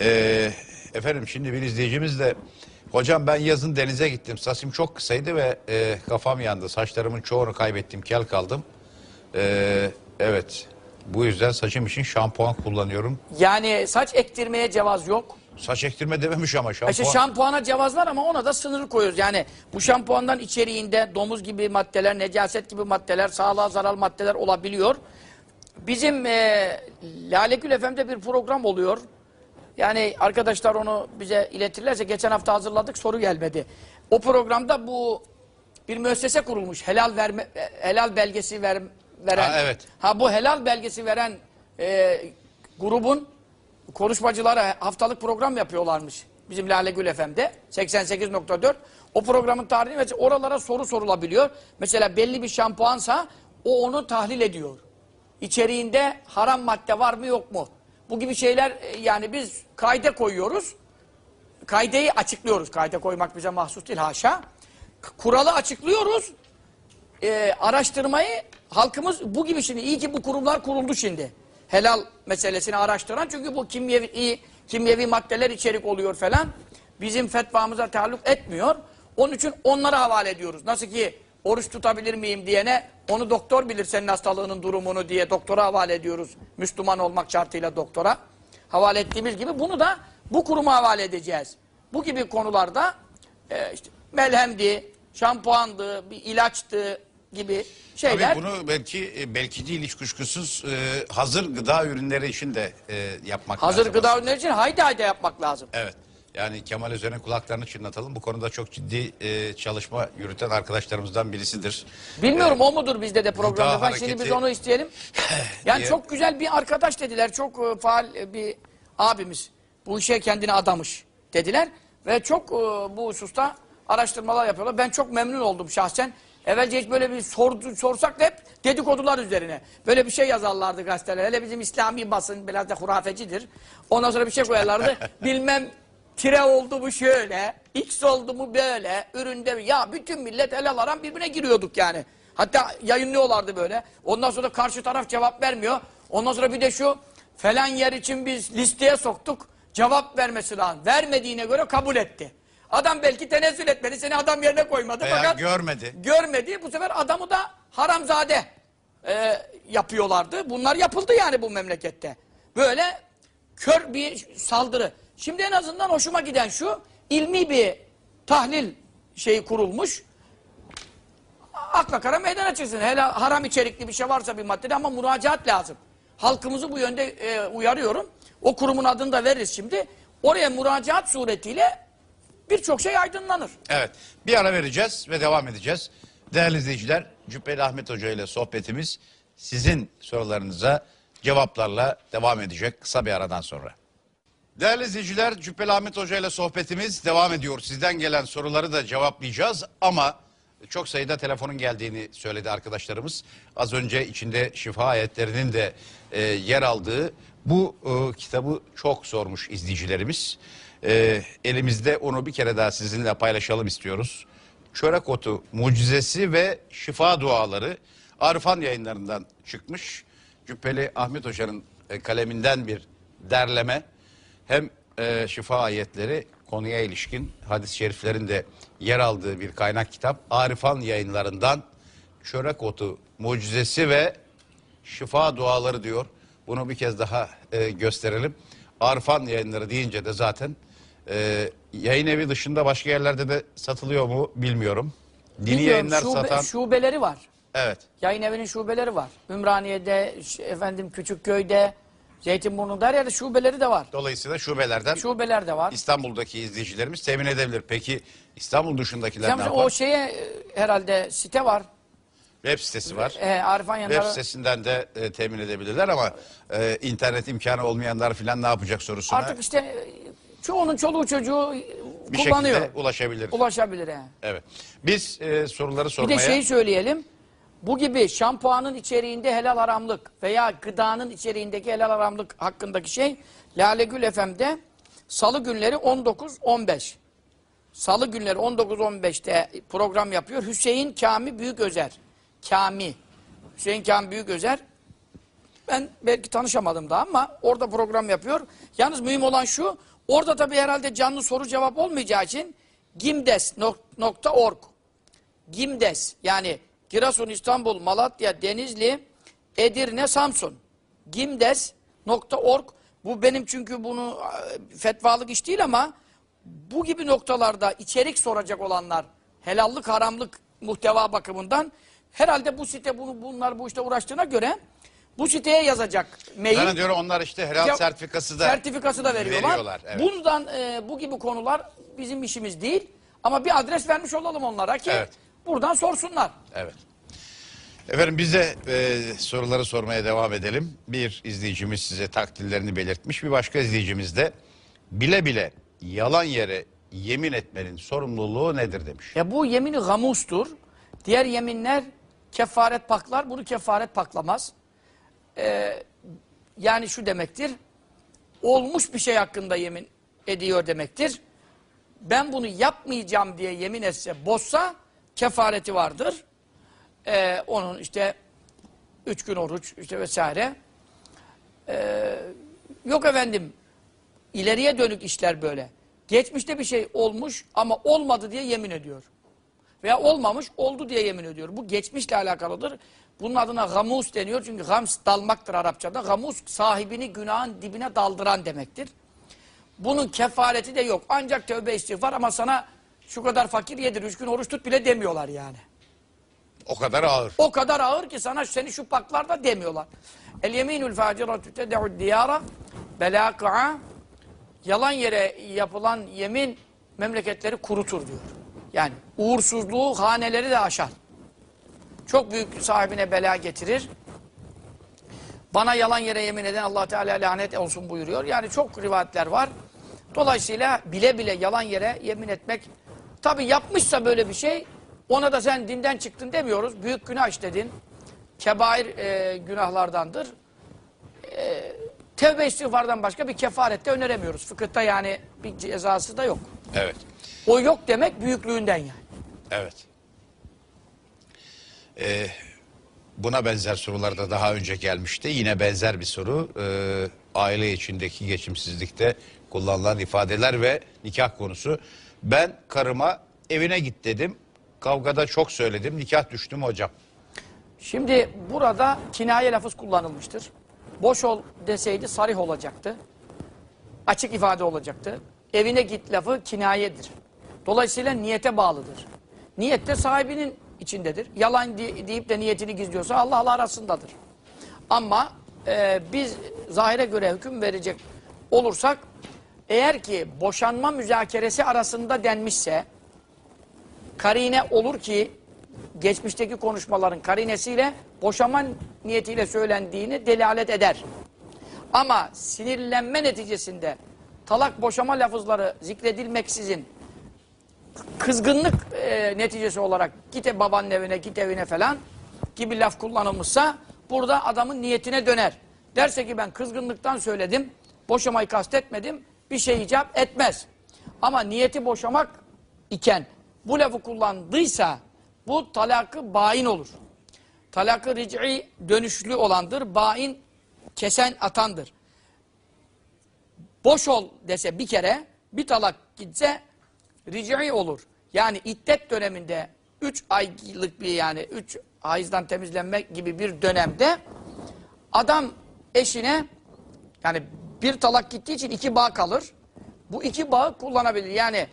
Ee, efendim şimdi bir izleyicimiz de hocam ben yazın denize gittim. Saçım çok kısaydı ve e, kafam yandı. Saçlarımın çoğunu kaybettim. Kel kaldım. Ee, evet. Bu yüzden saçım için şampuan kullanıyorum. yani saç ektirmeye cevaz yok. Saç ektirme dememiş ama şampuan. İşte şampuana cevaz var ama ona da sınır koyuyoruz. Yani bu şampuandan içeriğinde domuz gibi maddeler, necaset gibi maddeler, sağlığa zararlı maddeler olabiliyor. Bizim e, Lale Gül FM'de bir program oluyor. Yani arkadaşlar onu bize iletirlerse geçen hafta hazırladık soru gelmedi. O programda bu bir müessese kurulmuş. Helal verme e, helal belgesi ver, veren. Ha, evet. Ha bu helal belgesi veren e, grubun konuşmacılara haftalık program yapıyorlarmış. Bizim Lale Gül FM'de 88.4. O programın tarihini mesela oralara soru sorulabiliyor. Mesela belli bir şampuansa o onu tahlil ediyor. İçeriğinde haram madde var mı yok mu? Bu gibi şeyler e, yani biz kayda koyuyoruz. Kaydeyi açıklıyoruz. Kayda koymak bize mahsus değil haşa. Kuralı açıklıyoruz. Ee, araştırmayı halkımız bu gibi şimdi iyi ki bu kurumlar kuruldu şimdi. Helal meselesini araştıran çünkü bu kimyevi, kimyevi maddeler içerik oluyor falan. Bizim fetvamıza taalluk etmiyor. Onun için onlara havale ediyoruz. Nasıl ki oruç tutabilir miyim diyene onu doktor bilir senin hastalığının durumunu diye doktora havale ediyoruz. Müslüman olmak şartıyla doktora. Havale ettiğimiz gibi bunu da bu kuruma havale edeceğiz. Bu gibi konularda e, işte melhemdi, şampuandı, bir ilaçtı gibi şeyler. Tabii bunu belki e, belki değil hiç kuşkusuz e, hazır gıda ürünleri için de e, yapmak Hazır lazım. gıda aslında. ürünleri için haydi haydi yapmak lazım. Evet. Yani Kemal Özen'in kulaklarını çınlatalım. Bu konuda çok ciddi e, çalışma yürüten arkadaşlarımızdan birisidir. Bilmiyorum o mudur bizde de programda. gıda Ben şimdi hareketi- biz onu isteyelim. Yani diye- çok güzel bir arkadaş dediler. Çok e, faal e, bir abimiz. Bu işe kendini adamış dediler. Ve çok e, bu hususta araştırmalar yapıyorlar. Ben çok memnun oldum şahsen. Evvelce hiç böyle bir sordu, sorsak da hep dedikodular üzerine. Böyle bir şey yazarlardı gazeteler. Hele bizim İslami basın biraz da hurafecidir. Ondan sonra bir şey koyarlardı. Bilmem tire oldu mu şöyle, x oldu mu böyle, üründe ya bütün millet el alaran birbirine giriyorduk yani. Hatta yayınlıyorlardı böyle. Ondan sonra karşı taraf cevap vermiyor. Ondan sonra bir de şu falan yer için biz listeye soktuk. Cevap vermesi lazım. Vermediğine göre kabul etti. Adam belki tenezzül etmedi. Seni adam yerine koymadı. Veya fakat görmedi. Görmedi. Bu sefer adamı da haramzade e, yapıyorlardı. Bunlar yapıldı yani bu memlekette. Böyle kör bir saldırı. Şimdi en azından hoşuma giden şu ilmi bir tahlil şeyi kurulmuş. Akla kara meydana çıksın. Hele haram içerikli bir şey varsa bir maddede ama müracaat lazım. Halkımızı bu yönde e, uyarıyorum. O kurumun adını da veririz şimdi. Oraya müracaat suretiyle birçok şey aydınlanır. Evet. Bir ara vereceğiz ve devam edeceğiz. Değerli izleyiciler, Cübbeli Ahmet Hoca ile sohbetimiz sizin sorularınıza cevaplarla devam edecek kısa bir aradan sonra. Değerli izleyiciler, Cübbeli Ahmet Hoca ile sohbetimiz devam ediyor. Sizden gelen soruları da cevaplayacağız ama çok sayıda telefonun geldiğini söyledi arkadaşlarımız. Az önce içinde şifa ayetlerinin de e, yer aldığı bu e, kitabı çok sormuş izleyicilerimiz. E, elimizde onu bir kere daha sizinle paylaşalım istiyoruz. Çörek otu mucizesi ve şifa duaları Arifan yayınlarından çıkmış. Cübbeli Ahmet Hoca'nın e, kaleminden bir derleme hem e, şifa ayetleri konuya ilişkin hadis-i şeriflerin de yer aldığı bir kaynak kitap. Arifan yayınlarından çörek otu mucizesi ve şifa duaları diyor. Bunu bir kez daha e, gösterelim. Arfan yayınları deyince de zaten e, yayın evi dışında başka yerlerde de satılıyor mu bilmiyorum. Dini Bilmiyorum, yayınlar şube- satan... şubeleri var. Evet. Yayın evinin şubeleri var. Ümraniye'de, ş- efendim Küçükköy'de, Zeytinburnu'nda her yerde şubeleri de var. Dolayısıyla şubelerden Şubeler de var. İstanbul'daki izleyicilerimiz temin edebilir. Peki İstanbul dışındakiler ne Yalnız yapar? o şeye e, herhalde site var. Web sitesi var. E, Arifan Web sitesinden de e, temin edebilirler ama e, internet imkanı olmayanlar falan ne yapacak sorusuna Artık işte e, çoğunun çoluğu çocuğu bir kullanıyor. şekilde ulaşabilir. Ulaşabilir he. evet. Biz e, soruları Bir sormaya de şeyi söyleyelim. Bu gibi şampuanın içeriğinde helal haramlık veya gıdanın içeriğindeki helal haramlık hakkındaki şey Lale Gül FM'de salı günleri 19-15. Salı günleri 19-15'te program yapıyor. Hüseyin Kami Büyüközer. Kami. Hüseyin Kami Büyüközer. Ben belki tanışamadım daha ama orada program yapıyor. Yalnız mühim olan şu, orada tabii herhalde canlı soru cevap olmayacağı için gimdes.org Gimdes yani Giresun, İstanbul, Malatya, Denizli, Edirne, Samsun. Gimdes.org Bu benim çünkü bunu e, fetvalık iş değil ama bu gibi noktalarda içerik soracak olanlar helallik, haramlık muhteva bakımından herhalde bu site bunu bunlar bu işte uğraştığına göre bu siteye yazacak mail. Zannediyorum onlar işte helal Ya- sertifikası da sertifikası da veriyorlar. veriyorlar, evet. Bundan e, bu gibi konular bizim işimiz değil. Ama bir adres vermiş olalım onlara ki Evet. buradan sorsunlar. Evet. Efendim biz de e, soruları sormaya devam edelim. Bir izleyicimiz size takdirlerini belirtmiş. Bir başka izleyicimiz de bile bile yalan yere yemin etmenin sorumluluğu nedir demiş. Ya bu yemini gamustur. Diğer yeminler kefaret paklar. Bunu kefaret paklamaz. Ee, yani şu demektir. Olmuş bir şey hakkında yemin ediyor demektir. Ben bunu yapmayacağım diye yemin etse, bozsa kefareti vardır. Ee, onun işte üç gün oruç işte vesaire. Ee, yok efendim ileriye dönük işler böyle. Geçmişte bir şey olmuş ama olmadı diye yemin ediyor. Veya olmamış oldu diye yemin ediyor. Bu geçmişle alakalıdır. Bunun adına gamus deniyor. Çünkü gams dalmaktır Arapçada. Gamus sahibini günahın dibine daldıran demektir. Bunun kefareti de yok. Ancak tövbe istiğfar ama sana şu kadar fakir yedir, üç gün oruç tut bile demiyorlar yani. O kadar ağır. O kadar ağır ki sana seni şu paklarda demiyorlar. El yeminul faciratü tede'ud diyara belâkı'a yalan yere yapılan yemin memleketleri kurutur diyor. Yani uğursuzluğu haneleri de aşar. Çok büyük sahibine bela getirir. Bana yalan yere yemin eden allah Teala lanet olsun buyuruyor. Yani çok rivayetler var. Dolayısıyla bile bile yalan yere yemin etmek tabi yapmışsa böyle bir şey ona da sen dinden çıktın demiyoruz. Büyük günah işledin. Kebair e, günahlardandır. E, tevbe istiğfardan başka bir kefaret de öneremiyoruz. Fıkıhta yani bir cezası da yok. Evet. O yok demek büyüklüğünden yani. Evet. Ee, buna benzer sorular da daha önce gelmişti. Yine benzer bir soru. Ee, aile içindeki geçimsizlikte kullanılan ifadeler ve nikah konusu. Ben karıma evine git dedim. Kavgada çok söyledim. Nikah düştüm hocam. Şimdi burada kinaye lafız kullanılmıştır. Boş ol deseydi sarih olacaktı. Açık ifade olacaktı. Evine git lafı kinayedir. Dolayısıyla niyete bağlıdır. Niyet de sahibinin içindedir. Yalan deyip de niyetini gizliyorsa Allah'la arasındadır. Ama e, biz zahire göre hüküm verecek olursak eğer ki boşanma müzakeresi arasında denmişse karine olur ki geçmişteki konuşmaların karinesiyle boşanma niyetiyle söylendiğini delalet eder. Ama sinirlenme neticesinde talak boşama lafızları zikredilmeksizin kızgınlık e, neticesi olarak git e babanın evine git evine falan gibi laf kullanılmışsa burada adamın niyetine döner. Derse ki ben kızgınlıktan söyledim, boşamayı kastetmedim, bir şey icap etmez. Ama niyeti boşamak iken bu lafı kullandıysa bu talakı bain olur. Talakı ric'i dönüşlü olandır, bain kesen atandır. Boş ol dese bir kere bir talak gitse ric'i olur. Yani iddet döneminde 3 aylık bir yani 3 hayızdan temizlenme gibi bir dönemde adam eşine yani bir talak gittiği için iki bağ kalır. Bu iki bağı kullanabilir. Yani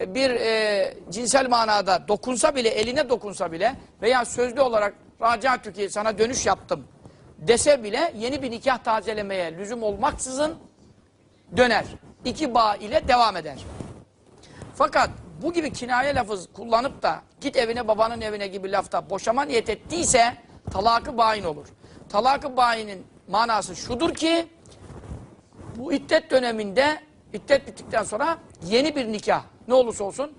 bir e, cinsel manada dokunsa bile, eline dokunsa bile veya sözlü olarak raca ki sana dönüş yaptım dese bile yeni bir nikah tazelemeye lüzum olmaksızın döner. İki bağ ile devam eder. Fakat bu gibi kinaye lafız kullanıp da git evine babanın evine gibi lafta boşama niyet ettiyse talakı bayin olur. Talakı bayinin manası şudur ki bu iddet döneminde iddet bittikten sonra yeni bir nikah ne olursa olsun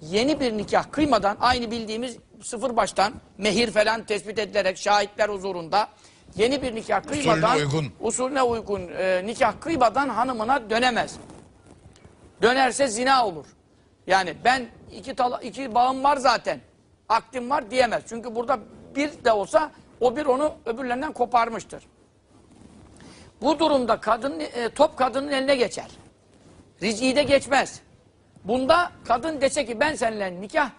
yeni bir nikah kıymadan aynı bildiğimiz sıfır baştan mehir falan tespit edilerek şahitler huzurunda yeni bir nikah kıymadan uygun. usulüne uygun e, nikah kıymadan hanımına dönemez. Dönerse zina olur. Yani ben iki, tala- iki bağım var zaten. Akdim var diyemez. Çünkü burada bir de olsa o bir onu öbürlerinden koparmıştır. Bu durumda kadın e, top kadının eline geçer. Ric'i de geçmez. Bunda kadın dese ki ben seninle nikah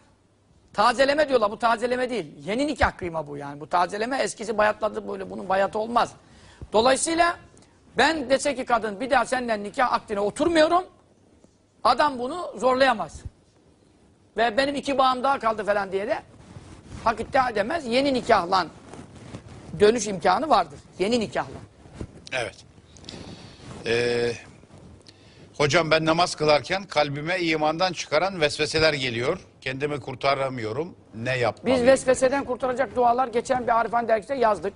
tazeleme diyorlar. Bu tazeleme değil. Yeni nikah kıyma bu yani. Bu tazeleme eskisi bayatladı böyle. Bunun bayatı olmaz. Dolayısıyla ben dese ki kadın bir daha seninle nikah akdine oturmuyorum. Adam bunu zorlayamaz. Ve benim iki bağım daha kaldı falan diye de hak iddia edemez. Yeni nikahlan dönüş imkanı vardır. Yeni nikahla. Evet. Ee, hocam ben namaz kılarken kalbime imandan çıkaran vesveseler geliyor. Kendimi kurtaramıyorum. Ne Biz yapmalıyım? vesveseden kurtaracak dualar geçen bir Arifan dergisinde yazdık.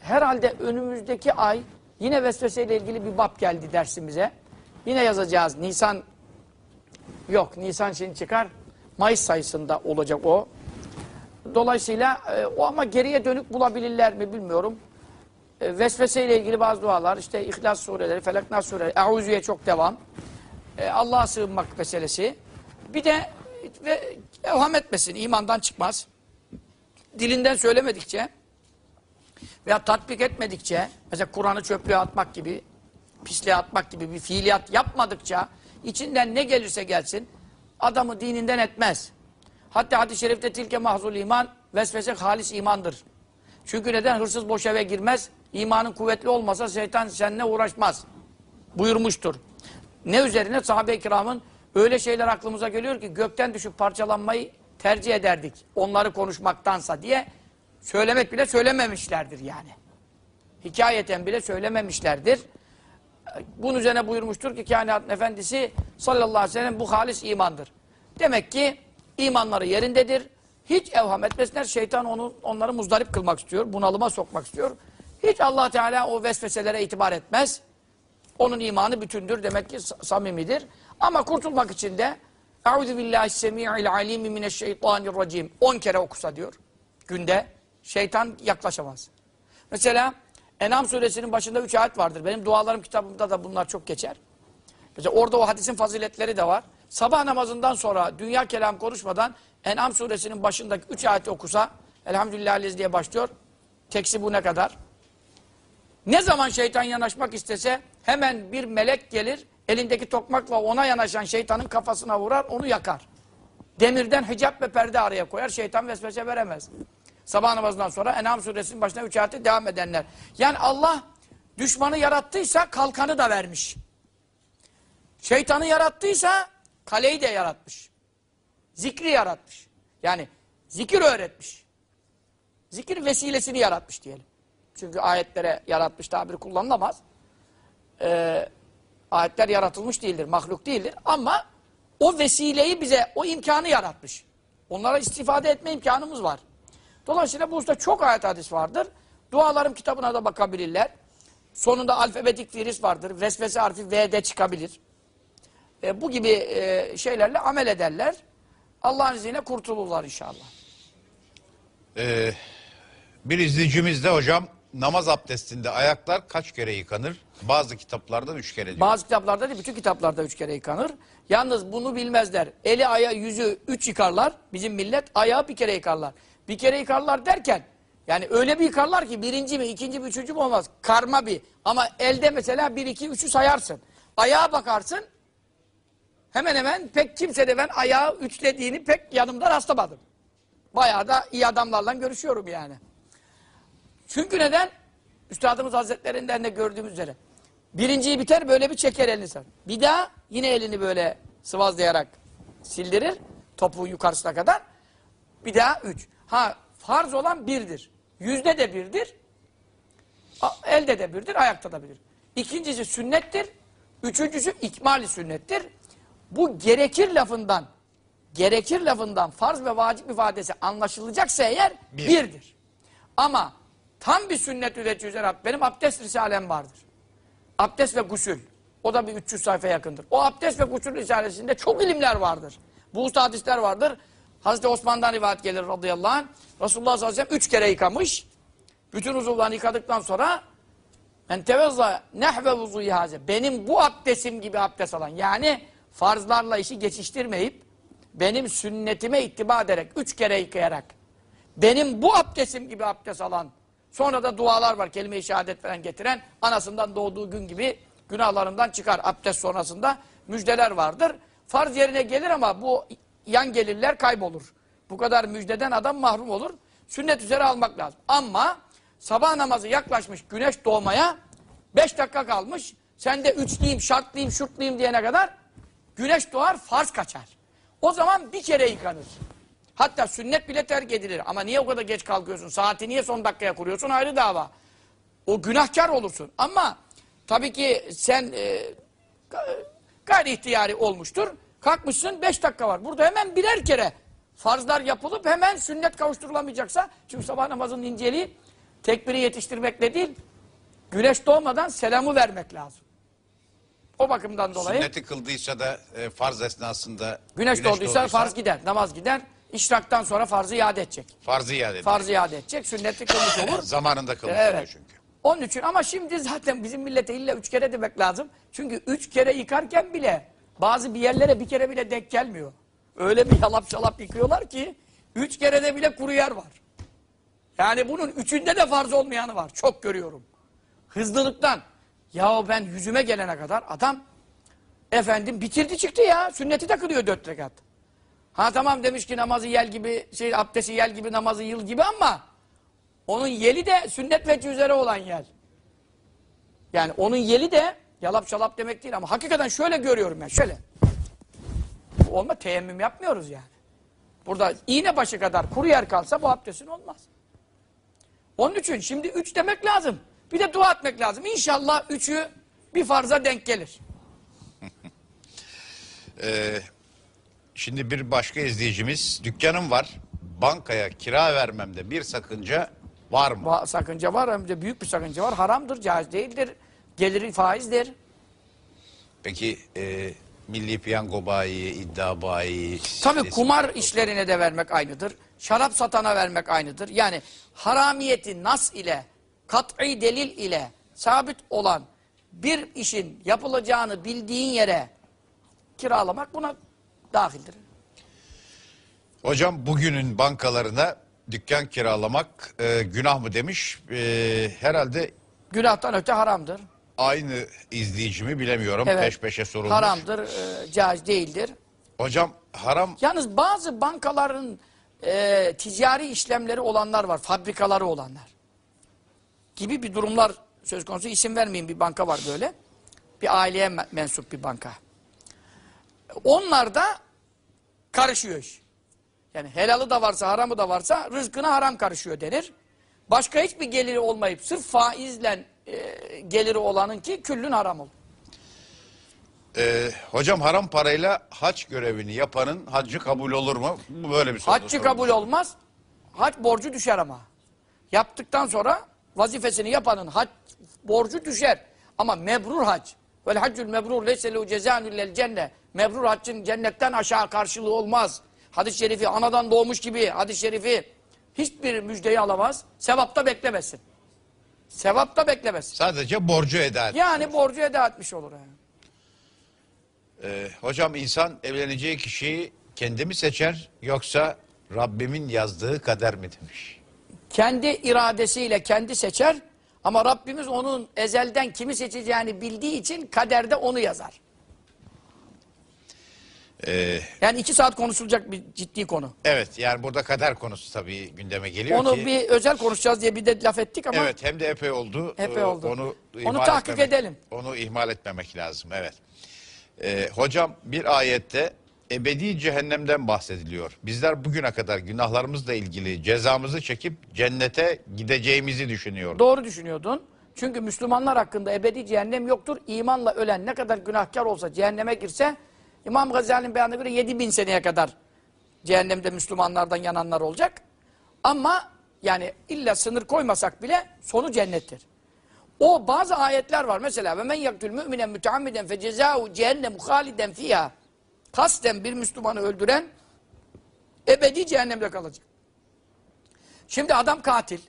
Herhalde önümüzdeki ay yine vesveseyle ilgili bir bab geldi dersimize. Yine yazacağız. Nisan yok. Nisan şimdi çıkar. Mayıs sayısında olacak o. Dolayısıyla e, o ama geriye dönük bulabilirler mi bilmiyorum. E, vesveseyle ilgili bazı dualar işte İhlas sureleri, Felak Nas sureleri, Eûzü'ye çok devam. E, Allah'a sığınmak meselesi. Bir de ve evham etmesin, imandan çıkmaz. Dilinden söylemedikçe veya tatbik etmedikçe, mesela Kur'an'ı çöplüğe atmak gibi, pisliğe atmak gibi bir fiiliyat yapmadıkça, içinden ne gelirse gelsin, adamı dininden etmez. Hatta hadis-i şerifte tilke mahzul iman, vesvese halis imandır. Çünkü neden? Hırsız boş eve girmez, imanın kuvvetli olmasa şeytan seninle uğraşmaz. Buyurmuştur. Ne üzerine sahabe-i kiramın öyle şeyler aklımıza geliyor ki gökten düşüp parçalanmayı tercih ederdik. Onları konuşmaktansa diye söylemek bile söylememişlerdir yani. Hikayeten bile söylememişlerdir. Bunun üzerine buyurmuştur ki kainatın efendisi sallallahu aleyhi ve sellem bu halis imandır. Demek ki imanları yerindedir. Hiç evham etmesinler. Şeytan onu, onları muzdarip kılmak istiyor. Bunalıma sokmak istiyor. Hiç allah Teala o vesveselere itibar etmez. Onun imanı bütündür. Demek ki samimidir. Ama kurtulmak için de Euzu billahi semi'il alimi mineşşeytanirracim 10 kere okusa diyor. Günde şeytan yaklaşamaz. Mesela Enam suresinin başında 3 ayet vardır. Benim dualarım kitabımda da bunlar çok geçer. Mesela orada o hadisin faziletleri de var. Sabah namazından sonra dünya kelam konuşmadan En'am suresinin başındaki 3 ayeti okusa Elhamdülillah diye başlıyor. Teksi bu ne kadar? Ne zaman şeytan yanaşmak istese hemen bir melek gelir elindeki tokmakla ona yanaşan şeytanın kafasına vurar onu yakar. Demirden hicap ve perde araya koyar şeytan vesvese veremez. Sabah namazından sonra En'am suresinin başına 3 ayeti devam edenler. Yani Allah düşmanı yarattıysa kalkanı da vermiş. Şeytanı yarattıysa kaleyi de yaratmış. Zikri yaratmış. Yani zikir öğretmiş. Zikir vesilesini yaratmış diyelim. Çünkü ayetlere yaratmış tabiri kullanılamaz. Ee, ayetler yaratılmış değildir, mahluk değildir. Ama o vesileyi bize, o imkanı yaratmış. Onlara istifade etme imkanımız var. Dolayısıyla bu usta çok ayet hadis vardır. Dualarım kitabına da bakabilirler. Sonunda alfabetik virüs vardır. Vesvese harfi V'de çıkabilir. E, bu gibi e, şeylerle amel ederler. Allah'ın izniyle kurtulurlar inşallah. Ee, bir izleyicimiz de hocam namaz abdestinde ayaklar kaç kere yıkanır? Bazı kitaplarda üç kere diyor. Bazı kitaplarda değil, bütün kitaplarda üç kere yıkanır. Yalnız bunu bilmezler. Eli, ayağı, yüzü üç yıkarlar. Bizim millet ayağı bir kere yıkarlar. Bir kere yıkarlar derken, yani öyle bir yıkarlar ki birinci mi, ikinci mi, üçüncü mü olmaz. Karma bir. Ama elde mesela bir, iki, üçü sayarsın. Ayağa bakarsın, hemen hemen pek kimse de ben ayağı üçlediğini pek yanımda rastlamadım. Bayağı da iyi adamlarla görüşüyorum yani. Çünkü neden? Üstadımız Hazretlerinden de gördüğümüz üzere. Birinciyi biter böyle bir çeker elini sen. Bir daha yine elini böyle sıvazlayarak sildirir. Topuğun yukarısına kadar. Bir daha üç. Ha farz olan birdir. Yüzde de birdir. Elde de birdir, ayakta da birdir. İkincisi sünnettir. Üçüncüsü ikmali sünnettir. Bu gerekir lafından gerekir lafından farz ve vacip ifadesi anlaşılacaksa eğer Bir. birdir. Ama tam bir sünnet üretici üzere benim abdest risalem vardır. Abdest ve gusül. O da bir 300 sayfa yakındır. O abdest ve gusül risalesinde çok ilimler vardır. Bu hadisler vardır. Hazreti Osman'dan rivayet gelir radıyallahu anh. Resulullah sallallahu aleyhi ve sellem üç kere yıkamış. Bütün uzuvlarını yıkadıktan sonra men tevezza nehve vuzu'i haze. Benim bu abdestim gibi abdest alan. Yani farzlarla işi geçiştirmeyip benim sünnetime ittiba ederek, üç kere yıkayarak benim bu abdestim gibi abdest alan sonra da dualar var kelime-i şehadet falan getiren anasından doğduğu gün gibi günahlarından çıkar. Abdest sonrasında müjdeler vardır. Farz yerine gelir ama bu yan gelirler kaybolur. Bu kadar müjdeden adam mahrum olur. Sünnet üzere almak lazım. Ama sabah namazı yaklaşmış güneş doğmaya 5 dakika kalmış. Sen de üçlüyüm, şartlıyım, şurtluyum diyene kadar güneş doğar, farz kaçar. O zaman bir kere yıkanır. Hatta sünnet bile terk edilir. Ama niye o kadar geç kalkıyorsun? Saati niye son dakikaya kuruyorsun? Ayrı dava. O günahkar olursun. Ama tabii ki sen e, ga- gayri ihtiyari olmuştur. Kalkmışsın 5 dakika var. Burada hemen birer kere farzlar yapılıp hemen sünnet kavuşturulamayacaksa çünkü sabah namazının inceliği tekbiri yetiştirmekle değil güneş doğmadan selamı vermek lazım. O bakımdan dolayı Sünneti kıldıysa da e, farz esnasında güneş, doğduysa farz gider, namaz gider. İşraktan sonra farzı iade edecek. Farzı iade ediyor. Farzı iade edecek, sünneti kılmış olur. Zamanında kılmış Evet. oluyor çünkü. Onun için ama şimdi zaten bizim millete illa üç kere demek lazım. Çünkü üç kere yıkarken bile bazı bir yerlere bir kere bile denk gelmiyor. Öyle bir yalap şalap yıkıyorlar ki üç kerede bile kuru yer var. Yani bunun üçünde de farz olmayanı var. Çok görüyorum. Hızlılıktan. Ya ben yüzüme gelene kadar adam efendim bitirdi çıktı ya. Sünneti de kılıyor dört rekat. Ha tamam demiş ki namazı yel gibi, şey abdesti yel gibi, namazı yıl gibi ama onun yeli de sünnet ve üzere olan yel. Yani onun yeli de yalap şalap demek değil ama hakikaten şöyle görüyorum ben şöyle. Bu olma teyemmüm yapmıyoruz yani. Burada iğne başı kadar kuru yer kalsa bu abdestin olmaz. Onun için şimdi üç demek lazım. Bir de dua etmek lazım. İnşallah üçü bir farza denk gelir. Şimdi bir başka izleyicimiz dükkanım var. Bankaya kira vermemde bir sakınca var mı? Va- sakınca var hem de büyük bir sakınca var. Haramdır, caiz değildir. Geliri faizdir. Peki e, milli piyango bayi, iddia bayi... Tabii kumar işlerine de vermek aynıdır. Şarap satana vermek aynıdır. Yani haramiyeti nas ile, kat'i delil ile sabit olan bir işin yapılacağını bildiğin yere kiralamak buna dahildir. Hocam bugünün bankalarına dükkan kiralamak e, günah mı demiş. E, herhalde Günahtan öte haramdır. Aynı izleyicimi bilemiyorum. Evet. Peş peşe sorulmuş. Haramdır, e, caiz değildir. Hocam haram Yalnız bazı bankaların e, ticari işlemleri olanlar var, fabrikaları olanlar. Gibi bir durumlar söz konusu. İsim vermeyeyim bir banka var böyle. Bir aileye me- mensup bir banka. Onlar da karışıyor iş. Yani helalı da varsa, haramı da varsa rızkına haram karışıyor denir. Başka hiçbir geliri olmayıp sırf faizle e, geliri olanın ki küllün haram olur. e, hocam haram parayla hac görevini yapanın haccı kabul olur mu? Bu böyle bir soru. Haccı kabul olmaz. Hac borcu düşer ama. Yaptıktan sonra vazifesini yapanın hac borcu düşer. Ama mebrur hac. Vel haccül mebrur leyse lehu cezânu illel cenne. Mebrur haccın cennetten aşağı karşılığı olmaz. Hadis-i şerifi anadan doğmuş gibi hadis-i şerifi hiçbir müjdeyi alamaz. Sevapta beklemesin. Sevapta beklemesin. Sadece borcu eda et. Yani borcu eda etmiş olur. Yani. E, hocam insan evleneceği kişiyi kendi mi seçer yoksa Rabbimin yazdığı kader mi demiş. kendi iradesiyle kendi seçer ama Rabbimiz onun ezelden kimi seçeceğini bildiği için kaderde onu yazar. Ee, Yani iki saat konuşulacak bir ciddi konu. evet yani burada kader konusu tabii gündeme geliyor Onu ki. bir özel konuşacağız diye bir de laf ettik ama Evet hem de epey oldu. Epey Ee, oldu. Onu, Onu tahkik etmemek- edelim. Onu ihmal etmemek lazım evet. Ee, hocam bir ayette ebedi cehennemden bahsediliyor. Bizler bugüne kadar günahlarımızla ilgili cezamızı çekip cennete gideceğimizi düşünüyorduk. doğru düşünüyordun. Çünkü Müslümanlar hakkında ebedi cehennem yoktur. İmanla ölen ne kadar günahkar olsa cehenneme girse İmam Gazali'nin beyanına göre 7000 seneye kadar cehennemde Müslümanlardan yananlar olacak. Ama yani illa sınır koymasak bile sonu cennettir. O bazı ayetler var. Mesela ve men yaktül müminen müteammiden fe cezâhu cehennemu haliden fiha. Kasten bir Müslümanı öldüren ebedi cehennemde kalacak. Şimdi adam katil.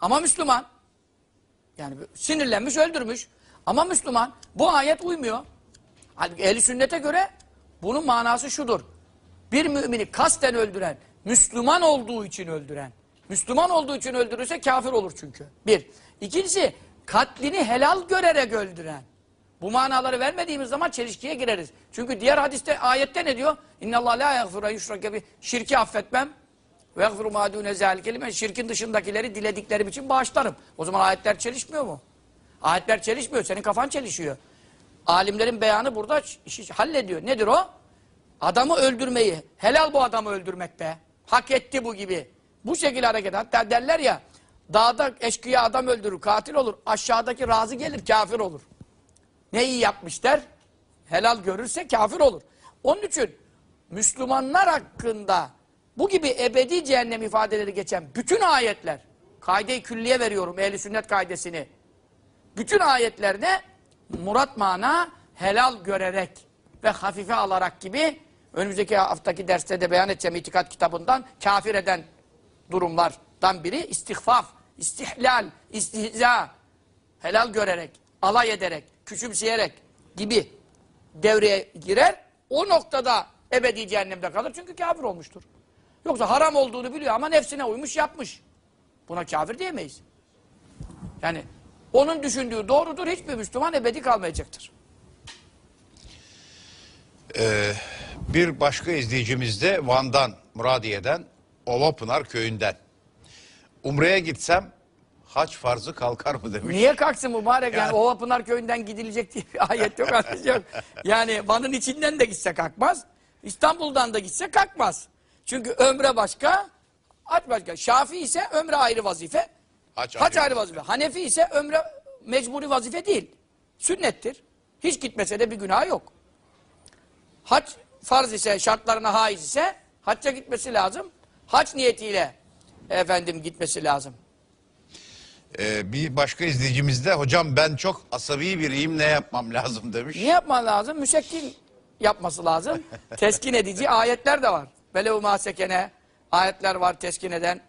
Ama Müslüman. Yani sinirlenmiş, öldürmüş. Ama Müslüman. Bu ayet uymuyor. Halbuki ehli sünnete göre bunun manası şudur. Bir mümini kasten öldüren, Müslüman olduğu için öldüren, Müslüman olduğu için öldürürse kafir olur çünkü. Bir. İkincisi, katlini helal görerek öldüren. Bu manaları vermediğimiz zaman çelişkiye gireriz. Çünkü diğer hadiste, ayette ne diyor? İnna Allah la yaghfiru yushrake bi şirki affetmem. Ve yaghfiru ma dune zalike ben şirkin dışındakileri dilediklerim için bağışlarım. O zaman ayetler çelişmiyor mu? Ayetler çelişmiyor. Senin kafan çelişiyor. Alimlerin beyanı burada işi hallediyor. Nedir o? Adamı öldürmeyi. Helal bu adamı öldürmek be. Hak etti bu gibi. Bu şekilde hareket. Hatta derler ya dağda eşkıya adam öldürür, katil olur. Aşağıdaki razı gelir, kafir olur. Ne iyi yapmış der? Helal görürse kafir olur. Onun için Müslümanlar hakkında bu gibi ebedi cehennem ifadeleri geçen bütün ayetler, kaide-i külliye veriyorum ehli sünnet kaidesini. Bütün ayetlerde murat mana helal görerek ve hafife alarak gibi önümüzdeki haftaki derste de beyan edeceğim itikat kitabından kafir eden durumlardan biri istihfaf, istihlal, istihza, helal görerek, alay ederek, küçümseyerek gibi devreye girer. O noktada ebedi cehennemde kalır çünkü kafir olmuştur. Yoksa haram olduğunu biliyor ama nefsine uymuş yapmış. Buna kafir diyemeyiz. Yani onun düşündüğü doğrudur. Hiçbir Müslüman ebedi kalmayacaktır. Bir başka izleyicimiz de Van'dan, Muradiye'den, Ovapınar köyünden. Umre'ye gitsem haç farzı kalkar mı demiş. Niye kalksın mübarek? Yani Yani- Ovapınar köyünden gidilecek diye bir ayet yok. yok. Yani Van'ın içinden de gitse kalkmaz. İstanbul'dan da gitse kalkmaz. Çünkü ömre başka, hac başka. Şafii ise ömre ayrı vazife. Hac Hac ayrı ayrı vazife. Hanefi ise ömre mecburi vazife değil. Sünnettir. Hiç gitmese de bir günah yok. Hac farz ise, şartlarına haiz ise hacca gitmesi lazım. Hac niyetiyle efendim gitmesi lazım. Ee, bir başka izleyicimiz de hocam ben çok asabi biriyim ne yapmam lazım demiş. Ne yapman lazım? Müsekkin yapması lazım. Teskin edici ayetler de var. Velev masekene ayetler var teskin eden.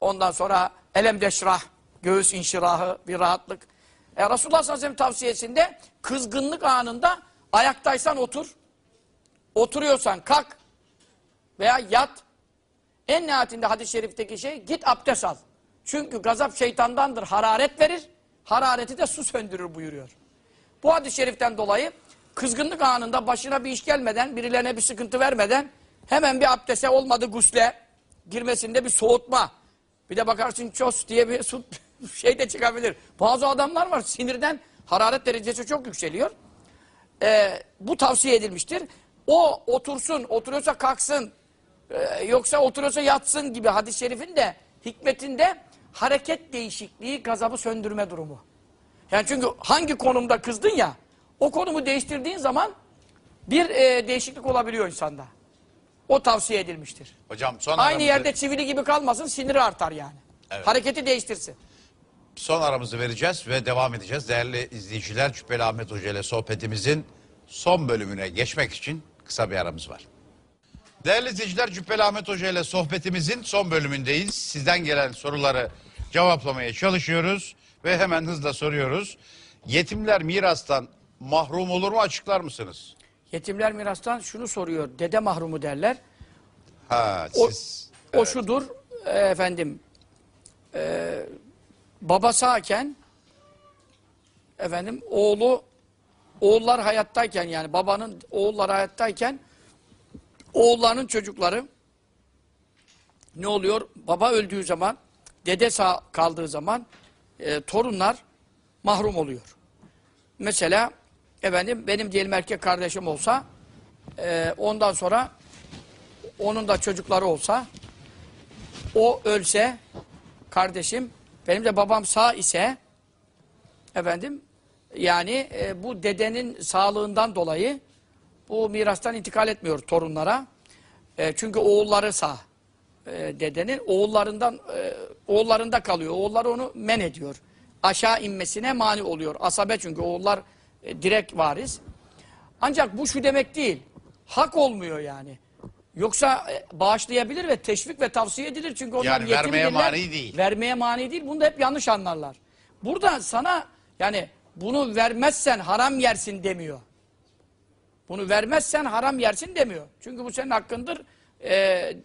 Ondan sonra elem deşrah, göğüs inşirahı, bir rahatlık. E, Resulullah sallallahu aleyhi ve sellem tavsiyesinde kızgınlık anında ayaktaysan otur. Oturuyorsan kalk veya yat. En nihayetinde hadis-i şerifteki şey git abdest al. Çünkü gazap şeytandandır, hararet verir. Harareti de su söndürür buyuruyor. Bu hadis-i şeriften dolayı kızgınlık anında başına bir iş gelmeden, birilerine bir sıkıntı vermeden hemen bir abdeste olmadı gusle girmesinde bir soğutma. Bir de bakarsın ços diye bir su şey de çıkabilir. Bazı adamlar var sinirden hararet derecesi çok yükseliyor. Ee, bu tavsiye edilmiştir. O otursun, oturuyorsa kalksın, ee, yoksa oturuyorsa yatsın gibi hadis-i şerifin de hikmetinde hareket değişikliği gazabı söndürme durumu. Yani çünkü hangi konumda kızdın ya, o konumu değiştirdiğin zaman bir e, değişiklik olabiliyor insanda. O tavsiye edilmiştir. Hocam son Aynı aramızı, yerde çivili gibi kalmasın, siniri artar yani. Evet. Hareketi değiştirsin. son aramızı vereceğiz ve devam edeceğiz. Değerli izleyiciler Cübbeli Ahmet Hoca ile sohbetimizin son bölümüne geçmek için kısa bir aramız var. Değerli izleyiciler Cübbeli Ahmet Hoca ile sohbetimizin son bölümündeyiz. Sizden gelen soruları cevaplamaya çalışıyoruz ve hemen hızla soruyoruz. Yetimler mirastan mahrum olur mu açıklar mısınız? Yetimler mirastan şunu soruyor, dede mahrumu derler. Ha O, siz o şudur e, efendim e, baba sağken efendim oğlu oğullar hayattayken yani babanın oğulları hayattayken oğullarının çocukları ne oluyor? Baba öldüğü zaman, dede sağ kaldığı zaman e, torunlar mahrum oluyor. Mesela efendim benim diyelim erkek kardeşim olsa e, ondan sonra onun da çocukları olsa o ölse kardeşim benim de babam sağ ise efendim yani e, bu dedenin sağlığından dolayı bu mirastan intikal etmiyor torunlara. E, çünkü oğulları sağ e, dedenin oğullarından e, oğullarında kalıyor. Oğulları onu men ediyor. Aşağı inmesine mani oluyor. Asabe çünkü oğullar e, direkt varis. Ancak bu şu demek değil. Hak olmuyor yani. Yoksa e, bağışlayabilir ve teşvik ve tavsiye edilir. Çünkü onlar Yani vermeye yetimdirler. mani değil. Vermeye mani değil. Bunu da hep yanlış anlarlar. Burada sana yani bunu vermezsen haram yersin demiyor. Bunu vermezsen haram yersin demiyor. Çünkü bu senin hakkındır. Ee,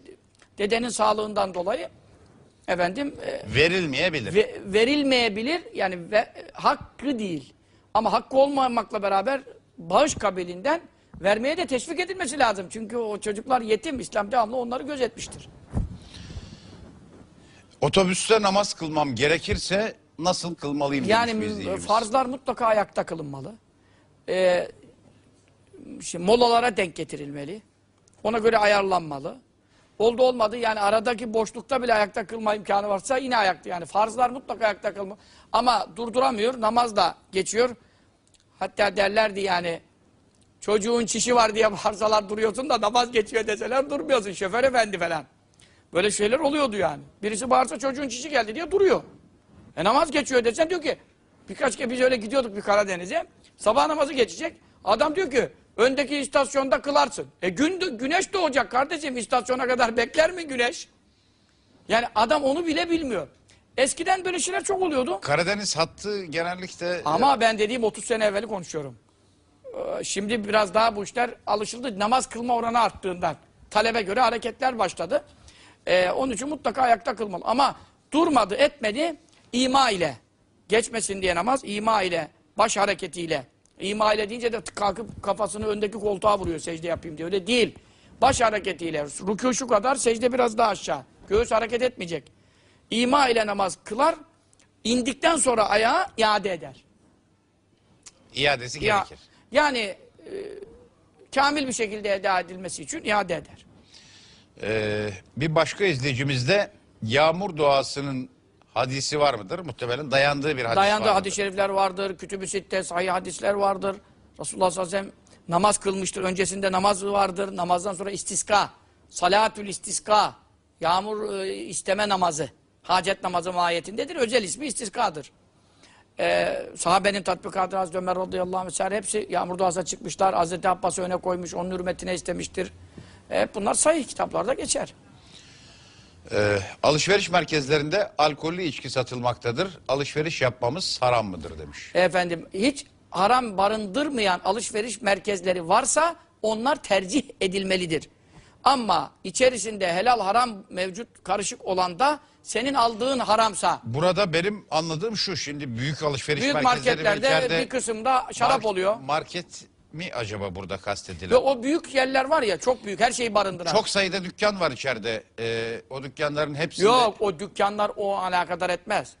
dedenin sağlığından dolayı efendim e, Verilmeyebilir. ve- verilmeyebilir. Yani ve- hakkı değil. Ama hakkı olmamakla beraber bağış kabilinden vermeye de teşvik edilmesi lazım. Çünkü o çocuklar yetim. İslam devamlı onları gözetmiştir. Otobüste namaz kılmam gerekirse nasıl kılmalıyım Yani demiş farzlar mutlaka ayakta kılınmalı. Ee, şimdi molalara denk getirilmeli. Ona göre ayarlanmalı. Oldu olmadı yani aradaki boşlukta bile ayakta kılma imkanı varsa yine ayakta yani farzlar mutlaka ayakta kılma. Ama durduramıyor namaz da geçiyor. Hatta derlerdi yani çocuğun çişi var diye bağırsalar duruyorsun da namaz geçiyor deseler durmuyorsun şoför efendi falan. Böyle şeyler oluyordu yani. Birisi bağırsa çocuğun çişi geldi diye duruyor. E namaz geçiyor desen diyor ki birkaç kez biz öyle gidiyorduk bir Karadeniz'e. Sabah namazı geçecek. Adam diyor ki öndeki istasyonda kılarsın. E gün, güneş doğacak kardeşim istasyona kadar bekler mi güneş? Yani adam onu bile bilmiyor. Eskiden böyle şeyler çok oluyordu. Karadeniz hattı genellikle Ama ben dediğim 30 sene evveli konuşuyorum. Ee, Şimdi biraz daha bu işler alışıldı. Namaz kılma oranı arttığından. Talebe göre hareketler başladı. Ee, onun için mutlaka ayakta kılmalı. Ama durmadı etmedi ima ile. Geçmesin diye namaz ima ile. Baş hareketiyle. İma ile deyince de kalkıp kafasını öndeki koltuğa vuruyor secde yapayım diye. Öyle değil. Baş hareketiyle. Rükû şu kadar secde biraz daha aşağı. Göğüs hareket etmeyecek. İma ile namaz kılar. indikten sonra ayağa iade eder. iadesi Ya, gerekir. yani e, kamil bir şekilde eda edilmesi için iade eder. Ee, bir başka izleyicimizde yağmur duasının hadisi var mıdır? Muhtemelen dayandığı bir hadis Dayandığı hadis-i şerifler vardır, kütüb-ü sitte, sahih hadisler vardır. Resulullah sallallahu aleyhi ve sellem namaz kılmıştır. Öncesinde namaz vardır. Namazdan sonra istiska, salatül istiska, yağmur e, isteme namazı, hacet namazı mahiyetindedir. Özel ismi istiskadır. Ee, sahabenin tatbikatı Hazreti Ömer radıyallahu anh vesaire hepsi yağmur duasına çıkmışlar. Hazreti Abbas'ı öne koymuş, onun hürmetine istemiştir. Hep bunlar sahih kitaplarda geçer. Ee, alışveriş merkezlerinde alkollü içki satılmaktadır. Alışveriş yapmamız haram mıdır demiş. Efendim hiç haram barındırmayan alışveriş merkezleri varsa onlar tercih edilmelidir. Ama içerisinde helal haram mevcut karışık olan da senin aldığın haramsa Burada benim anladığım şu şimdi büyük alışveriş büyük marketlerde bir kısımda şarap mark- oluyor. Market mi acaba burada kastedilen? Ve o büyük yerler var ya çok büyük her şeyi barındıran. Çok sayıda dükkan var içeride. Ee, o dükkanların hepsinde Yok o dükkanlar o alakadar etmez.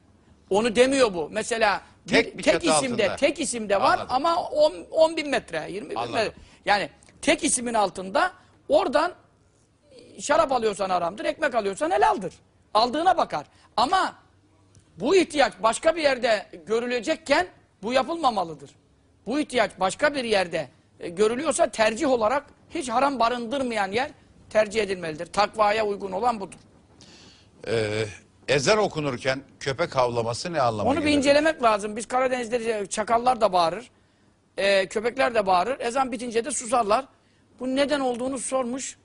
Onu demiyor bu. Mesela Tek tek, bir çatı isimde altında. tek isimde var Anladım. ama 10, 10 bin metre 20 bin Anladım. metre. Yani tek ismin altında oradan şarap alıyorsan haramdır, ekmek alıyorsan helaldir. Aldığına bakar. Ama bu ihtiyaç başka bir yerde görülecekken bu yapılmamalıdır. Bu ihtiyaç başka bir yerde e, görülüyorsa tercih olarak hiç haram barındırmayan yer tercih edilmelidir. Takvaya uygun olan budur. Ee, ezan okunurken köpek havlaması ne anlama Onu bir gelir? incelemek lazım. Biz Karadeniz'de çakallar da bağırır. e, köpekler de bağırır. Ezan bitince de susarlar. Bu neden olduğunu sormuş.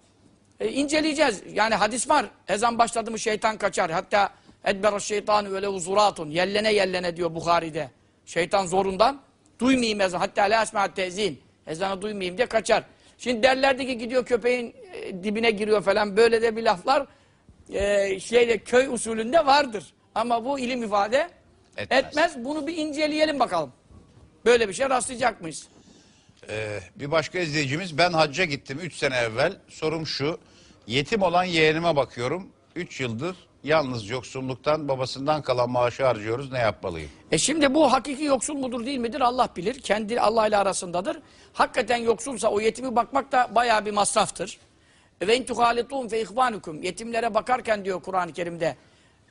E, inceleyeceğiz. Yani hadis var. Ezan başladı mı şeytan kaçar. Hatta edber şeytanı öyle uzuratun. Yellene yellene diyor Bukhari'de. Şeytan zorundan duymayayım ezan. Hatta la esma'at tezin. Ezanı duymayayım diye kaçar. Şimdi derlerdi ki gidiyor köpeğin e, dibine giriyor falan. Böyle de bir laflar e, şeyle köy usulünde vardır. Ama bu ilim ifade Etmez. etmez. Bunu bir inceleyelim bakalım. Böyle bir şey rastlayacak mıyız? Ee, bir başka izleyicimiz ben hacca gittim 3 sene evvel. Sorum şu. Yetim olan yeğenime bakıyorum. 3 yıldır yalnız yoksulluktan babasından kalan maaşı harcıyoruz. Ne yapmalıyım? E şimdi bu hakiki yoksul mudur değil midir Allah bilir. Kendi Allah ile arasındadır. Hakikaten yoksulsa o yetimi bakmak da bayağı bir masraftır. Ve in tuhalitun fe ihvanukum. Yetimlere bakarken diyor Kur'an-ı Kerim'de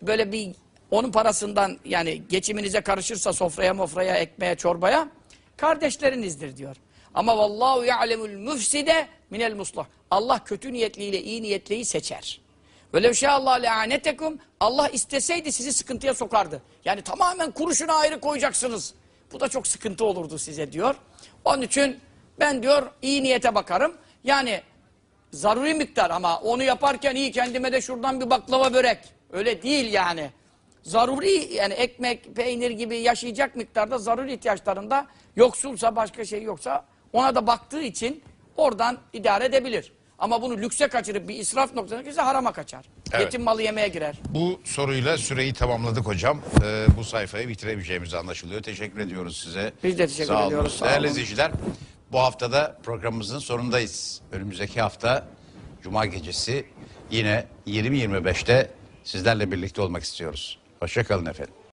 böyle bir onun parasından yani geçiminize karışırsa sofraya mofraya ekmeğe çorbaya kardeşlerinizdir diyor. Ama vallahu ya'lemul müfside minel muslah. Allah kötü niyetliyle iyi niyetliyi seçer. Velev şeallah le'anetekum Allah isteseydi sizi sıkıntıya sokardı. Yani tamamen kuruşuna ayrı koyacaksınız. Bu da çok sıkıntı olurdu size diyor. Onun için ben diyor iyi niyete bakarım. Yani zaruri miktar ama onu yaparken iyi kendime de şuradan bir baklava börek. Öyle değil yani. Zaruri yani ekmek, peynir gibi yaşayacak miktarda zaruri ihtiyaçlarında yoksulsa başka şey yoksa ona da baktığı için oradan idare edebilir. Ama bunu lükse kaçırıp bir israf noktasına girse harama kaçar. Evet. Yetim malı yemeye girer. Bu soruyla süreyi tamamladık hocam. Ee, bu sayfayı bitiremeyeceğimiz anlaşılıyor. Teşekkür ediyoruz size. Biz de teşekkür Sağ ediyoruz, sağ Değerli olun. izleyiciler bu haftada programımızın sonundayız. Önümüzdeki hafta Cuma gecesi yine 20.25'te sizlerle birlikte olmak istiyoruz. Hoşçakalın efendim.